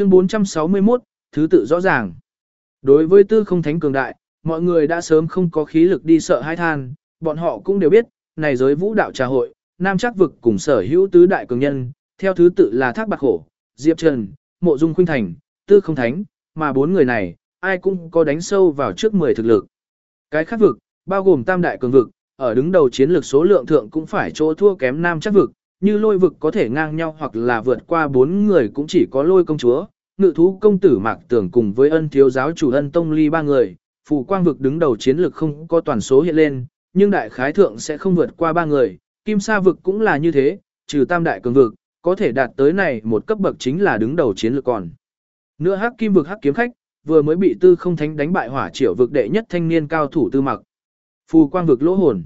Chương 461, thứ tự rõ ràng. Đối với tư không thánh cường đại, mọi người đã sớm không có khí lực đi sợ hai than, bọn họ cũng đều biết, này giới vũ đạo trà hội, nam chắc vực cùng sở hữu tứ đại cường nhân, theo thứ tự là Thác Bạc Hổ, Diệp Trần, Mộ Dung Khuynh Thành, Tư Không Thánh, mà bốn người này, ai cũng có đánh sâu vào trước 10 thực lực. Cái khác vực, bao gồm tam đại cường vực, ở đứng đầu chiến lược số lượng thượng cũng phải chỗ thua kém nam chắc vực, như lôi vực có thể ngang nhau hoặc là vượt qua bốn người cũng chỉ có lôi công chúa, ngự thú công tử mạc tưởng cùng với ân thiếu giáo chủ ân tông ly ba người, phù quang vực đứng đầu chiến lược không có toàn số hiện lên, nhưng đại khái thượng sẽ không vượt qua ba người, kim sa vực cũng là như thế, trừ tam đại cường vực, có thể đạt tới này một cấp bậc chính là đứng đầu chiến lược còn. Nữa hắc kim vực hắc kiếm khách, vừa mới bị tư không thánh đánh bại hỏa triệu vực đệ nhất thanh niên cao thủ tư mặc. Phù quang vực lỗ hồn.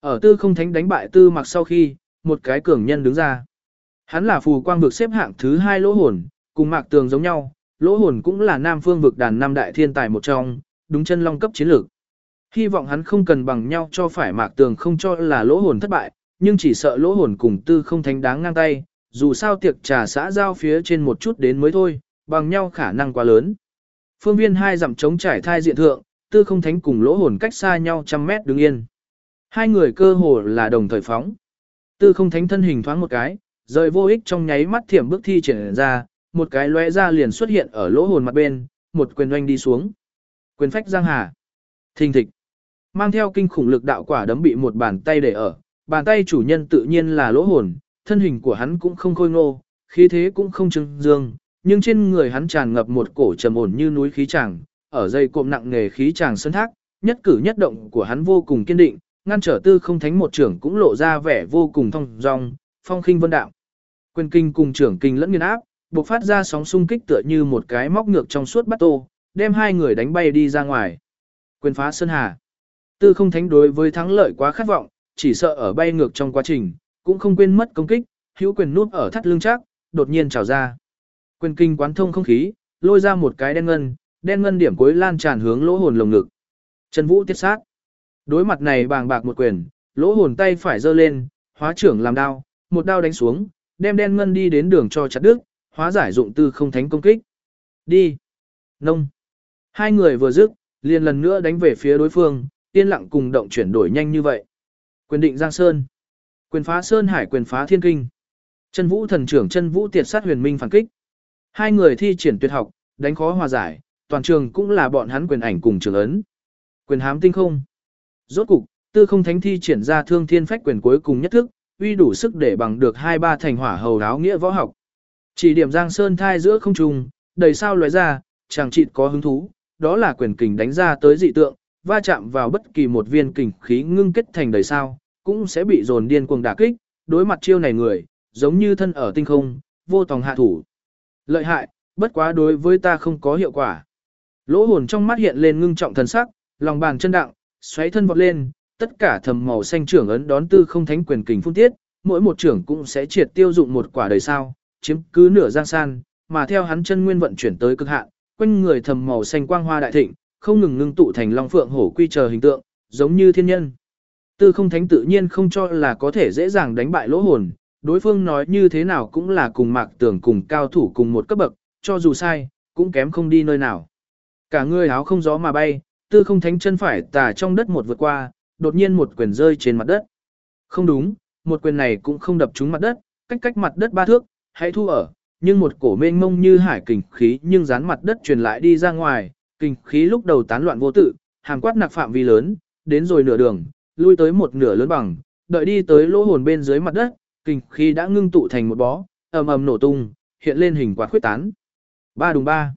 Ở tư không thánh đánh bại tư mặc sau khi, một cái cường nhân đứng ra. Hắn là phù quang vực xếp hạng thứ hai lỗ hồn, cùng mạc tường giống nhau, lỗ hồn cũng là nam phương vực đàn nam đại thiên tài một trong, đúng chân long cấp chiến lược. Hy vọng hắn không cần bằng nhau cho phải mạc tường không cho là lỗ hồn thất bại, nhưng chỉ sợ lỗ hồn cùng tư không thánh đáng ngang tay, dù sao tiệc trà xã giao phía trên một chút đến mới thôi, bằng nhau khả năng quá lớn. Phương viên hai dặm chống trải thai diện thượng, tư không thánh cùng lỗ hồn cách xa nhau trăm mét đứng yên. Hai người cơ hồ là đồng thời phóng. Tư không thánh thân hình thoáng một cái, rời vô ích trong nháy mắt thiểm bước thi triển ra, một cái lóe ra liền xuất hiện ở lỗ hồn mặt bên, một quyền oanh đi xuống. Quyền phách giang hà. Thình thịch. Mang theo kinh khủng lực đạo quả đấm bị một bàn tay để ở, bàn tay chủ nhân tự nhiên là lỗ hồn, thân hình của hắn cũng không khôi ngô, khí thế cũng không trưng dương, nhưng trên người hắn tràn ngập một cổ trầm ổn như núi khí tràng, ở dây cộm nặng nghề khí tràng sơn thác, nhất cử nhất động của hắn vô cùng kiên định, ngăn trở tư không thánh một trưởng cũng lộ ra vẻ vô cùng thông dong, phong khinh vân đạo. Quyền kinh cùng trưởng kinh lẫn nghiên áp, bộc phát ra sóng xung kích tựa như một cái móc ngược trong suốt bắt tô, đem hai người đánh bay đi ra ngoài. Quyền phá sơn hà. Tư không thánh đối với thắng lợi quá khát vọng, chỉ sợ ở bay ngược trong quá trình, cũng không quên mất công kích, hữu quyền nút ở thắt lưng chắc, đột nhiên trào ra. Quyền kinh quán thông không khí, lôi ra một cái đen ngân, đen ngân điểm cuối lan tràn hướng lỗ hồn lồng ngực. Trần Vũ tiết sát. Đối mặt này bàng bạc một quyền, lỗ hồn tay phải giơ lên, hóa trưởng làm đao, một đao đánh xuống, đem đen ngân đi đến đường cho chặt đứt, hóa giải dụng tư không thánh công kích. Đi. Nông. Hai người vừa dứt, liền lần nữa đánh về phía đối phương, yên lặng cùng động chuyển đổi nhanh như vậy. Quyền định Giang Sơn. Quyền phá Sơn Hải quyền phá Thiên Kinh. Chân Vũ thần trưởng chân Vũ tiệt sát huyền minh phản kích. Hai người thi triển tuyệt học, đánh khó hòa giải, toàn trường cũng là bọn hắn quyền ảnh cùng trường ấn. Quyền hám tinh không. Rốt cục, tư không thánh thi triển ra thương thiên phách quyền cuối cùng nhất thức, uy đủ sức để bằng được hai ba thành hỏa hầu áo nghĩa võ học. Chỉ điểm Giang Sơn thai giữa không trung, đầy sao lóe ra, chàng chịt có hứng thú, đó là quyền kình đánh ra tới dị tượng, va chạm vào bất kỳ một viên kình khí ngưng kết thành đầy sao, cũng sẽ bị dồn điên cuồng đả kích, đối mặt chiêu này người, giống như thân ở tinh không, vô tòng hạ thủ. Lợi hại, bất quá đối với ta không có hiệu quả. Lỗ hồn trong mắt hiện lên ngưng trọng thần sắc, lòng bàn chân đặng, xoáy thân vọt lên, tất cả thầm màu xanh trưởng ấn đón tư không thánh quyền kình phun tiết, mỗi một trưởng cũng sẽ triệt tiêu dụng một quả đời sao, chiếm cứ nửa giang san, mà theo hắn chân nguyên vận chuyển tới cực hạn, quanh người thầm màu xanh quang hoa đại thịnh, không ngừng ngưng tụ thành long phượng hổ quy chờ hình tượng, giống như thiên nhân. Tư không thánh tự nhiên không cho là có thể dễ dàng đánh bại lỗ hồn, đối phương nói như thế nào cũng là cùng mạc tưởng cùng cao thủ cùng một cấp bậc, cho dù sai, cũng kém không đi nơi nào. Cả người áo không gió mà bay, tư không thánh chân phải tà trong đất một vượt qua, đột nhiên một quyền rơi trên mặt đất. Không đúng, một quyền này cũng không đập trúng mặt đất, cách cách mặt đất ba thước, hãy thu ở, nhưng một cổ mênh mông như hải kình khí nhưng dán mặt đất truyền lại đi ra ngoài, kình khí lúc đầu tán loạn vô tự, hàng quát nặc phạm vi lớn, đến rồi nửa đường, lui tới một nửa lớn bằng, đợi đi tới lỗ hồn bên dưới mặt đất, kình khí đã ngưng tụ thành một bó, ầm ầm nổ tung, hiện lên hình quạt khuyết tán. Ba đùng ba.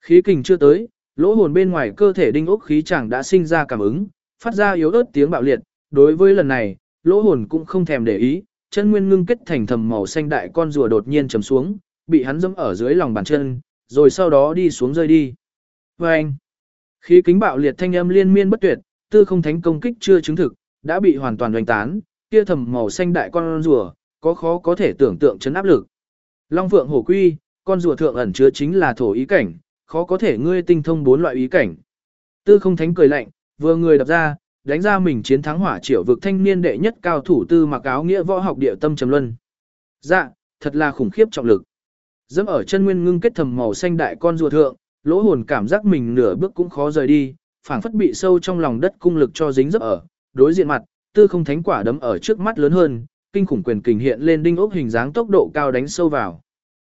Khí kình chưa tới, lỗ hồn bên ngoài cơ thể đinh ốc khí chẳng đã sinh ra cảm ứng, phát ra yếu ớt tiếng bạo liệt, đối với lần này, lỗ hồn cũng không thèm để ý, chân nguyên ngưng kết thành thầm màu xanh đại con rùa đột nhiên chầm xuống, bị hắn dẫm ở dưới lòng bàn chân, rồi sau đó đi xuống rơi đi. Và anh, khí kính bạo liệt thanh âm liên miên bất tuyệt, tư không thánh công kích chưa chứng thực, đã bị hoàn toàn hoành tán, kia thầm màu xanh đại con rùa, có khó có thể tưởng tượng chấn áp lực. Long Phượng Hổ Quy, con rùa thượng ẩn chứa chính là thổ ý cảnh, khó có thể ngươi tinh thông bốn loại ý cảnh. Tư không thánh cười lạnh, vừa người đập ra, đánh ra mình chiến thắng hỏa triệu vực thanh niên đệ nhất cao thủ tư mặc áo nghĩa võ học địa tâm trầm luân. Dạ, thật là khủng khiếp trọng lực. Dẫm ở chân nguyên ngưng kết thầm màu xanh đại con rùa thượng, lỗ hồn cảm giác mình nửa bước cũng khó rời đi, phảng phất bị sâu trong lòng đất cung lực cho dính dấp ở, đối diện mặt, tư không thánh quả đấm ở trước mắt lớn hơn, kinh khủng quyền kình hiện lên đinh ốc hình dáng tốc độ cao đánh sâu vào.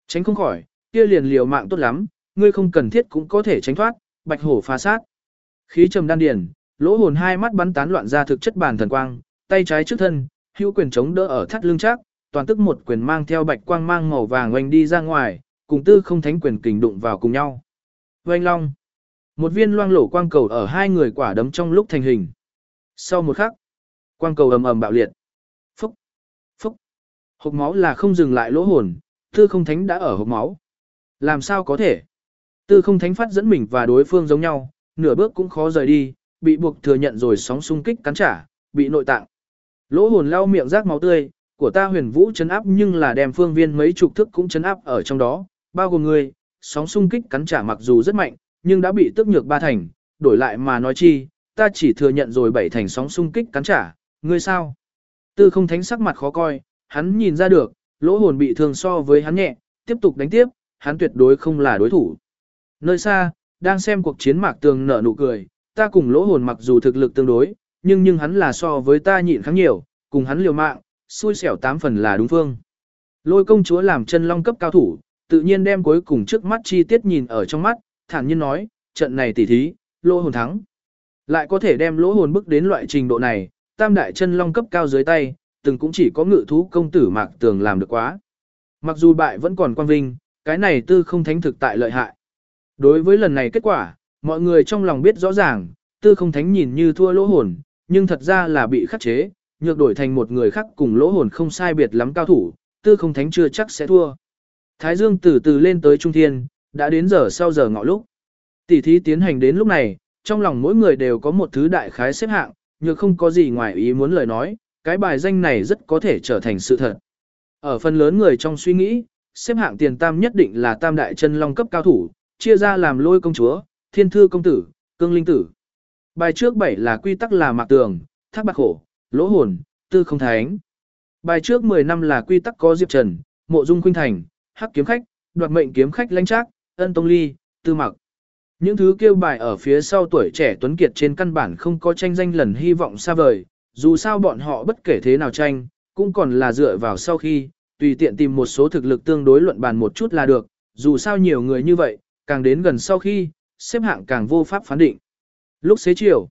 Tránh không khỏi, kia liền liều mạng tốt lắm, ngươi không cần thiết cũng có thể tránh thoát, bạch hổ phá sát. Khí trầm đan điền, lỗ hồn hai mắt bắn tán loạn ra thực chất bản thần quang, tay trái trước thân, hữu quyền chống đỡ ở thắt lưng chắc, toàn tức một quyền mang theo bạch quang mang màu vàng oanh đi ra ngoài, cùng tư không thánh quyền kình đụng vào cùng nhau. Oanh long. Một viên loang lổ quang cầu ở hai người quả đấm trong lúc thành hình. Sau một khắc, quang cầu ầm ầm bạo liệt. Phúc, phúc. Hộc máu là không dừng lại lỗ hồn, tư không thánh đã ở hộc máu. Làm sao có thể? Tư không thánh phát dẫn mình và đối phương giống nhau, nửa bước cũng khó rời đi, bị buộc thừa nhận rồi sóng xung kích cắn trả, bị nội tạng. Lỗ hồn lau miệng rác máu tươi, của ta huyền vũ chấn áp nhưng là đem phương viên mấy chục thức cũng chấn áp ở trong đó, bao gồm người, sóng xung kích cắn trả mặc dù rất mạnh, nhưng đã bị tức nhược ba thành, đổi lại mà nói chi, ta chỉ thừa nhận rồi bảy thành sóng xung kích cắn trả, ngươi sao? Tư không thánh sắc mặt khó coi, hắn nhìn ra được, lỗ hồn bị thương so với hắn nhẹ, tiếp tục đánh tiếp, hắn tuyệt đối không là đối thủ. Nơi xa, đang xem cuộc chiến mạc tường nở nụ cười, ta cùng lỗ hồn mặc dù thực lực tương đối, nhưng nhưng hắn là so với ta nhịn kháng nhiều, cùng hắn liều mạng, xui xẻo tám phần là đúng phương. Lôi công chúa làm chân long cấp cao thủ, tự nhiên đem cuối cùng trước mắt chi tiết nhìn ở trong mắt, thản nhiên nói, trận này tỉ thí, lỗ hồn thắng. Lại có thể đem lỗ hồn bức đến loại trình độ này, tam đại chân long cấp cao dưới tay, từng cũng chỉ có ngự thú công tử mạc tường làm được quá. Mặc dù bại vẫn còn quan vinh, cái này tư không thánh thực tại lợi hại. Đối với lần này kết quả, mọi người trong lòng biết rõ ràng, tư không thánh nhìn như thua lỗ hồn, nhưng thật ra là bị khắc chế, nhược đổi thành một người khác cùng lỗ hồn không sai biệt lắm cao thủ, tư không thánh chưa chắc sẽ thua. Thái dương từ từ lên tới trung thiên, đã đến giờ sau giờ ngọ lúc. Tỷ thí tiến hành đến lúc này, trong lòng mỗi người đều có một thứ đại khái xếp hạng, nhược không có gì ngoài ý muốn lời nói, cái bài danh này rất có thể trở thành sự thật. Ở phần lớn người trong suy nghĩ, xếp hạng tiền tam nhất định là tam đại chân long cấp cao thủ, chia ra làm lôi công chúa, thiên thư công tử, cương linh tử. Bài trước bảy là quy tắc là mạc tường, thác bạc khổ, lỗ hồn, tư không thánh. Bài trước 10 năm là quy tắc có Diệp Trần, Mộ Dung Khuynh Thành, Hắc kiếm khách, đoạt mệnh kiếm khách lãnh trác, ân tông ly, tư mặc. Những thứ kêu bài ở phía sau tuổi trẻ tuấn kiệt trên căn bản không có tranh danh lần hy vọng xa vời, dù sao bọn họ bất kể thế nào tranh, cũng còn là dựa vào sau khi, tùy tiện tìm một số thực lực tương đối luận bàn một chút là được, dù sao nhiều người như vậy, càng đến gần sau khi, xếp hạng càng vô pháp phán định. Lúc xế chiều,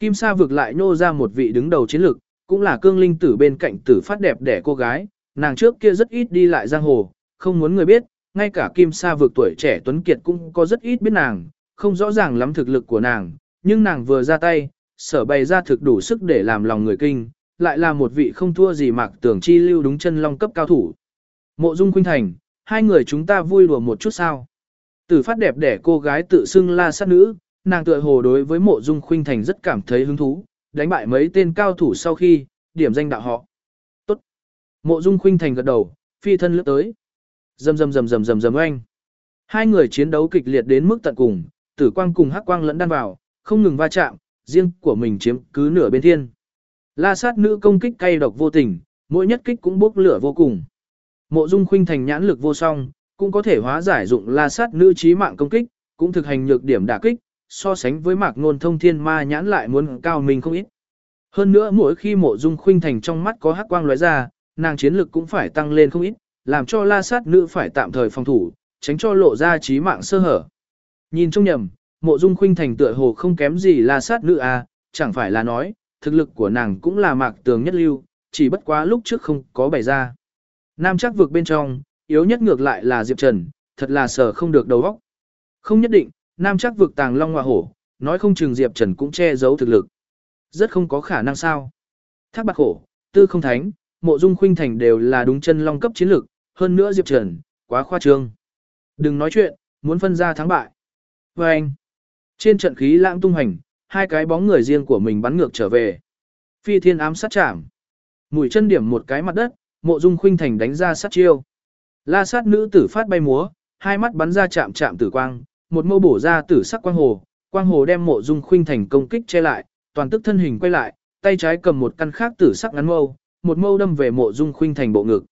Kim Sa vực lại nô ra một vị đứng đầu chiến lực, cũng là cương linh tử bên cạnh tử phát đẹp đẻ cô gái, nàng trước kia rất ít đi lại giang hồ, không muốn người biết, ngay cả Kim Sa vực tuổi trẻ Tuấn Kiệt cũng có rất ít biết nàng, không rõ ràng lắm thực lực của nàng, nhưng nàng vừa ra tay, sở bày ra thực đủ sức để làm lòng người kinh, lại là một vị không thua gì mạc tưởng chi lưu đúng chân long cấp cao thủ. Mộ Dung Khuynh Thành, hai người chúng ta vui đùa một chút sao. Tử phát đẹp đẻ cô gái tự xưng la sát nữ, nàng tựa hồ đối với mộ dung khuynh thành rất cảm thấy hứng thú, đánh bại mấy tên cao thủ sau khi, điểm danh đạo họ. Tốt. Mộ dung khuynh thành gật đầu, phi thân lướt tới. dầm dầm dầm dầm dầm dầm oanh. Hai người chiến đấu kịch liệt đến mức tận cùng, tử quang cùng hắc quang lẫn đan vào, không ngừng va chạm, riêng của mình chiếm cứ nửa bên thiên. La sát nữ công kích cay độc vô tình, mỗi nhất kích cũng bốc lửa vô cùng. Mộ Dung Khuynh thành nhãn lực vô song, cũng có thể hóa giải dụng la sát nữ trí mạng công kích, cũng thực hành nhược điểm đả kích, so sánh với mạc ngôn thông thiên ma nhãn lại muốn cao mình không ít. Hơn nữa mỗi khi mộ dung khuynh thành trong mắt có hắc quang lóe ra, nàng chiến lực cũng phải tăng lên không ít, làm cho la sát nữ phải tạm thời phòng thủ, tránh cho lộ ra trí mạng sơ hở. Nhìn trong nhầm, mộ dung khuynh thành tựa hồ không kém gì la sát nữ à, chẳng phải là nói, thực lực của nàng cũng là mạc tường nhất lưu, chỉ bất quá lúc trước không có bày ra. Nam chắc vực bên trong, yếu nhất ngược lại là Diệp Trần, thật là sở không được đầu óc. Không nhất định, Nam chắc vực tàng long hoa hổ, nói không chừng Diệp Trần cũng che giấu thực lực. Rất không có khả năng sao. Thác bạc hổ, tư không thánh, mộ dung khuynh thành đều là đúng chân long cấp chiến lực, hơn nữa Diệp Trần, quá khoa trương. Đừng nói chuyện, muốn phân ra thắng bại. Và anh, trên trận khí lãng tung hành, hai cái bóng người riêng của mình bắn ngược trở về. Phi thiên ám sát chạm. Mũi chân điểm một cái mặt đất, mộ dung khuynh thành đánh ra sát chiêu. La sát nữ tử phát bay múa, hai mắt bắn ra chạm chạm tử quang, một mâu bổ ra tử sắc quang hồ, quang hồ đem mộ dung khuynh thành công kích che lại, toàn tức thân hình quay lại, tay trái cầm một căn khác tử sắc ngắn mâu, một mâu đâm về mộ dung khuynh thành bộ ngực.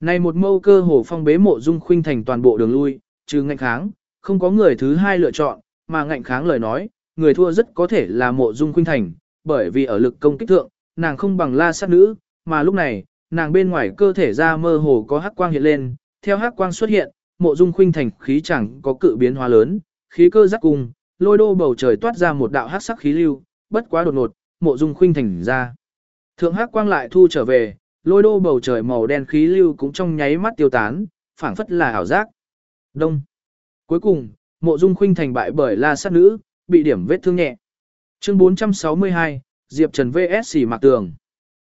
Này một mâu cơ hồ phong bế mộ dung khuynh thành toàn bộ đường lui, trừ ngạnh kháng, không có người thứ hai lựa chọn, mà ngạnh kháng lời nói, người thua rất có thể là mộ dung khuynh thành, bởi vì ở lực công kích thượng, nàng không bằng la sát nữ, mà lúc này, nàng bên ngoài cơ thể ra mơ hồ có hắc quang hiện lên, theo hắc quang xuất hiện, mộ dung khuynh thành khí chẳng có cự biến hóa lớn, khí cơ giác cùng, lôi đô bầu trời toát ra một đạo hắc sắc khí lưu, bất quá đột ngột, mộ dung khuynh thành ra. Thượng hắc quang lại thu trở về, lôi đô bầu trời màu đen khí lưu cũng trong nháy mắt tiêu tán, phảng phất là ảo giác. Đông. Cuối cùng, mộ dung khuynh thành bại bởi la sát nữ, bị điểm vết thương nhẹ. Chương 462, Diệp Trần VS Mạc Tường.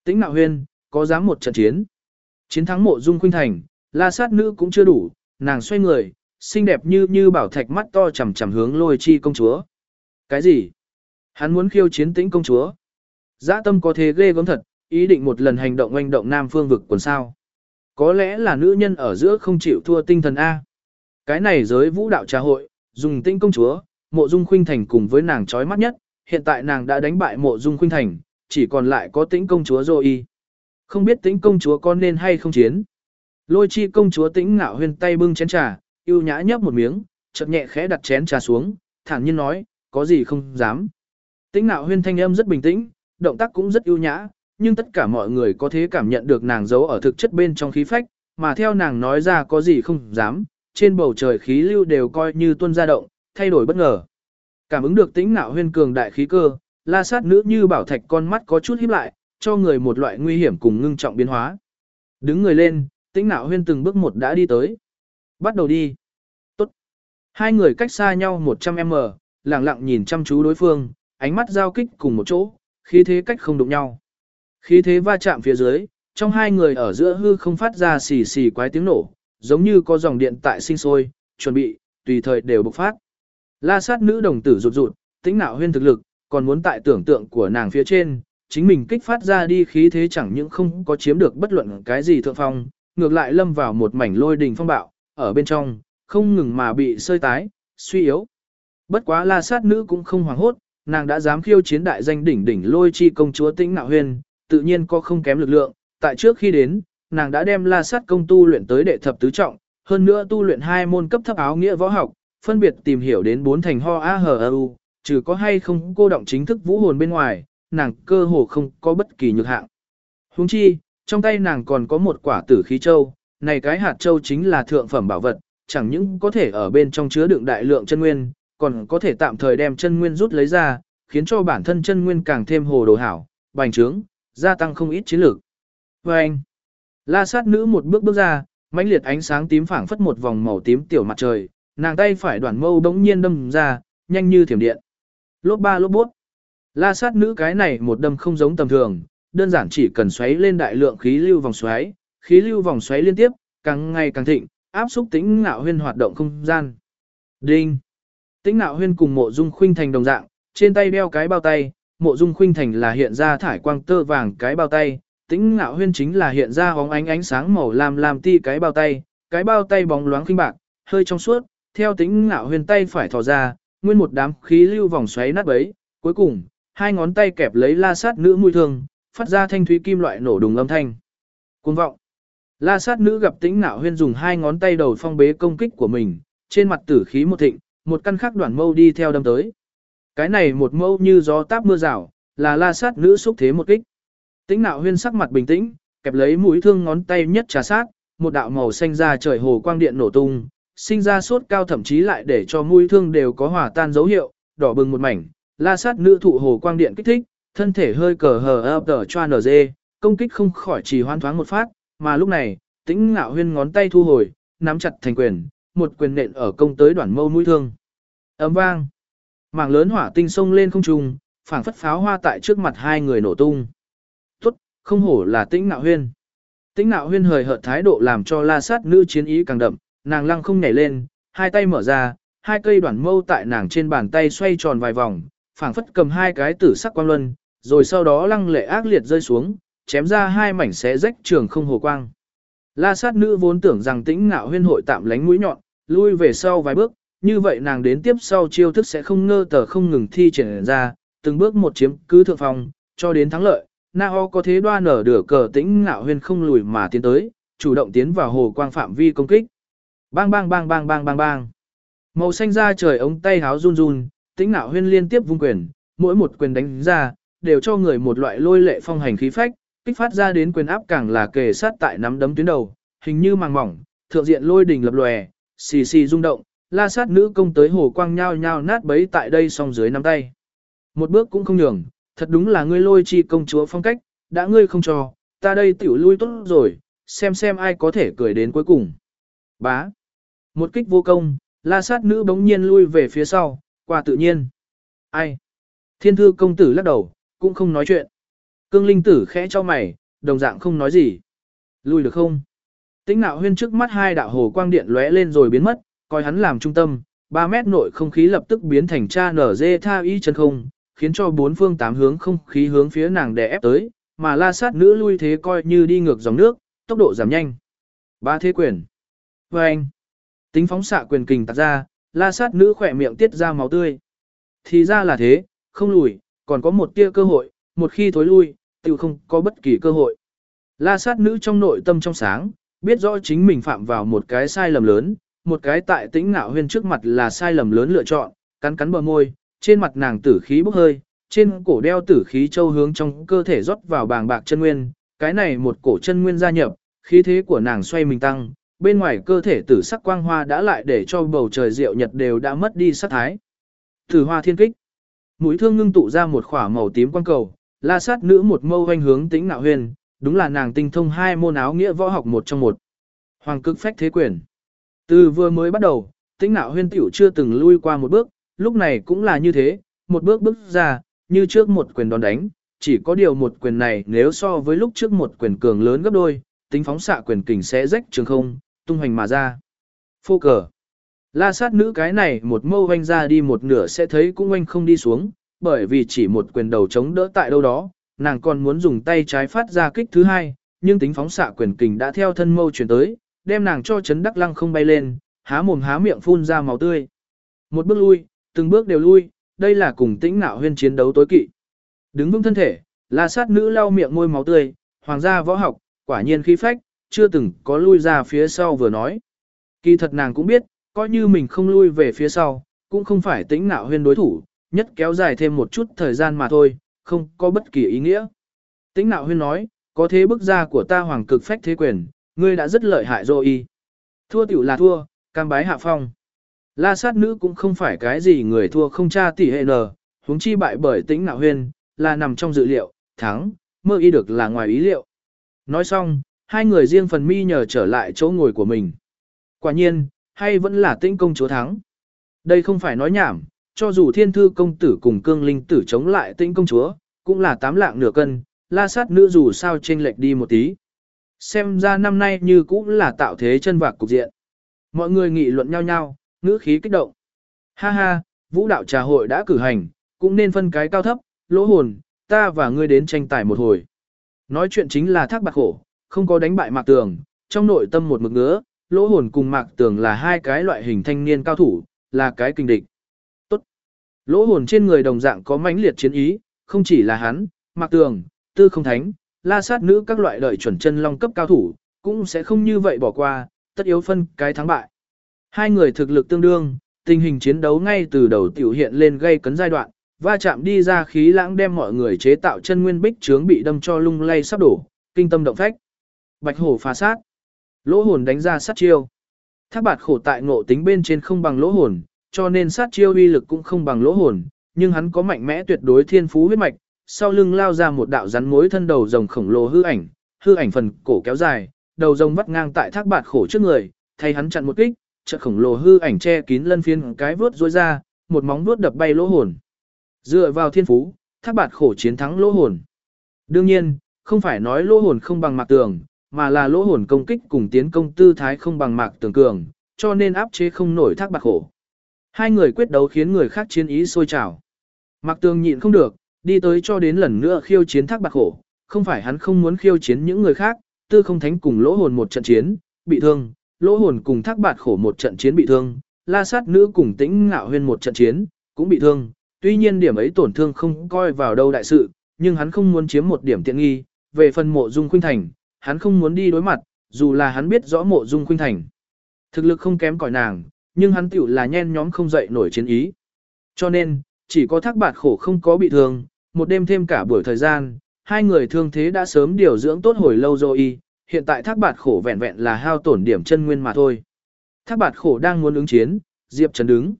Tĩnh Nạo Huyên, có dám một trận chiến. Chiến thắng mộ dung khuynh thành, la sát nữ cũng chưa đủ, nàng xoay người, xinh đẹp như như bảo thạch mắt to chằm chằm hướng lôi chi công chúa. Cái gì? Hắn muốn khiêu chiến tĩnh công chúa. Giã tâm có thế ghê gớm thật, ý định một lần hành động oanh động nam phương vực quần sao. Có lẽ là nữ nhân ở giữa không chịu thua tinh thần A. Cái này giới vũ đạo trà hội, dùng tĩnh công chúa, mộ dung khuynh thành cùng với nàng trói mắt nhất, hiện tại nàng đã đánh bại mộ dung khuynh thành, chỉ còn lại có tĩnh công chúa rồi Không biết tĩnh công chúa có nên hay không chiến. Lôi chi công chúa tĩnh ngạo huyên tay bưng chén trà, yêu nhã nhấp một miếng, chậm nhẹ khẽ đặt chén trà xuống, thản nhiên nói, có gì không dám. Tĩnh ngạo huyên thanh âm rất bình tĩnh, động tác cũng rất yêu nhã, nhưng tất cả mọi người có thể cảm nhận được nàng giấu ở thực chất bên trong khí phách, mà theo nàng nói ra có gì không dám, trên bầu trời khí lưu đều coi như tuân ra động, thay đổi bất ngờ. Cảm ứng được tĩnh ngạo huyên cường đại khí cơ, la sát nữ như bảo thạch con mắt có chút híp lại, cho người một loại nguy hiểm cùng ngưng trọng biến hóa. Đứng người lên, tĩnh nạo huyên từng bước một đã đi tới. Bắt đầu đi. Tốt. Hai người cách xa nhau 100m, lặng lặng nhìn chăm chú đối phương, ánh mắt giao kích cùng một chỗ, khí thế cách không đụng nhau. Khí thế va chạm phía dưới, trong hai người ở giữa hư không phát ra xì xì quái tiếng nổ, giống như có dòng điện tại sinh sôi, chuẩn bị, tùy thời đều bộc phát. La sát nữ đồng tử rụt rụt, tĩnh nạo huyên thực lực, còn muốn tại tưởng tượng của nàng phía trên, chính mình kích phát ra đi khí thế chẳng những không có chiếm được bất luận cái gì thượng phong, ngược lại lâm vào một mảnh lôi đình phong bạo, ở bên trong, không ngừng mà bị sơi tái, suy yếu. Bất quá la sát nữ cũng không hoảng hốt, nàng đã dám khiêu chiến đại danh đỉnh đỉnh lôi chi công chúa tĩnh nạo huyền, tự nhiên có không kém lực lượng, tại trước khi đến, nàng đã đem la sát công tu luyện tới đệ thập tứ trọng, hơn nữa tu luyện hai môn cấp thấp áo nghĩa võ học, phân biệt tìm hiểu đến bốn thành ho a h u, trừ có hay không cô động chính thức vũ hồn bên ngoài, nàng cơ hồ không có bất kỳ nhược hạng. Huống chi, trong tay nàng còn có một quả tử khí châu, này cái hạt châu chính là thượng phẩm bảo vật, chẳng những có thể ở bên trong chứa đựng đại lượng chân nguyên, còn có thể tạm thời đem chân nguyên rút lấy ra, khiến cho bản thân chân nguyên càng thêm hồ đồ hảo, bành trướng, gia tăng không ít chiến lược. Và anh, la sát nữ một bước bước ra, mãnh liệt ánh sáng tím phảng phất một vòng màu tím tiểu mặt trời, nàng tay phải đoạn mâu đống nhiên đâm ra, nhanh như thiểm điện. Lốp ba lốp bút. La sát nữ cái này một đâm không giống tầm thường, đơn giản chỉ cần xoáy lên đại lượng khí lưu vòng xoáy, khí lưu vòng xoáy liên tiếp, càng ngày càng thịnh, áp xúc tính ngạo huyên hoạt động không gian. Đinh. Tính ngạo huyên cùng mộ dung khuynh thành đồng dạng, trên tay đeo cái bao tay, mộ dung khuynh thành là hiện ra thải quang tơ vàng cái bao tay, tính ngạo huyên chính là hiện ra hóng ánh ánh sáng màu lam lam ti cái bao tay, cái bao tay bóng loáng khinh bạc, hơi trong suốt, theo tính ngạo huyên tay phải thò ra, nguyên một đám khí lưu vòng xoáy nát bấy, cuối cùng, hai ngón tay kẹp lấy la sát nữ mũi thương, phát ra thanh thúy kim loại nổ đùng âm thanh. Cuồng vọng. La sát nữ gặp tĩnh nạo huyên dùng hai ngón tay đầu phong bế công kích của mình, trên mặt tử khí một thịnh, một căn khắc đoạn mâu đi theo đâm tới. Cái này một mâu như gió táp mưa rào, là la sát nữ xúc thế một kích. Tĩnh nạo huyên sắc mặt bình tĩnh, kẹp lấy mũi thương ngón tay nhất trà sát, một đạo màu xanh ra trời hồ quang điện nổ tung, sinh ra sốt cao thậm chí lại để cho mũi thương đều có hòa tan dấu hiệu, đỏ bừng một mảnh, la sát nữ thụ hồ quang điện kích thích, thân thể hơi cờ hờ ập tờ cho NG, công kích không khỏi chỉ hoan thoáng một phát, mà lúc này, tĩnh ngạo huyên ngón tay thu hồi, nắm chặt thành quyền, một quyền nện ở công tới đoạn mâu mũi thương. ấm vang, mảng lớn hỏa tinh sông lên không trung, phảng phất pháo hoa tại trước mặt hai người nổ tung. Tốt, không hổ là tĩnh ngạo huyên. Tĩnh ngạo huyên hời hợt thái độ làm cho la sát nữ chiến ý càng đậm, nàng lăng không nhảy lên, hai tay mở ra, hai cây đoạn mâu tại nàng trên bàn tay xoay tròn vài vòng, phảng phất cầm hai cái tử sắc quang luân, rồi sau đó lăng lệ ác liệt rơi xuống, chém ra hai mảnh xé rách trường không hồ quang. La sát nữ vốn tưởng rằng tĩnh ngạo huyên hội tạm lánh mũi nhọn, lui về sau vài bước, như vậy nàng đến tiếp sau chiêu thức sẽ không ngơ tờ không ngừng thi triển ra, từng bước một chiếm cứ thượng phòng, cho đến thắng lợi. Na ho có thế đoan nở đửa cờ tĩnh ngạo huyên không lùi mà tiến tới, chủ động tiến vào hồ quang phạm vi công kích. Bang bang bang bang bang bang bang. Màu xanh da trời ống tay háo run run, tĩnh nạo huyên liên tiếp vung quyền, mỗi một quyền đánh ra, đều cho người một loại lôi lệ phong hành khí phách, kích phát ra đến quyền áp càng là kề sát tại nắm đấm tuyến đầu, hình như màng mỏng, thượng diện lôi đình lập lòe, xì xì rung động, la sát nữ công tới hồ quang nhao nhao nát bấy tại đây song dưới nắm tay. Một bước cũng không nhường, thật đúng là ngươi lôi chi công chúa phong cách, đã ngươi không cho, ta đây tiểu lui tốt rồi, xem xem ai có thể cười đến cuối cùng. Bá. Một kích vô công, la sát nữ bỗng nhiên lui về phía sau, qua tự nhiên. Ai? Thiên thư công tử lắc đầu, cũng không nói chuyện. Cương linh tử khẽ cho mày, đồng dạng không nói gì. Lui được không? Tĩnh nạo huyên trước mắt hai đạo hồ quang điện lóe lên rồi biến mất, coi hắn làm trung tâm, 3 mét nội không khí lập tức biến thành cha nở dê tha y chân không, khiến cho bốn phương tám hướng không khí hướng phía nàng đè ép tới, mà la sát nữ lui thế coi như đi ngược dòng nước, tốc độ giảm nhanh. Ba thế quyền. Và anh. Tính phóng xạ quyền kình tạt ra, la sát nữ khỏe miệng tiết ra máu tươi. Thì ra là thế, không lùi, còn có một tia cơ hội, một khi thối lui, tự không có bất kỳ cơ hội. La sát nữ trong nội tâm trong sáng, biết rõ chính mình phạm vào một cái sai lầm lớn, một cái tại tĩnh ngạo huyên trước mặt là sai lầm lớn lựa chọn, cắn cắn bờ môi, trên mặt nàng tử khí bốc hơi, trên cổ đeo tử khí châu hướng trong cơ thể rót vào bàng bạc chân nguyên, cái này một cổ chân nguyên gia nhập, khí thế của nàng xoay mình tăng, bên ngoài cơ thể tử sắc quang hoa đã lại để cho bầu trời rượu nhật đều đã mất đi sắc thái. Tử hoa thiên kích. Mũi thương ngưng tụ ra một khỏa màu tím quang cầu, la sát nữ một mâu hoanh hướng tĩnh nạo huyền, đúng là nàng tinh thông hai môn áo nghĩa võ học một trong một. Hoàng cực phách thế quyền. Từ vừa mới bắt đầu, tĩnh nạo huyên tiểu chưa từng lui qua một bước, lúc này cũng là như thế, một bước bước ra, như trước một quyền đòn đánh, chỉ có điều một quyền này nếu so với lúc trước một quyền cường lớn gấp đôi, tính phóng xạ quyền kình sẽ rách trường không, tung hoành mà ra. Phô cờ. La sát nữ cái này một mâu vanh ra đi một nửa sẽ thấy cũng oanh không đi xuống, bởi vì chỉ một quyền đầu chống đỡ tại đâu đó, nàng còn muốn dùng tay trái phát ra kích thứ hai, nhưng tính phóng xạ quyền kình đã theo thân mâu chuyển tới, đem nàng cho chấn đắc lăng không bay lên, há mồm há miệng phun ra máu tươi. Một bước lui, từng bước đều lui, đây là cùng tĩnh nạo huyên chiến đấu tối kỵ. Đứng vững thân thể, la sát nữ lau miệng môi máu tươi, hoàng gia võ học, quả nhiên khí phách, chưa từng có lui ra phía sau vừa nói. Kỳ thật nàng cũng biết, coi như mình không lui về phía sau, cũng không phải tính nạo huyên đối thủ, nhất kéo dài thêm một chút thời gian mà thôi, không có bất kỳ ý nghĩa. tính nạo huyên nói, có thế bức ra của ta hoàng cực phách thế quyền, ngươi đã rất lợi hại rồi y. Thua tiểu là thua, cam bái hạ phong. La sát nữ cũng không phải cái gì người thua không tra tỷ hệ nờ, huống chi bại bởi tính nạo huyên, là nằm trong dự liệu, thắng, mơ y được là ngoài ý liệu. Nói xong, hai người riêng phần mi nhờ trở lại chỗ ngồi của mình. Quả nhiên, hay vẫn là tĩnh công chúa thắng. Đây không phải nói nhảm, cho dù thiên thư công tử cùng cương linh tử chống lại tĩnh công chúa, cũng là tám lạng nửa cân, la sát nữ dù sao chênh lệch đi một tí. Xem ra năm nay như cũng là tạo thế chân vạc cục diện. Mọi người nghị luận nhau nhau, ngữ khí kích động. Ha ha, vũ đạo trà hội đã cử hành, cũng nên phân cái cao thấp, lỗ hồn, ta và ngươi đến tranh tài một hồi. Nói chuyện chính là thác bạc khổ, không có đánh bại mạc tường, trong nội tâm một mực ngứa, lỗ hồn cùng mạc tường là hai cái loại hình thanh niên cao thủ, là cái kinh địch. Tốt. Lỗ hồn trên người đồng dạng có mãnh liệt chiến ý, không chỉ là hắn, mạc tường, tư không thánh, la sát nữ các loại đợi chuẩn chân long cấp cao thủ, cũng sẽ không như vậy bỏ qua, tất yếu phân cái thắng bại. Hai người thực lực tương đương, tình hình chiến đấu ngay từ đầu tiểu hiện lên gây cấn giai đoạn, va chạm đi ra khí lãng đem mọi người chế tạo chân nguyên bích trướng bị đâm cho lung lay sắp đổ, kinh tâm động phách. Bạch hổ phá sát. Lỗ hồn đánh ra sát chiêu. Thác bạt khổ tại ngộ tính bên trên không bằng lỗ hồn, cho nên sát chiêu uy lực cũng không bằng lỗ hồn, nhưng hắn có mạnh mẽ tuyệt đối thiên phú huyết mạch, sau lưng lao ra một đạo rắn mối thân đầu rồng khổng lồ hư ảnh, hư ảnh phần cổ kéo dài, đầu rồng vắt ngang tại thác bạt khổ trước người, thay hắn chặn một kích, chợt khổng lồ hư ảnh che kín lân phiên cái vướt rối ra, một móng vuốt đập bay lỗ hồn. Dựa vào thiên phú, thác bạt khổ chiến thắng lỗ hồn. Đương nhiên, không phải nói lỗ hồn không bằng mạc tường, mà là lỗ hồn công kích cùng tiến công tư thái không bằng mạc tường cường, cho nên áp chế không nổi thác bạt khổ. Hai người quyết đấu khiến người khác chiến ý sôi trào. Mạc tường nhịn không được, đi tới cho đến lần nữa khiêu chiến thác bạt khổ, không phải hắn không muốn khiêu chiến những người khác, tư không thánh cùng lỗ hồn một trận chiến, bị thương, lỗ hồn cùng thác bạt khổ một trận chiến bị thương, la sát nữ cùng tĩnh ngạo huyên một trận chiến, cũng bị thương, tuy nhiên điểm ấy tổn thương không coi vào đâu đại sự, nhưng hắn không muốn chiếm một điểm tiện nghi, về phần mộ dung khuynh thành, hắn không muốn đi đối mặt, dù là hắn biết rõ mộ dung khuynh thành. Thực lực không kém cỏi nàng, nhưng hắn tiểu là nhen nhóm không dậy nổi chiến ý. Cho nên, chỉ có thác bạt khổ không có bị thương, một đêm thêm cả buổi thời gian, hai người thương thế đã sớm điều dưỡng tốt hồi lâu rồi, hiện tại thác bạt khổ vẹn vẹn là hao tổn điểm chân nguyên mà thôi. Thác bạt khổ đang muốn ứng chiến, Diệp Trần đứng.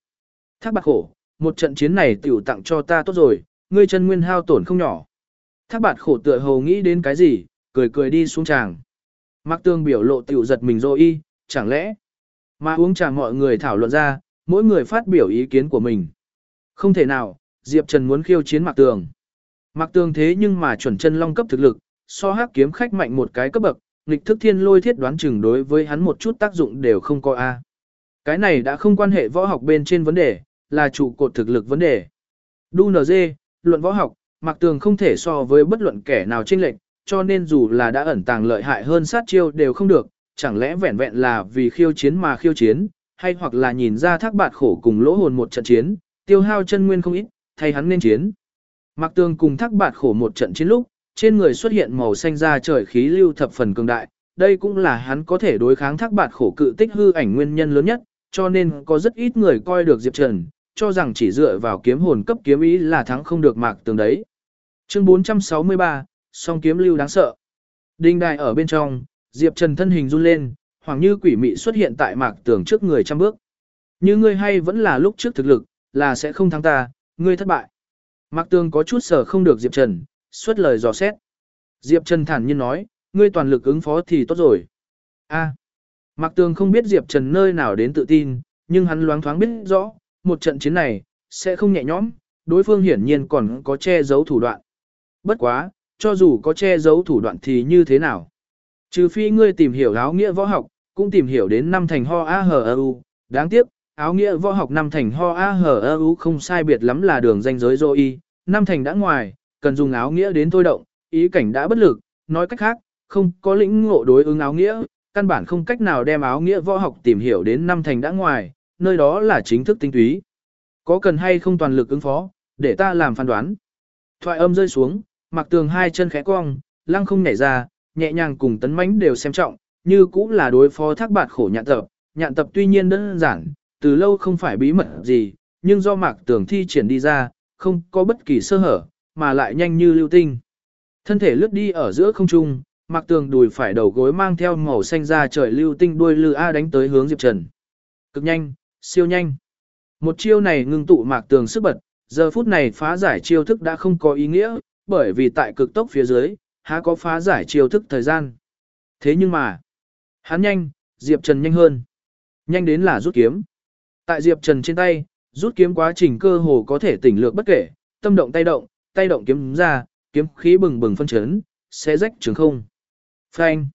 Thác bạt khổ, một trận chiến này tiểu tặng cho ta tốt rồi, ngươi chân nguyên hao tổn không nhỏ. Thác bạt khổ tựa hồ nghĩ đến cái gì, cười cười đi xuống tràng. Mạc Tương biểu lộ tiểu giật mình rồi chẳng lẽ mà uống trà mọi người thảo luận ra, mỗi người phát biểu ý kiến của mình. Không thể nào, Diệp Trần muốn khiêu chiến Mạc Tường. Mạc Tường thế nhưng mà chuẩn chân long cấp thực lực, so hắc kiếm khách mạnh một cái cấp bậc, nghịch thức thiên lôi thiết đoán chừng đối với hắn một chút tác dụng đều không có a. Cái này đã không quan hệ võ học bên trên vấn đề, là trụ cột thực lực vấn đề. Du NG, luận võ học, Mạc Tường không thể so với bất luận kẻ nào chênh lệch, cho nên dù là đã ẩn tàng lợi hại hơn sát chiêu đều không được, chẳng lẽ vẹn vẹn là vì khiêu chiến mà khiêu chiến, hay hoặc là nhìn ra thác bạt khổ cùng lỗ hồn một trận chiến, tiêu hao chân nguyên không ít, thay hắn nên chiến. Mạc Tường cùng thác bạt khổ một trận chiến lúc, trên người xuất hiện màu xanh da trời khí lưu thập phần cường đại, đây cũng là hắn có thể đối kháng thác bạt khổ cự tích hư ảnh nguyên nhân lớn nhất, cho nên có rất ít người coi được Diệp Trần, cho rằng chỉ dựa vào kiếm hồn cấp kiếm ý là thắng không được Mạc Tường đấy. Chương 463, song kiếm lưu đáng sợ. Đinh đài ở bên trong, Diệp Trần thân hình run lên, hoàng như quỷ mị xuất hiện tại Mạc Tường trước người trăm bước. Như ngươi hay vẫn là lúc trước thực lực, là sẽ không thắng ta, ngươi thất bại. Mạc Tường có chút sở không được Diệp Trần, xuất lời dò xét. Diệp Trần thản nhiên nói, ngươi toàn lực ứng phó thì tốt rồi. A. Mạc Tường không biết Diệp Trần nơi nào đến tự tin, nhưng hắn loáng thoáng biết rõ, một trận chiến này, sẽ không nhẹ nhõm, đối phương hiển nhiên còn có che giấu thủ đoạn. Bất quá, cho dù có che giấu thủ đoạn thì như thế nào? Trừ phi ngươi tìm hiểu áo nghĩa võ học, cũng tìm hiểu đến năm thành ho a hờ u, đáng tiếc, áo nghĩa võ học năm thành ho a hờ u không sai biệt lắm là đường danh giới dô y, năm thành đã ngoài, cần dùng áo nghĩa đến thôi động, ý cảnh đã bất lực, nói cách khác, không có lĩnh ngộ đối ứng áo nghĩa, căn bản không cách nào đem áo nghĩa võ học tìm hiểu đến năm thành đã ngoài, nơi đó là chính thức tinh túy. Có cần hay không toàn lực ứng phó, để ta làm phán đoán. Thoại âm rơi xuống, mặc tường hai chân khẽ cong, lăng không nhảy ra, nhẹ nhàng cùng tấn mãnh đều xem trọng, như cũng là đối phó thác bạt khổ nhạn tập. Nhạn tập tuy nhiên đơn giản, từ lâu không phải bí mật gì, nhưng do mạc tường thi triển đi ra, không có bất kỳ sơ hở, mà lại nhanh như lưu tinh. Thân thể lướt đi ở giữa không trung, mạc tường đùi phải đầu gối mang theo màu xanh ra trời lưu tinh đuôi lư A đánh tới hướng Diệp Trần. Cực nhanh, siêu nhanh. Một chiêu này ngưng tụ mạc tường sức bật, giờ phút này phá giải chiêu thức đã không có ý nghĩa, bởi vì tại cực tốc phía dưới, há có phá giải chiêu thức thời gian. Thế nhưng mà, hắn nhanh, Diệp Trần nhanh hơn. Nhanh đến là rút kiếm. Tại Diệp Trần trên tay, rút kiếm quá trình cơ hồ có thể tỉnh lược bất kể, tâm động tay động, tay động kiếm ra, kiếm khí bừng bừng phân chấn, sẽ rách trường không. Phanh.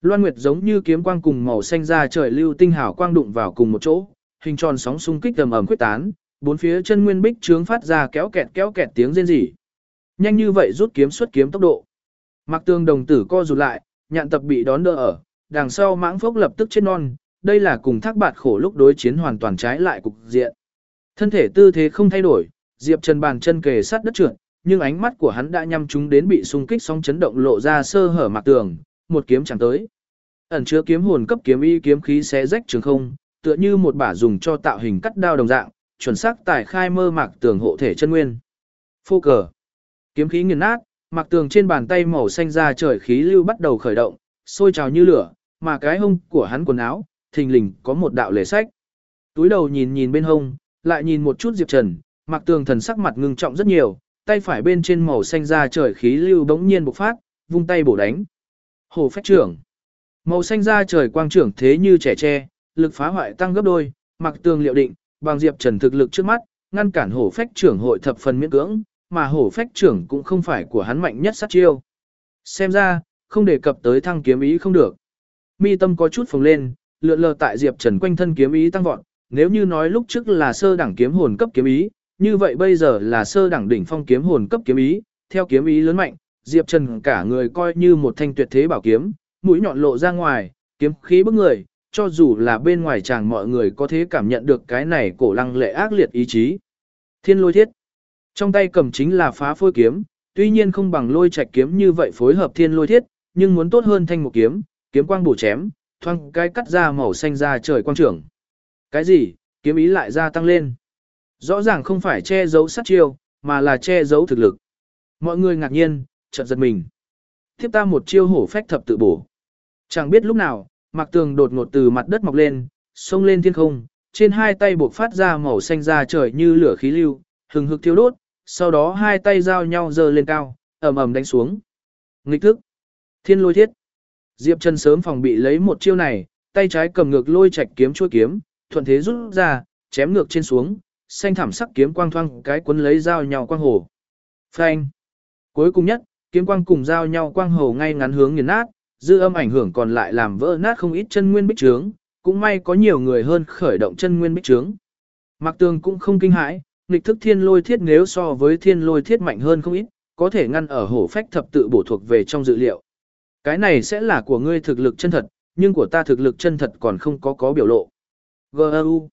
Loan Nguyệt giống như kiếm quang cùng màu xanh ra trời lưu tinh hảo quang đụng vào cùng một chỗ, hình tròn sóng xung kích tầm ầm quyết tán, bốn phía chân nguyên bích trướng phát ra kéo kẹt kéo kẹt tiếng rên rỉ. Nhanh như vậy rút kiếm xuất kiếm tốc độ. Mặc tương đồng tử co rụt lại, nhạn tập bị đón đỡ ở, đằng sau mãng phốc lập tức chết non, đây là cùng thác bạt khổ lúc đối chiến hoàn toàn trái lại cục diện. Thân thể tư thế không thay đổi, Diệp Trần bàn chân kề sát đất trượt, nhưng ánh mắt của hắn đã nhắm chúng đến bị xung kích sóng chấn động lộ ra sơ hở mạc tường, một kiếm chẳng tới. Ẩn chứa kiếm hồn cấp kiếm y kiếm khí xé rách trường không, tựa như một bả dùng cho tạo hình cắt đao đồng dạng, chuẩn xác tải khai mơ mạc tường hộ thể chân nguyên. Phô cờ. Kiếm khí nghiền nát, Mặc tường trên bàn tay màu xanh ra trời khí lưu bắt đầu khởi động, sôi trào như lửa, mà cái hông của hắn quần áo, thình lình có một đạo lề sách. Túi đầu nhìn nhìn bên hông, lại nhìn một chút Diệp Trần, Mặc tường thần sắc mặt ngưng trọng rất nhiều, tay phải bên trên màu xanh ra trời khí lưu bỗng nhiên bộc phát, vung tay bổ đánh. Hồ phách trưởng. Màu xanh ra trời quang trưởng thế như trẻ tre, lực phá hoại tăng gấp đôi, Mặc tường liệu định, bằng Diệp Trần thực lực trước mắt, ngăn cản hổ phách trưởng hội thập phần miễn cưỡng, mà hổ phách trưởng cũng không phải của hắn mạnh nhất sát chiêu. Xem ra, không đề cập tới thăng kiếm ý không được. Mi tâm có chút phồng lên, lượn lờ tại Diệp Trần quanh thân kiếm ý tăng vọt, nếu như nói lúc trước là sơ đẳng kiếm hồn cấp kiếm ý, như vậy bây giờ là sơ đẳng đỉnh phong kiếm hồn cấp kiếm ý, theo kiếm ý lớn mạnh, Diệp Trần cả người coi như một thanh tuyệt thế bảo kiếm, mũi nhọn lộ ra ngoài, kiếm khí bức người, cho dù là bên ngoài chàng mọi người có thể cảm nhận được cái này cổ lăng lệ ác liệt ý chí. Thiên lôi thiết. Trong tay cầm chính là phá phôi kiếm, tuy nhiên không bằng lôi trạch kiếm như vậy phối hợp thiên lôi thiết, nhưng muốn tốt hơn thanh một kiếm, kiếm quang bổ chém, thoang cái cắt ra màu xanh ra trời quang trưởng. Cái gì? Kiếm ý lại gia tăng lên. Rõ ràng không phải che giấu sát chiêu, mà là che giấu thực lực. Mọi người ngạc nhiên, chợt giật mình. Tiếp ta một chiêu hổ phách thập tự bổ. Chẳng biết lúc nào, Mạc Tường đột ngột từ mặt đất mọc lên, xông lên thiên không, trên hai tay buộc phát ra màu xanh ra trời như lửa khí lưu, hừng hực thiêu đốt, sau đó hai tay giao nhau giơ lên cao, ầm ầm đánh xuống. Nghịch thức. Thiên lôi thiết. Diệp Trần sớm phòng bị lấy một chiêu này, tay trái cầm ngược lôi chạch kiếm chuôi kiếm, thuận thế rút ra, chém ngược trên xuống, xanh thảm sắc kiếm quang thoang cái cuốn lấy dao nhau quang hồ. Phanh. Cuối cùng nhất, kiếm quang cùng dao nhau quang hồ ngay ngắn hướng nghiền nát, dư âm ảnh hưởng còn lại làm vỡ nát không ít chân nguyên bích trướng, cũng may có nhiều người hơn khởi động chân nguyên bích trướng. Mạc Tường cũng không kinh hãi, nghịch thức thiên lôi thiết nếu so với thiên lôi thiết mạnh hơn không ít, có thể ngăn ở hổ phách thập tự bổ thuộc về trong dự liệu. Cái này sẽ là của ngươi thực lực chân thật, nhưng của ta thực lực chân thật còn không có có biểu lộ. GU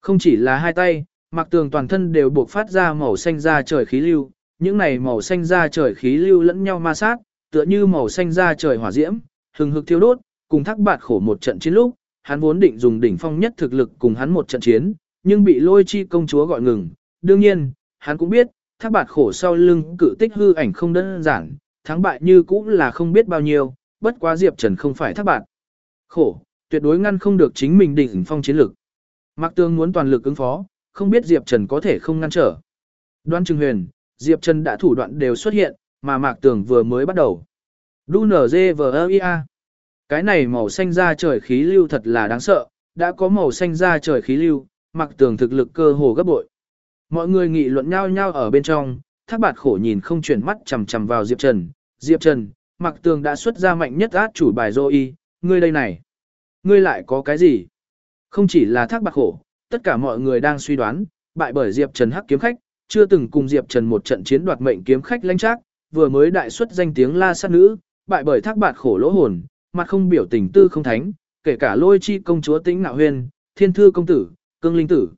Không chỉ là hai tay, mặc Tường toàn thân đều buộc phát ra màu xanh da trời khí lưu, những này màu xanh da trời khí lưu lẫn nhau ma sát, tựa như màu xanh da trời hỏa diễm, hừng hực thiêu đốt, cùng thác bạt khổ một trận chiến lúc, hắn vốn định dùng đỉnh phong nhất thực lực cùng hắn một trận chiến, nhưng bị lôi chi công chúa gọi ngừng. Đương nhiên, hắn cũng biết, thác bạt khổ sau lưng cự tích hư ảnh không đơn giản, thắng bại như cũng là không biết bao nhiêu, bất quá Diệp Trần không phải thác bạt. Khổ, tuyệt đối ngăn không được chính mình đỉnh phong chiến lực. Mạc Tương muốn toàn lực ứng phó, không biết Diệp Trần có thể không ngăn trở. Đoan Trừng Huyền, Diệp Trần đã thủ đoạn đều xuất hiện, mà Mạc Tường vừa mới bắt đầu. DUNZVIA Cái này màu xanh da trời khí lưu thật là đáng sợ, đã có màu xanh da trời khí lưu, Mạc Tường thực lực cơ hồ gấp bội. Mọi người nghị luận nhau nhau ở bên trong, thác bạt khổ nhìn không chuyển mắt chằm chằm vào Diệp Trần. Diệp Trần, Mặc Tường đã xuất ra mạnh nhất át chủ bài dô y, ngươi đây này. Ngươi lại có cái gì? Không chỉ là thác bạt khổ, tất cả mọi người đang suy đoán, bại bởi Diệp Trần hắc kiếm khách, chưa từng cùng Diệp Trần một trận chiến đoạt mệnh kiếm khách lãnh trác, vừa mới đại xuất danh tiếng la sát nữ, bại bởi thác bạt khổ lỗ hồn, mặt không biểu tình tư không thánh, kể cả lôi chi công chúa tĩnh ngạo huyên, thiên thư công tử, cương linh tử.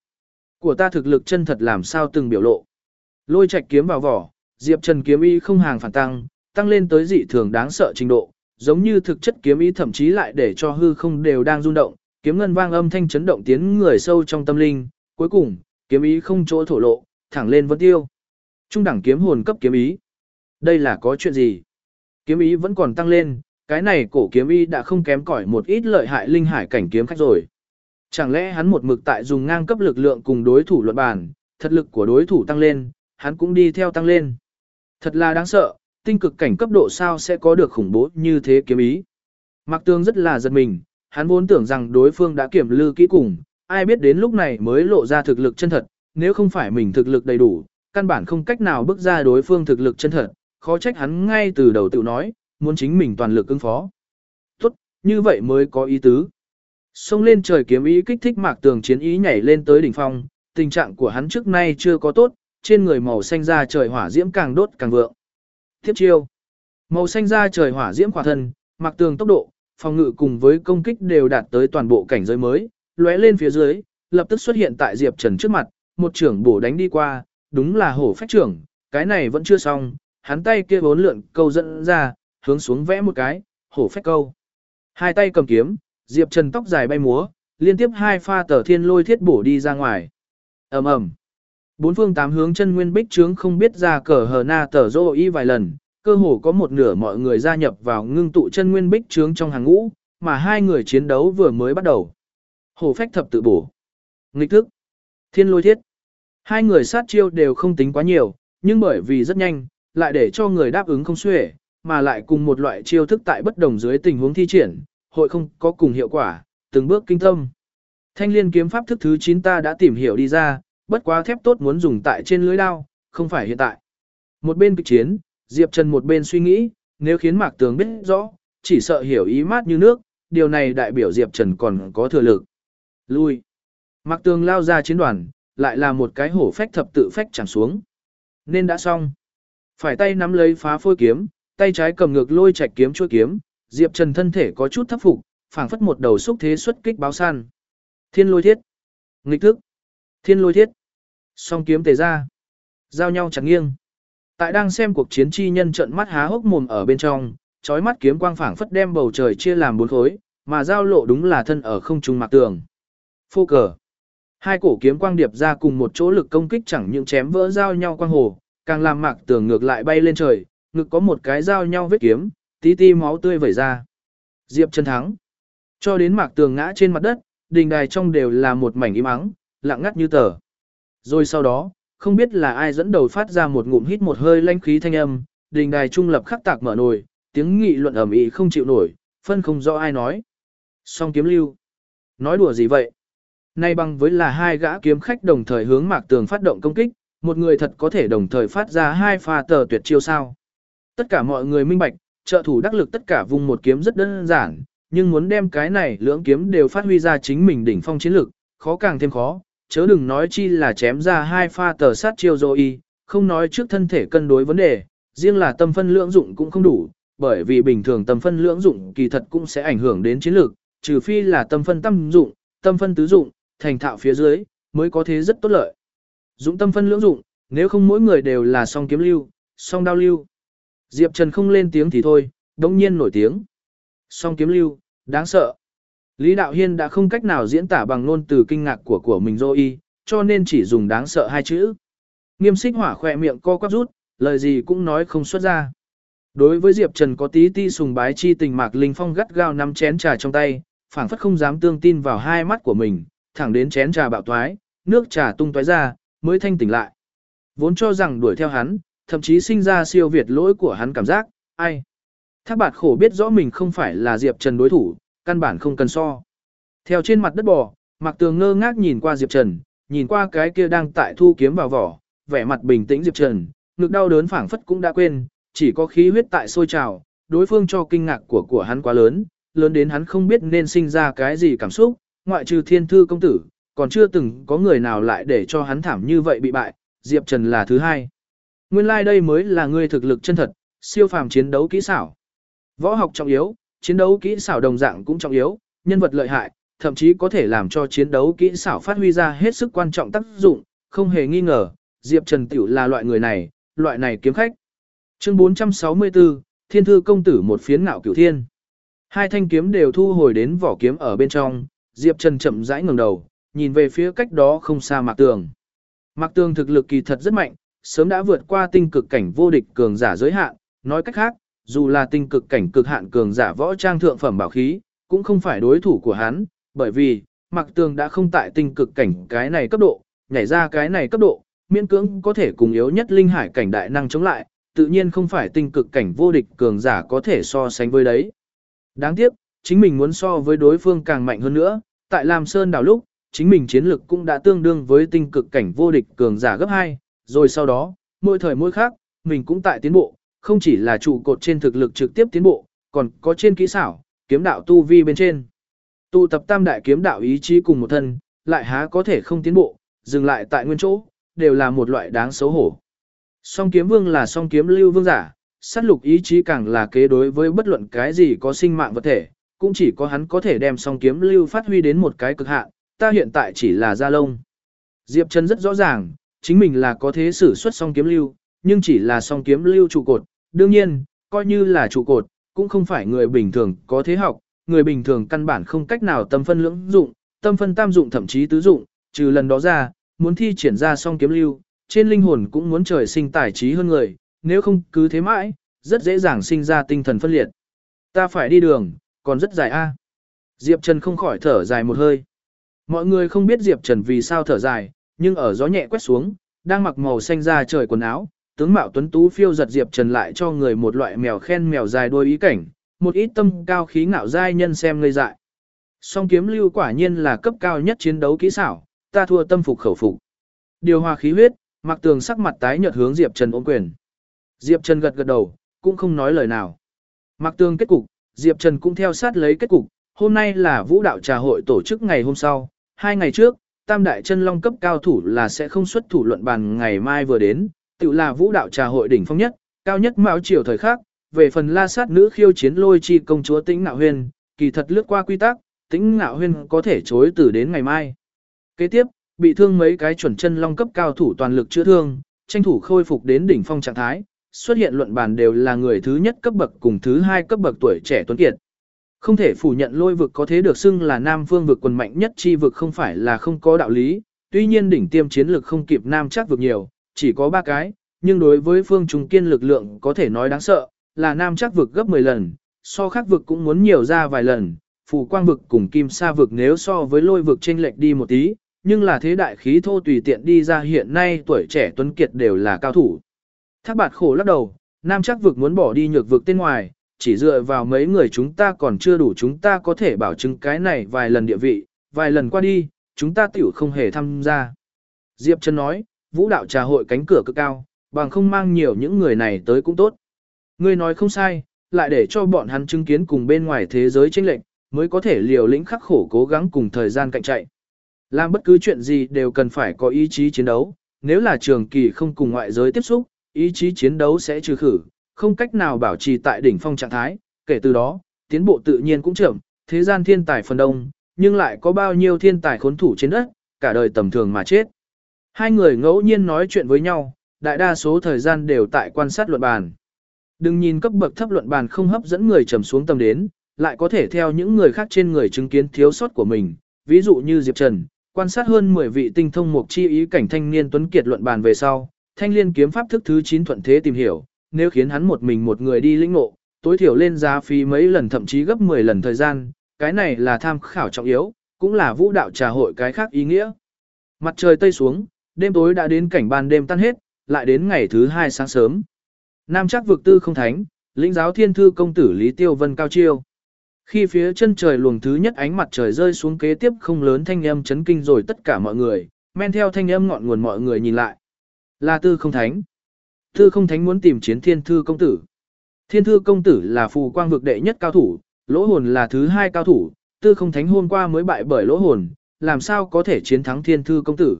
Của ta thực lực chân thật làm sao từng biểu lộ. Lôi Trạch kiếm vào vỏ, Diệp Trần kiếm ý không hàng phản tăng, tăng lên tới dị thường đáng sợ trình độ, giống như thực chất kiếm ý thậm chí lại để cho hư không đều đang rung động, kiếm ngân vang âm thanh chấn động tiến người sâu trong tâm linh, cuối cùng, kiếm ý không chỗ thổ lộ, thẳng lên vân tiêu. Trung đẳng kiếm hồn cấp kiếm ý. Đây là có chuyện gì? Kiếm ý vẫn còn tăng lên, cái này cổ kiếm ý đã không kém cỏi một ít lợi hại linh hải cảnh kiếm khách rồi. Chẳng lẽ hắn một mực tại dùng ngang cấp lực lượng cùng đối thủ luận bàn, thật lực của đối thủ tăng lên, hắn cũng đi theo tăng lên. Thật là đáng sợ, tinh cực cảnh cấp độ sao sẽ có được khủng bố như thế kiếm ý. Mạc Tương rất là giật mình, hắn vốn tưởng rằng đối phương đã kiểm lư kỹ cùng, ai biết đến lúc này mới lộ ra thực lực chân thật, nếu không phải mình thực lực đầy đủ, căn bản không cách nào bước ra đối phương thực lực chân thật, khó trách hắn ngay từ đầu tự nói, muốn chính mình toàn lực ứng phó. Tốt, như vậy mới có ý tứ. Xông lên trời kiếm ý kích thích mạc tường chiến ý nhảy lên tới đỉnh phong, tình trạng của hắn trước nay chưa có tốt, trên người màu xanh da trời hỏa diễm càng đốt càng vượng. Tiếp chiêu. Màu xanh da trời hỏa diễm quả thân, mạc tường tốc độ, phòng ngự cùng với công kích đều đạt tới toàn bộ cảnh giới mới, lóe lên phía dưới, lập tức xuất hiện tại Diệp Trần trước mặt, một trưởng bổ đánh đi qua, đúng là hổ phách trưởng, cái này vẫn chưa xong, hắn tay kia bốn lượn câu dẫn ra, hướng xuống vẽ một cái, hổ phách câu. Hai tay cầm kiếm, Diệp Trần tóc dài bay múa, liên tiếp hai pha tờ thiên lôi thiết bổ đi ra ngoài. ầm ầm Bốn phương tám hướng chân nguyên bích trướng không biết ra cờ hờ na tờ rô y vài lần, cơ hồ có một nửa mọi người gia nhập vào ngưng tụ chân nguyên bích trướng trong hàng ngũ, mà hai người chiến đấu vừa mới bắt đầu. Hổ phách thập tự bổ. Nghịch thức. Thiên lôi thiết. Hai người sát chiêu đều không tính quá nhiều, nhưng bởi vì rất nhanh, lại để cho người đáp ứng không xuể, mà lại cùng một loại chiêu thức tại bất đồng dưới tình huống thi triển, hội không có cùng hiệu quả, từng bước kinh tâm. Thanh liên kiếm pháp thức thứ 9 ta đã tìm hiểu đi ra, bất quá thép tốt muốn dùng tại trên lưới đao, không phải hiện tại. Một bên kịch chiến, Diệp Trần một bên suy nghĩ, nếu khiến Mạc Tường biết rõ, chỉ sợ hiểu ý mát như nước, điều này đại biểu Diệp Trần còn có thừa lực. Lui. Mạc Tường lao ra chiến đoàn, lại là một cái hổ phách thập tự phách chẳng xuống. Nên đã xong. Phải tay nắm lấy phá phôi kiếm, tay trái cầm ngược lôi chạch kiếm chua kiếm, Diệp Trần thân thể có chút thấp phục, phảng phất một đầu xúc thế xuất kích báo san. Thiên lôi thiết. Nghịch thức. Thiên lôi thiết. Song kiếm tề ra. Giao nhau chẳng nghiêng. Tại đang xem cuộc chiến chi nhân trận mắt há hốc mồm ở bên trong, chói mắt kiếm quang phảng phất đem bầu trời chia làm bốn khối, mà giao lộ đúng là thân ở không trung mạc tường. Phô cờ. Hai cổ kiếm quang điệp ra cùng một chỗ lực công kích chẳng những chém vỡ giao nhau quang hồ, càng làm mạc tường ngược lại bay lên trời, ngực có một cái giao nhau vết kiếm, tí ti máu tươi vẩy ra. Diệp chân thắng. Cho đến mạc tường ngã trên mặt đất, đình đài trong đều là một mảnh im ắng, lặng ngắt như tờ. Rồi sau đó, không biết là ai dẫn đầu phát ra một ngụm hít một hơi lanh khí thanh âm, đình đài trung lập khắc tạc mở nồi, tiếng nghị luận ầm ĩ không chịu nổi, phân không rõ ai nói. Song kiếm lưu. Nói đùa gì vậy? Nay bằng với là hai gã kiếm khách đồng thời hướng mạc tường phát động công kích, một người thật có thể đồng thời phát ra hai pha tờ tuyệt chiêu sao. Tất cả mọi người minh bạch, trợ thủ đắc lực tất cả vùng một kiếm rất đơn giản, nhưng muốn đem cái này lưỡng kiếm đều phát huy ra chính mình đỉnh phong chiến lực, khó càng thêm khó, chớ đừng nói chi là chém ra hai pha tờ sát chiêu dô y, không nói trước thân thể cân đối vấn đề, riêng là tâm phân lưỡng dụng cũng không đủ, bởi vì bình thường tâm phân lưỡng dụng kỳ thật cũng sẽ ảnh hưởng đến chiến lược, trừ phi là tâm phân tâm dụng, tâm phân tứ dụng, thành thạo phía dưới, mới có thế rất tốt lợi. Dụng tâm phân lưỡng dụng, nếu không mỗi người đều là song kiếm lưu, song đao lưu. Diệp Trần không lên tiếng thì thôi, đống nhiên nổi tiếng. Song kiếm lưu, đáng sợ. Lý Đạo Hiên đã không cách nào diễn tả bằng ngôn từ kinh ngạc của của mình rồi y, cho nên chỉ dùng đáng sợ hai chữ. Nghiêm xích hỏa khỏe miệng co quắp rút, lời gì cũng nói không xuất ra. Đối với Diệp Trần có tí ti sùng bái chi tình Mạc Linh Phong gắt gao nắm chén trà trong tay, phảng phất không dám tương tin vào hai mắt của mình, thẳng đến chén trà bạo toái, nước trà tung toái ra, mới thanh tỉnh lại. Vốn cho rằng đuổi theo hắn, thậm chí sinh ra siêu việt lỗi của hắn cảm giác, ai. Thác bạt khổ biết rõ mình không phải là Diệp Trần đối thủ, căn bản không cần so. Theo trên mặt đất bò, Mạc Tường ngơ ngác nhìn qua Diệp Trần, nhìn qua cái kia đang tại thu kiếm vào vỏ, vẻ mặt bình tĩnh Diệp Trần, ngực đau đớn phảng phất cũng đã quên, chỉ có khí huyết tại sôi trào, đối phương cho kinh ngạc của của hắn quá lớn, lớn đến hắn không biết nên sinh ra cái gì cảm xúc, ngoại trừ thiên thư công tử, còn chưa từng có người nào lại để cho hắn thảm như vậy bị bại, Diệp Trần là thứ hai. Nguyên lai like đây mới là ngươi thực lực chân thật, siêu phàm chiến đấu kỹ xảo. Võ học trọng yếu, chiến đấu kỹ xảo đồng dạng cũng trọng yếu, nhân vật lợi hại, thậm chí có thể làm cho chiến đấu kỹ xảo phát huy ra hết sức quan trọng tác dụng, không hề nghi ngờ, Diệp Trần Tiểu là loại người này, loại này kiếm khách. Chương 464, Thiên Thư Công Tử một phiến ngạo cửu thiên. Hai thanh kiếm đều thu hồi đến vỏ kiếm ở bên trong, Diệp Trần chậm rãi ngẩng đầu, nhìn về phía cách đó không xa Mạc Tường. Mạc Tường thực lực kỳ thật rất mạnh, sớm đã vượt qua tinh cực cảnh vô địch cường giả giới hạn, nói cách khác, dù là tinh cực cảnh cực hạn cường giả võ trang thượng phẩm bảo khí, cũng không phải đối thủ của hắn, bởi vì, Mạc Tường đã không tại tinh cực cảnh cái này cấp độ, nhảy ra cái này cấp độ, miễn cưỡng có thể cùng yếu nhất linh hải cảnh đại năng chống lại, tự nhiên không phải tinh cực cảnh vô địch cường giả có thể so sánh với đấy. Đáng tiếc, chính mình muốn so với đối phương càng mạnh hơn nữa, tại Lam Sơn đảo lúc, chính mình chiến lực cũng đã tương đương với tinh cực cảnh vô địch cường giả gấp 2, rồi sau đó, mỗi thời mỗi khác, mình cũng tại tiến bộ, không chỉ là trụ cột trên thực lực trực tiếp tiến bộ, còn có trên kỹ xảo, kiếm đạo tu vi bên trên. Tụ tập tam đại kiếm đạo ý chí cùng một thân, lại há có thể không tiến bộ, dừng lại tại nguyên chỗ, đều là một loại đáng xấu hổ. Song kiếm vương là song kiếm lưu vương giả, sát lục ý chí càng là kế đối với bất luận cái gì có sinh mạng vật thể, cũng chỉ có hắn có thể đem song kiếm lưu phát huy đến một cái cực hạn, ta hiện tại chỉ là gia lông. Diệp Trần rất rõ ràng, chính mình là có thế sử xuất song kiếm lưu, nhưng chỉ là song kiếm lưu trụ cột, đương nhiên, coi như là trụ cột, cũng không phải người bình thường có thế học, người bình thường căn bản không cách nào tâm phân lưỡng dụng, tâm phân tam dụng thậm chí tứ dụng, trừ lần đó ra, muốn thi triển ra song kiếm lưu, trên linh hồn cũng muốn trời sinh tài trí hơn người, nếu không cứ thế mãi, rất dễ dàng sinh ra tinh thần phân liệt. Ta phải đi đường, còn rất dài a. Diệp Trần không khỏi thở dài một hơi. Mọi người không biết Diệp Trần vì sao thở dài, nhưng ở gió nhẹ quét xuống, đang mặc màu xanh da trời quần áo, tướng mạo tuấn tú phiêu giật Diệp Trần lại cho người một loại mèo khen mèo dài đôi ý cảnh, một ít tâm cao khí ngạo giai nhân xem ngây dại. Song kiếm lưu quả nhiên là cấp cao nhất chiến đấu kỹ xảo, ta thua tâm phục khẩu phục. Điều hòa khí huyết, Mặc Tường sắc mặt tái nhợt hướng Diệp Trần ôm quyền. Diệp Trần gật gật đầu, cũng không nói lời nào. Mặc Tường kết cục, Diệp Trần cũng theo sát lấy kết cục, hôm nay là vũ đạo trà hội tổ chức ngày hôm sau, hai ngày trước, tam đại chân long cấp cao thủ là sẽ không xuất thủ luận bàn ngày mai vừa đến, tự là vũ đạo trà hội đỉnh phong nhất, cao nhất mạo triều thời khác, về phần la sát nữ khiêu chiến lôi chi công chúa tĩnh ngạo huyên, kỳ thật lướt qua quy tắc, tĩnh ngạo huyên có thể chối từ đến ngày mai. Kế tiếp, bị thương mấy cái chuẩn chân long cấp cao thủ toàn lực chữa thương, tranh thủ khôi phục đến đỉnh phong trạng thái, xuất hiện luận bàn đều là người thứ nhất cấp bậc cùng thứ hai cấp bậc tuổi trẻ tuấn kiệt. Không thể phủ nhận lôi vực có thế được xưng là nam phương vực quần mạnh nhất chi vực không phải là không có đạo lý, tuy nhiên đỉnh tiêm chiến lực không kịp nam chắc vực nhiều, chỉ có ba cái, nhưng đối với phương trung kiên lực lượng có thể nói đáng sợ, là nam chắc vực gấp 10 lần, so khác vực cũng muốn nhiều ra vài lần, phù quang vực cùng kim sa vực nếu so với lôi vực chênh lệch đi một tí, nhưng là thế đại khí thô tùy tiện đi ra hiện nay tuổi trẻ tuấn kiệt đều là cao thủ. Thác bạt khổ lắc đầu, nam chắc vực muốn bỏ đi nhược vực tên ngoài, chỉ dựa vào mấy người chúng ta còn chưa đủ chúng ta có thể bảo chứng cái này vài lần địa vị, vài lần qua đi, chúng ta tiểu không hề tham gia. Diệp Trần nói, vũ đạo trà hội cánh cửa cực cao, bằng không mang nhiều những người này tới cũng tốt. Ngươi nói không sai, lại để cho bọn hắn chứng kiến cùng bên ngoài thế giới chênh lệnh, mới có thể liều lĩnh khắc khổ cố gắng cùng thời gian cạnh chạy. Làm bất cứ chuyện gì đều cần phải có ý chí chiến đấu, nếu là trường kỳ không cùng ngoại giới tiếp xúc, ý chí chiến đấu sẽ trừ khử, không cách nào bảo trì tại đỉnh phong trạng thái, kể từ đó, tiến bộ tự nhiên cũng chậm, thế gian thiên tài phần đông, nhưng lại có bao nhiêu thiên tài khốn thủ trên đất, cả đời tầm thường mà chết. Hai người ngẫu nhiên nói chuyện với nhau, đại đa số thời gian đều tại quan sát luận bàn. Đừng nhìn cấp bậc thấp luận bàn không hấp dẫn người trầm xuống tâm đến, lại có thể theo những người khác trên người chứng kiến thiếu sót của mình, ví dụ như Diệp Trần, quan sát hơn 10 vị tinh thông mục chi ý cảnh thanh niên tuấn kiệt luận bàn về sau, thanh liên kiếm pháp thức thứ 9 thuận thế tìm hiểu, nếu khiến hắn một mình một người đi lĩnh ngộ, tối thiểu lên giá phí mấy lần thậm chí gấp 10 lần thời gian, cái này là tham khảo trọng yếu, cũng là vũ đạo trà hội cái khác ý nghĩa. Mặt trời tây xuống, đêm tối đã đến cảnh ban đêm tan hết, lại đến ngày thứ hai sáng sớm. Nam chắc vực tư không thánh, lĩnh giáo thiên thư công tử Lý Tiêu Vân cao chiêu. Khi phía chân trời luồng thứ nhất ánh mặt trời rơi xuống kế tiếp không lớn thanh âm chấn kinh rồi tất cả mọi người, men theo thanh âm ngọn nguồn mọi người nhìn lại. Là tư không thánh. Tư không thánh muốn tìm chiến thiên thư công tử. Thiên thư công tử là phù quang vực đệ nhất cao thủ, lỗ hồn là thứ hai cao thủ, tư không thánh hôm qua mới bại bởi lỗ hồn, làm sao có thể chiến thắng thiên thư công tử.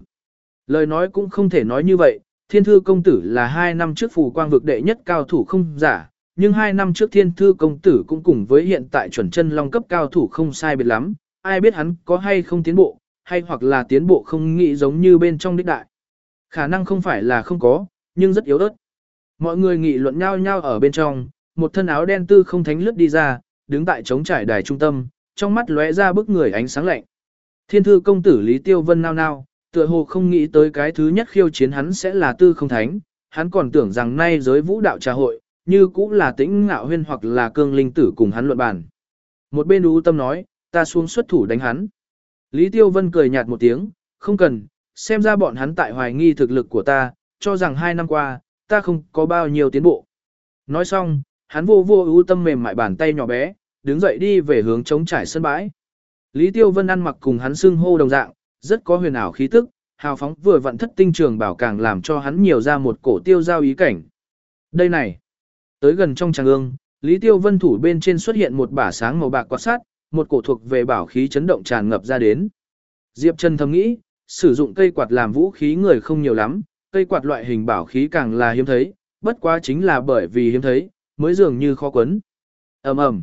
Lời nói cũng không thể nói như vậy, thiên thư công tử là hai năm trước phù quang vực đệ nhất cao thủ không giả, nhưng hai năm trước thiên thư công tử cũng cùng với hiện tại chuẩn chân long cấp cao thủ không sai biệt lắm, ai biết hắn có hay không tiến bộ, hay hoặc là tiến bộ không nghĩ giống như bên trong đích đại. Khả năng không phải là không có, nhưng rất yếu ớt. Mọi người nghị luận nhau nhau ở bên trong, một thân áo đen tư không thánh lướt đi ra, đứng tại trống trải đài trung tâm, trong mắt lóe ra bức người ánh sáng lạnh. Thiên thư công tử Lý Tiêu Vân nao nao, tựa hồ không nghĩ tới cái thứ nhất khiêu chiến hắn sẽ là tư không thánh, hắn còn tưởng rằng nay giới vũ đạo trà hội, như cũng là tĩnh ngạo huyên hoặc là cương linh tử cùng hắn luận bàn. Một bên ưu tâm nói, ta xuống xuất thủ đánh hắn. Lý Tiêu Vân cười nhạt một tiếng, không cần, xem ra bọn hắn tại hoài nghi thực lực của ta, cho rằng hai năm qua, ta không có bao nhiêu tiến bộ. Nói xong, hắn vô vô ưu tâm mềm mại bàn tay nhỏ bé, đứng dậy đi về hướng chống trải sân bãi. Lý Tiêu Vân ăn mặc cùng hắn xưng hô đồng dạng, rất có huyền ảo khí tức, hào phóng vừa vận thất tinh trường bảo càng làm cho hắn nhiều ra một cổ tiêu giao ý cảnh. Đây này, tới gần trong tràng ương, Lý Tiêu Vân thủ bên trên xuất hiện một bả sáng màu bạc quạt sát, một cổ thuộc về bảo khí chấn động tràn ngập ra đến. Diệp Trần thầm nghĩ, sử dụng cây quạt làm vũ khí người không nhiều lắm, cây quạt loại hình bảo khí càng là hiếm thấy, bất quá chính là bởi vì hiếm thấy, mới dường như khó quấn. ầm ầm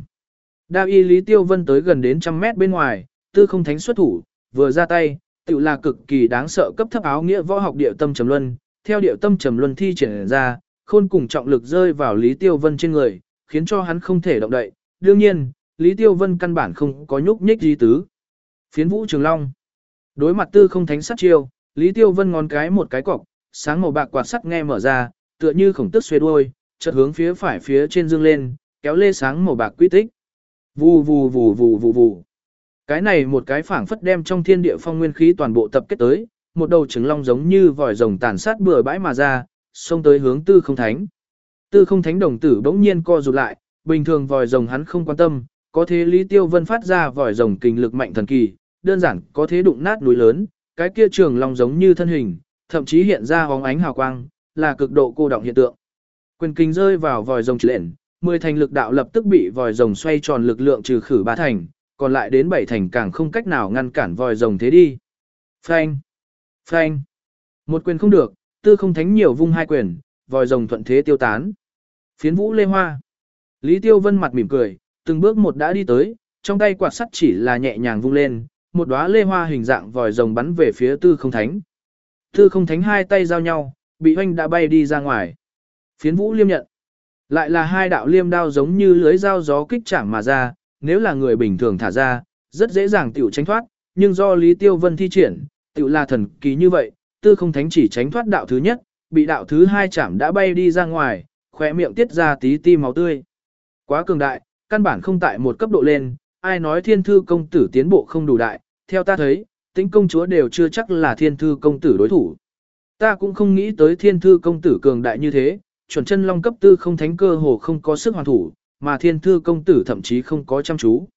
Đao y Lý Tiêu Vân tới gần đến trăm mét bên ngoài, tư không thánh xuất thủ, vừa ra tay, tự là cực kỳ đáng sợ cấp thấp áo nghĩa võ học điệu tâm trầm luân, theo điệu tâm trầm luân thi triển ra, khôn cùng trọng lực rơi vào Lý Tiêu Vân trên người, khiến cho hắn không thể động đậy. Đương nhiên, Lý Tiêu Vân căn bản không có nhúc nhích gì tứ. Phiến Vũ Trường Long. Đối mặt tư không thánh sát chiêu, Lý Tiêu Vân ngón cái một cái cọc, sáng màu bạc quạt sắt nghe mở ra, tựa như khổng tức xuê đuôi, chợt hướng phía phải phía trên dương lên, kéo lê sáng màu bạc quy tích. Vù vù vù vù vù vù. Cái này một cái phảng phất đem trong thiên địa phong nguyên khí toàn bộ tập kết tới, một đầu trứng long giống như vòi rồng tàn sát bừa bãi mà ra, xông tới hướng tư không thánh. Tư không thánh đồng tử bỗng nhiên co rụt lại, bình thường vòi rồng hắn không quan tâm, có thế Lý Tiêu Vân phát ra vòi rồng kinh lực mạnh thần kỳ, đơn giản có thế đụng nát núi lớn, cái kia trường long giống như thân hình, thậm chí hiện ra hóng ánh hào quang, là cực độ cô động hiện tượng. Quyền kinh rơi vào vòi rồng lệnh, mười thành lực đạo lập tức bị vòi rồng xoay tròn lực lượng trừ khử ba thành, còn lại đến bảy thành càng không cách nào ngăn cản vòi rồng thế đi. Phanh! Phanh! Một quyền không được, tư không thánh nhiều vung hai quyền, vòi rồng thuận thế tiêu tán. Phiến vũ lê hoa. Lý Tiêu Vân mặt mỉm cười, từng bước một đã đi tới, trong tay quạt sắt chỉ là nhẹ nhàng vung lên, một đóa lê hoa hình dạng vòi rồng bắn về phía tư không thánh. Thư không thánh hai tay giao nhau, bị hoanh đã bay đi ra ngoài. Phiến vũ liêm nhận. Lại là hai đạo liêm đao giống như lưới dao gió kích chạm mà ra, nếu là người bình thường thả ra, rất dễ dàng tiểu tránh thoát, nhưng do Lý Tiêu Vân thi triển, tiểu là thần kỳ như vậy, tư không thánh chỉ tránh thoát đạo thứ nhất, bị đạo thứ hai chạm đã bay đi ra ngoài, khỏe miệng tiết ra tí ti máu tươi. Quá cường đại, căn bản không tại một cấp độ lên, ai nói thiên thư công tử tiến bộ không đủ đại, theo ta thấy, tĩnh công chúa đều chưa chắc là thiên thư công tử đối thủ. Ta cũng không nghĩ tới thiên thư công tử cường đại như thế, chuẩn chân long cấp tư không thánh cơ hồ không có sức hoàn thủ, mà thiên thư công tử thậm chí không có chăm chú.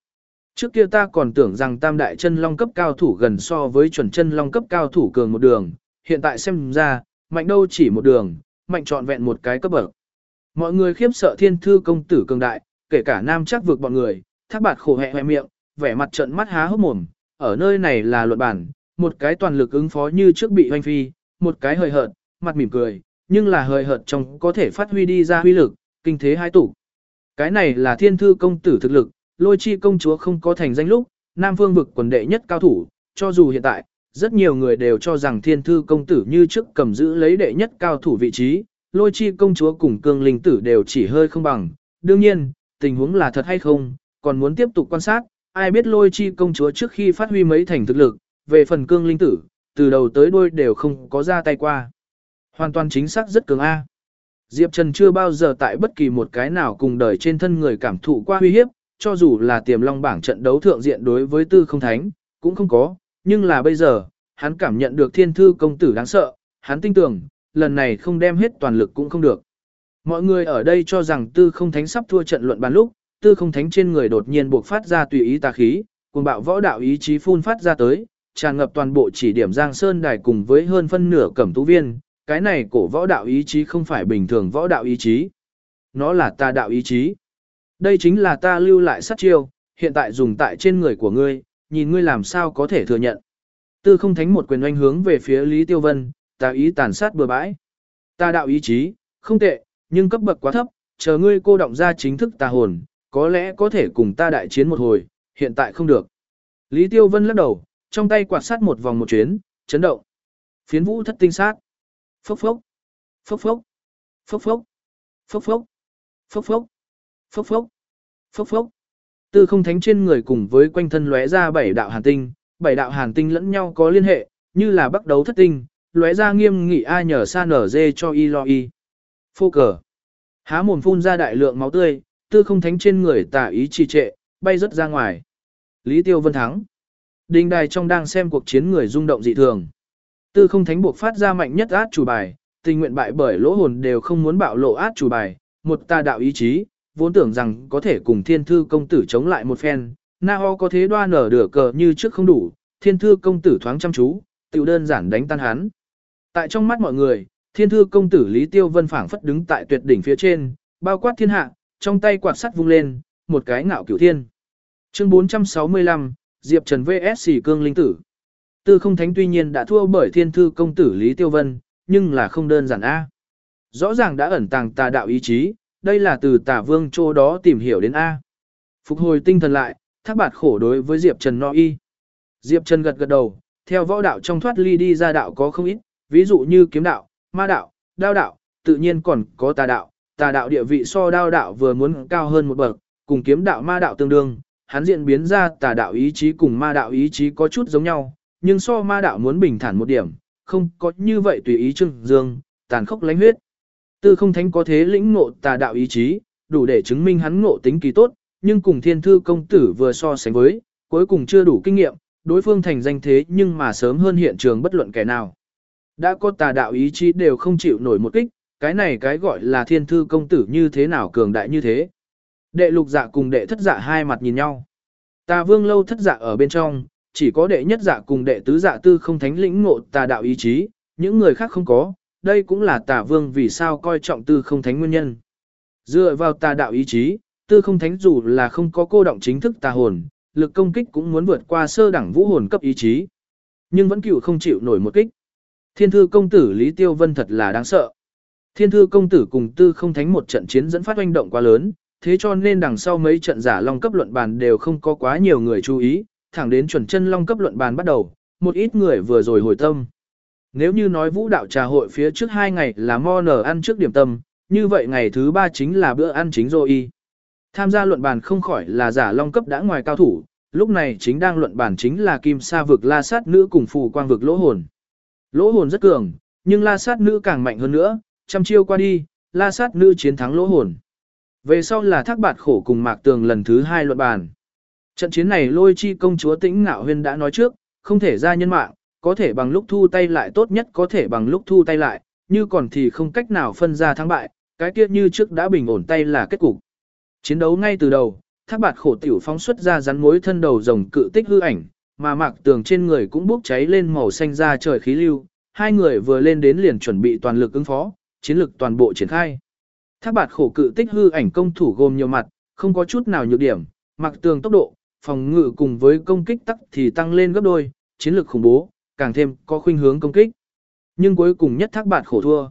Trước kia ta còn tưởng rằng tam đại chân long cấp cao thủ gần so với chuẩn chân long cấp cao thủ cường một đường, hiện tại xem ra, mạnh đâu chỉ một đường, mạnh trọn vẹn một cái cấp bậc. Mọi người khiếp sợ thiên thư công tử cường đại, kể cả nam chắc vượt bọn người, thác bạt khổ hẹ hẹ miệng, vẻ mặt trận mắt há hốc mồm, ở nơi này là luận bản, một cái toàn lực ứng phó như trước bị hoanh phi, một cái hơi hợt, mặt mỉm cười, nhưng là hơi hợt trong có thể phát huy đi ra huy lực, kinh thế hai tủ. Cái này là thiên thư công tử thực lực, lôi chi công chúa không có thành danh lúc, Nam Phương vực quần đệ nhất cao thủ, cho dù hiện tại, rất nhiều người đều cho rằng thiên thư công tử như trước cầm giữ lấy đệ nhất cao thủ vị trí, lôi chi công chúa cùng cương linh tử đều chỉ hơi không bằng. Đương nhiên, tình huống là thật hay không, còn muốn tiếp tục quan sát, ai biết lôi chi công chúa trước khi phát huy mấy thành thực lực, về phần cương linh tử, từ đầu tới đuôi đều không có ra tay qua. Hoàn toàn chính xác rất cường A. Diệp Trần chưa bao giờ tại bất kỳ một cái nào cùng đời trên thân người cảm thụ qua uy hiếp, cho dù là tiềm long bảng trận đấu thượng diện đối với tư không thánh, cũng không có, nhưng là bây giờ, hắn cảm nhận được thiên thư công tử đáng sợ, hắn tin tưởng, lần này không đem hết toàn lực cũng không được. Mọi người ở đây cho rằng tư không thánh sắp thua trận luận bàn lúc, tư không thánh trên người đột nhiên buộc phát ra tùy ý tà khí, cùng bạo võ đạo ý chí phun phát ra tới, tràn ngập toàn bộ chỉ điểm Giang Sơn Đài cùng với hơn phân nửa cẩm tú viên, cái này cổ võ đạo ý chí không phải bình thường võ đạo ý chí. Nó là ta đạo ý chí. Đây chính là ta lưu lại sát chiêu, hiện tại dùng tại trên người của ngươi, nhìn ngươi làm sao có thể thừa nhận. Tư không thánh một quyền oanh hướng về phía Lý Tiêu Vân, ta ý tàn sát bừa bãi. Ta đạo ý chí, không tệ, nhưng cấp bậc quá thấp, chờ ngươi cô động ra chính thức tà hồn, có lẽ có thể cùng ta đại chiến một hồi, hiện tại không được. Lý Tiêu Vân lắc đầu, trong tay quạt sát một vòng một chuyến, chấn động. Phiến vũ thất tinh sát. Phốc phốc. Phốc phốc. Phốc phốc. Phốc phốc. Phốc phốc. Phốc phốc. Phốc phốc. Tư không thánh trên người cùng với quanh thân lóe ra bảy đạo hàn tinh, bảy đạo hàn tinh lẫn nhau có liên hệ, như là bắt đấu thất tinh, lóe ra nghiêm nghị ai nhờ sa nở dê cho y lo y. Phô cờ. Há mồm phun ra đại lượng máu tươi, tư không thánh trên người tả ý trì trệ, bay rất ra ngoài. Lý Tiêu Vân thắng. Đình đài trong đang xem cuộc chiến người rung động dị thường. Tư không thánh buộc phát ra mạnh nhất át chủ bài, tình nguyện bại bởi lỗ hồn đều không muốn bạo lộ át chủ bài, một tà đạo ý chí, vốn tưởng rằng có thể cùng thiên thư công tử chống lại một phen, na ho có thế đoan nở đửa cờ như trước không đủ, thiên thư công tử thoáng chăm chú, tiểu đơn giản đánh tan hắn. Tại trong mắt mọi người, thiên thư công tử Lý Tiêu Vân phảng phất đứng tại tuyệt đỉnh phía trên, bao quát thiên hạ, trong tay quạt sắt vung lên, một cái ngạo cửu thiên. Chương 465, Diệp Trần VS Cương Linh Tử. Tư không thánh tuy nhiên đã thua bởi thiên thư công tử Lý Tiêu Vân, nhưng là không đơn giản A. Rõ ràng đã ẩn tàng tà đạo ý chí, đây là từ tà vương chỗ đó tìm hiểu đến A. Phục hồi tinh thần lại, thác bạt khổ đối với Diệp Trần no y. Diệp Trần gật gật đầu, theo võ đạo trong thoát ly đi ra đạo có không ít, ví dụ như kiếm đạo, ma đạo, đao đạo, tự nhiên còn có tà đạo, tà đạo địa vị so đao đạo vừa muốn cao hơn một bậc, cùng kiếm đạo ma đạo tương đương, hắn diễn biến ra tà đạo ý chí cùng ma đạo ý chí có chút giống nhau, nhưng so ma đạo muốn bình thản một điểm, không có như vậy tùy ý trưng dương, tàn khốc lãnh huyết. Tư không thánh có thế lĩnh ngộ tà đạo ý chí, đủ để chứng minh hắn ngộ tính kỳ tốt, nhưng cùng thiên thư công tử vừa so sánh với, cuối cùng chưa đủ kinh nghiệm, đối phương thành danh thế nhưng mà sớm hơn hiện trường bất luận kẻ nào. Đã có tà đạo ý chí đều không chịu nổi một kích, cái này cái gọi là thiên thư công tử như thế nào cường đại như thế. Đệ lục dạ cùng đệ thất dạ hai mặt nhìn nhau. Tà vương lâu thất dạ ở bên trong, chỉ có đệ nhất dạ cùng đệ tứ dạ tư không thánh lĩnh ngộ tà đạo ý chí, những người khác không có, đây cũng là tà vương vì sao coi trọng tư không thánh nguyên nhân. Dựa vào tà đạo ý chí, tư không thánh dù là không có cô động chính thức tà hồn, lực công kích cũng muốn vượt qua sơ đẳng vũ hồn cấp ý chí. Nhưng vẫn cựu không chịu nổi một kích. Thiên thư công tử Lý Tiêu Vân thật là đáng sợ. Thiên thư công tử cùng tư không thánh một trận chiến dẫn phát oanh động quá lớn, thế cho nên đằng sau mấy trận giả long cấp luận bàn đều không có quá nhiều người chú ý, thẳng đến chuẩn chân long cấp luận bàn bắt đầu, một ít người vừa rồi hồi tâm. Nếu như nói vũ đạo trà hội phía trước hai ngày là mo nở ăn trước điểm tâm, như vậy ngày thứ ba chính là bữa ăn chính rồi. Tham gia luận bàn không khỏi là giả long cấp đã ngoài cao thủ, lúc này chính đang luận bàn chính là kim sa vực la sát nữ cùng phù quang vực lỗ hồn. Lỗ hồn rất cường, nhưng la sát nữ càng mạnh hơn nữa, trăm chiêu qua đi, la sát nữ chiến thắng lỗ hồn. Về sau là thác bạt khổ cùng mạc tường lần thứ hai luận bàn. Trận chiến này lôi chi công chúa tĩnh ngạo huyên đã nói trước, không thể ra nhân mạng, có thể bằng lúc thu tay lại tốt nhất có thể bằng lúc thu tay lại, như còn thì không cách nào phân ra thắng bại, cái kia như trước đã bình ổn tay là kết cục. Chiến đấu ngay từ đầu, thác bạt khổ tiểu phóng xuất ra rắn mối thân đầu rồng cự tích hư ảnh, mà mạc tường trên người cũng bốc cháy lên màu xanh ra trời khí lưu, hai người vừa lên đến liền chuẩn bị toàn lực ứng phó, chiến lực toàn bộ triển khai. Thác bạt khổ cự tích hư ảnh công thủ gồm nhiều mặt, không có chút nào nhược điểm, Mặc tường tốc độ, phòng ngự cùng với công kích tắc thì tăng lên gấp đôi, chiến lược khủng bố, càng thêm có khuynh hướng công kích. Nhưng cuối cùng nhất thác bạt khổ thua.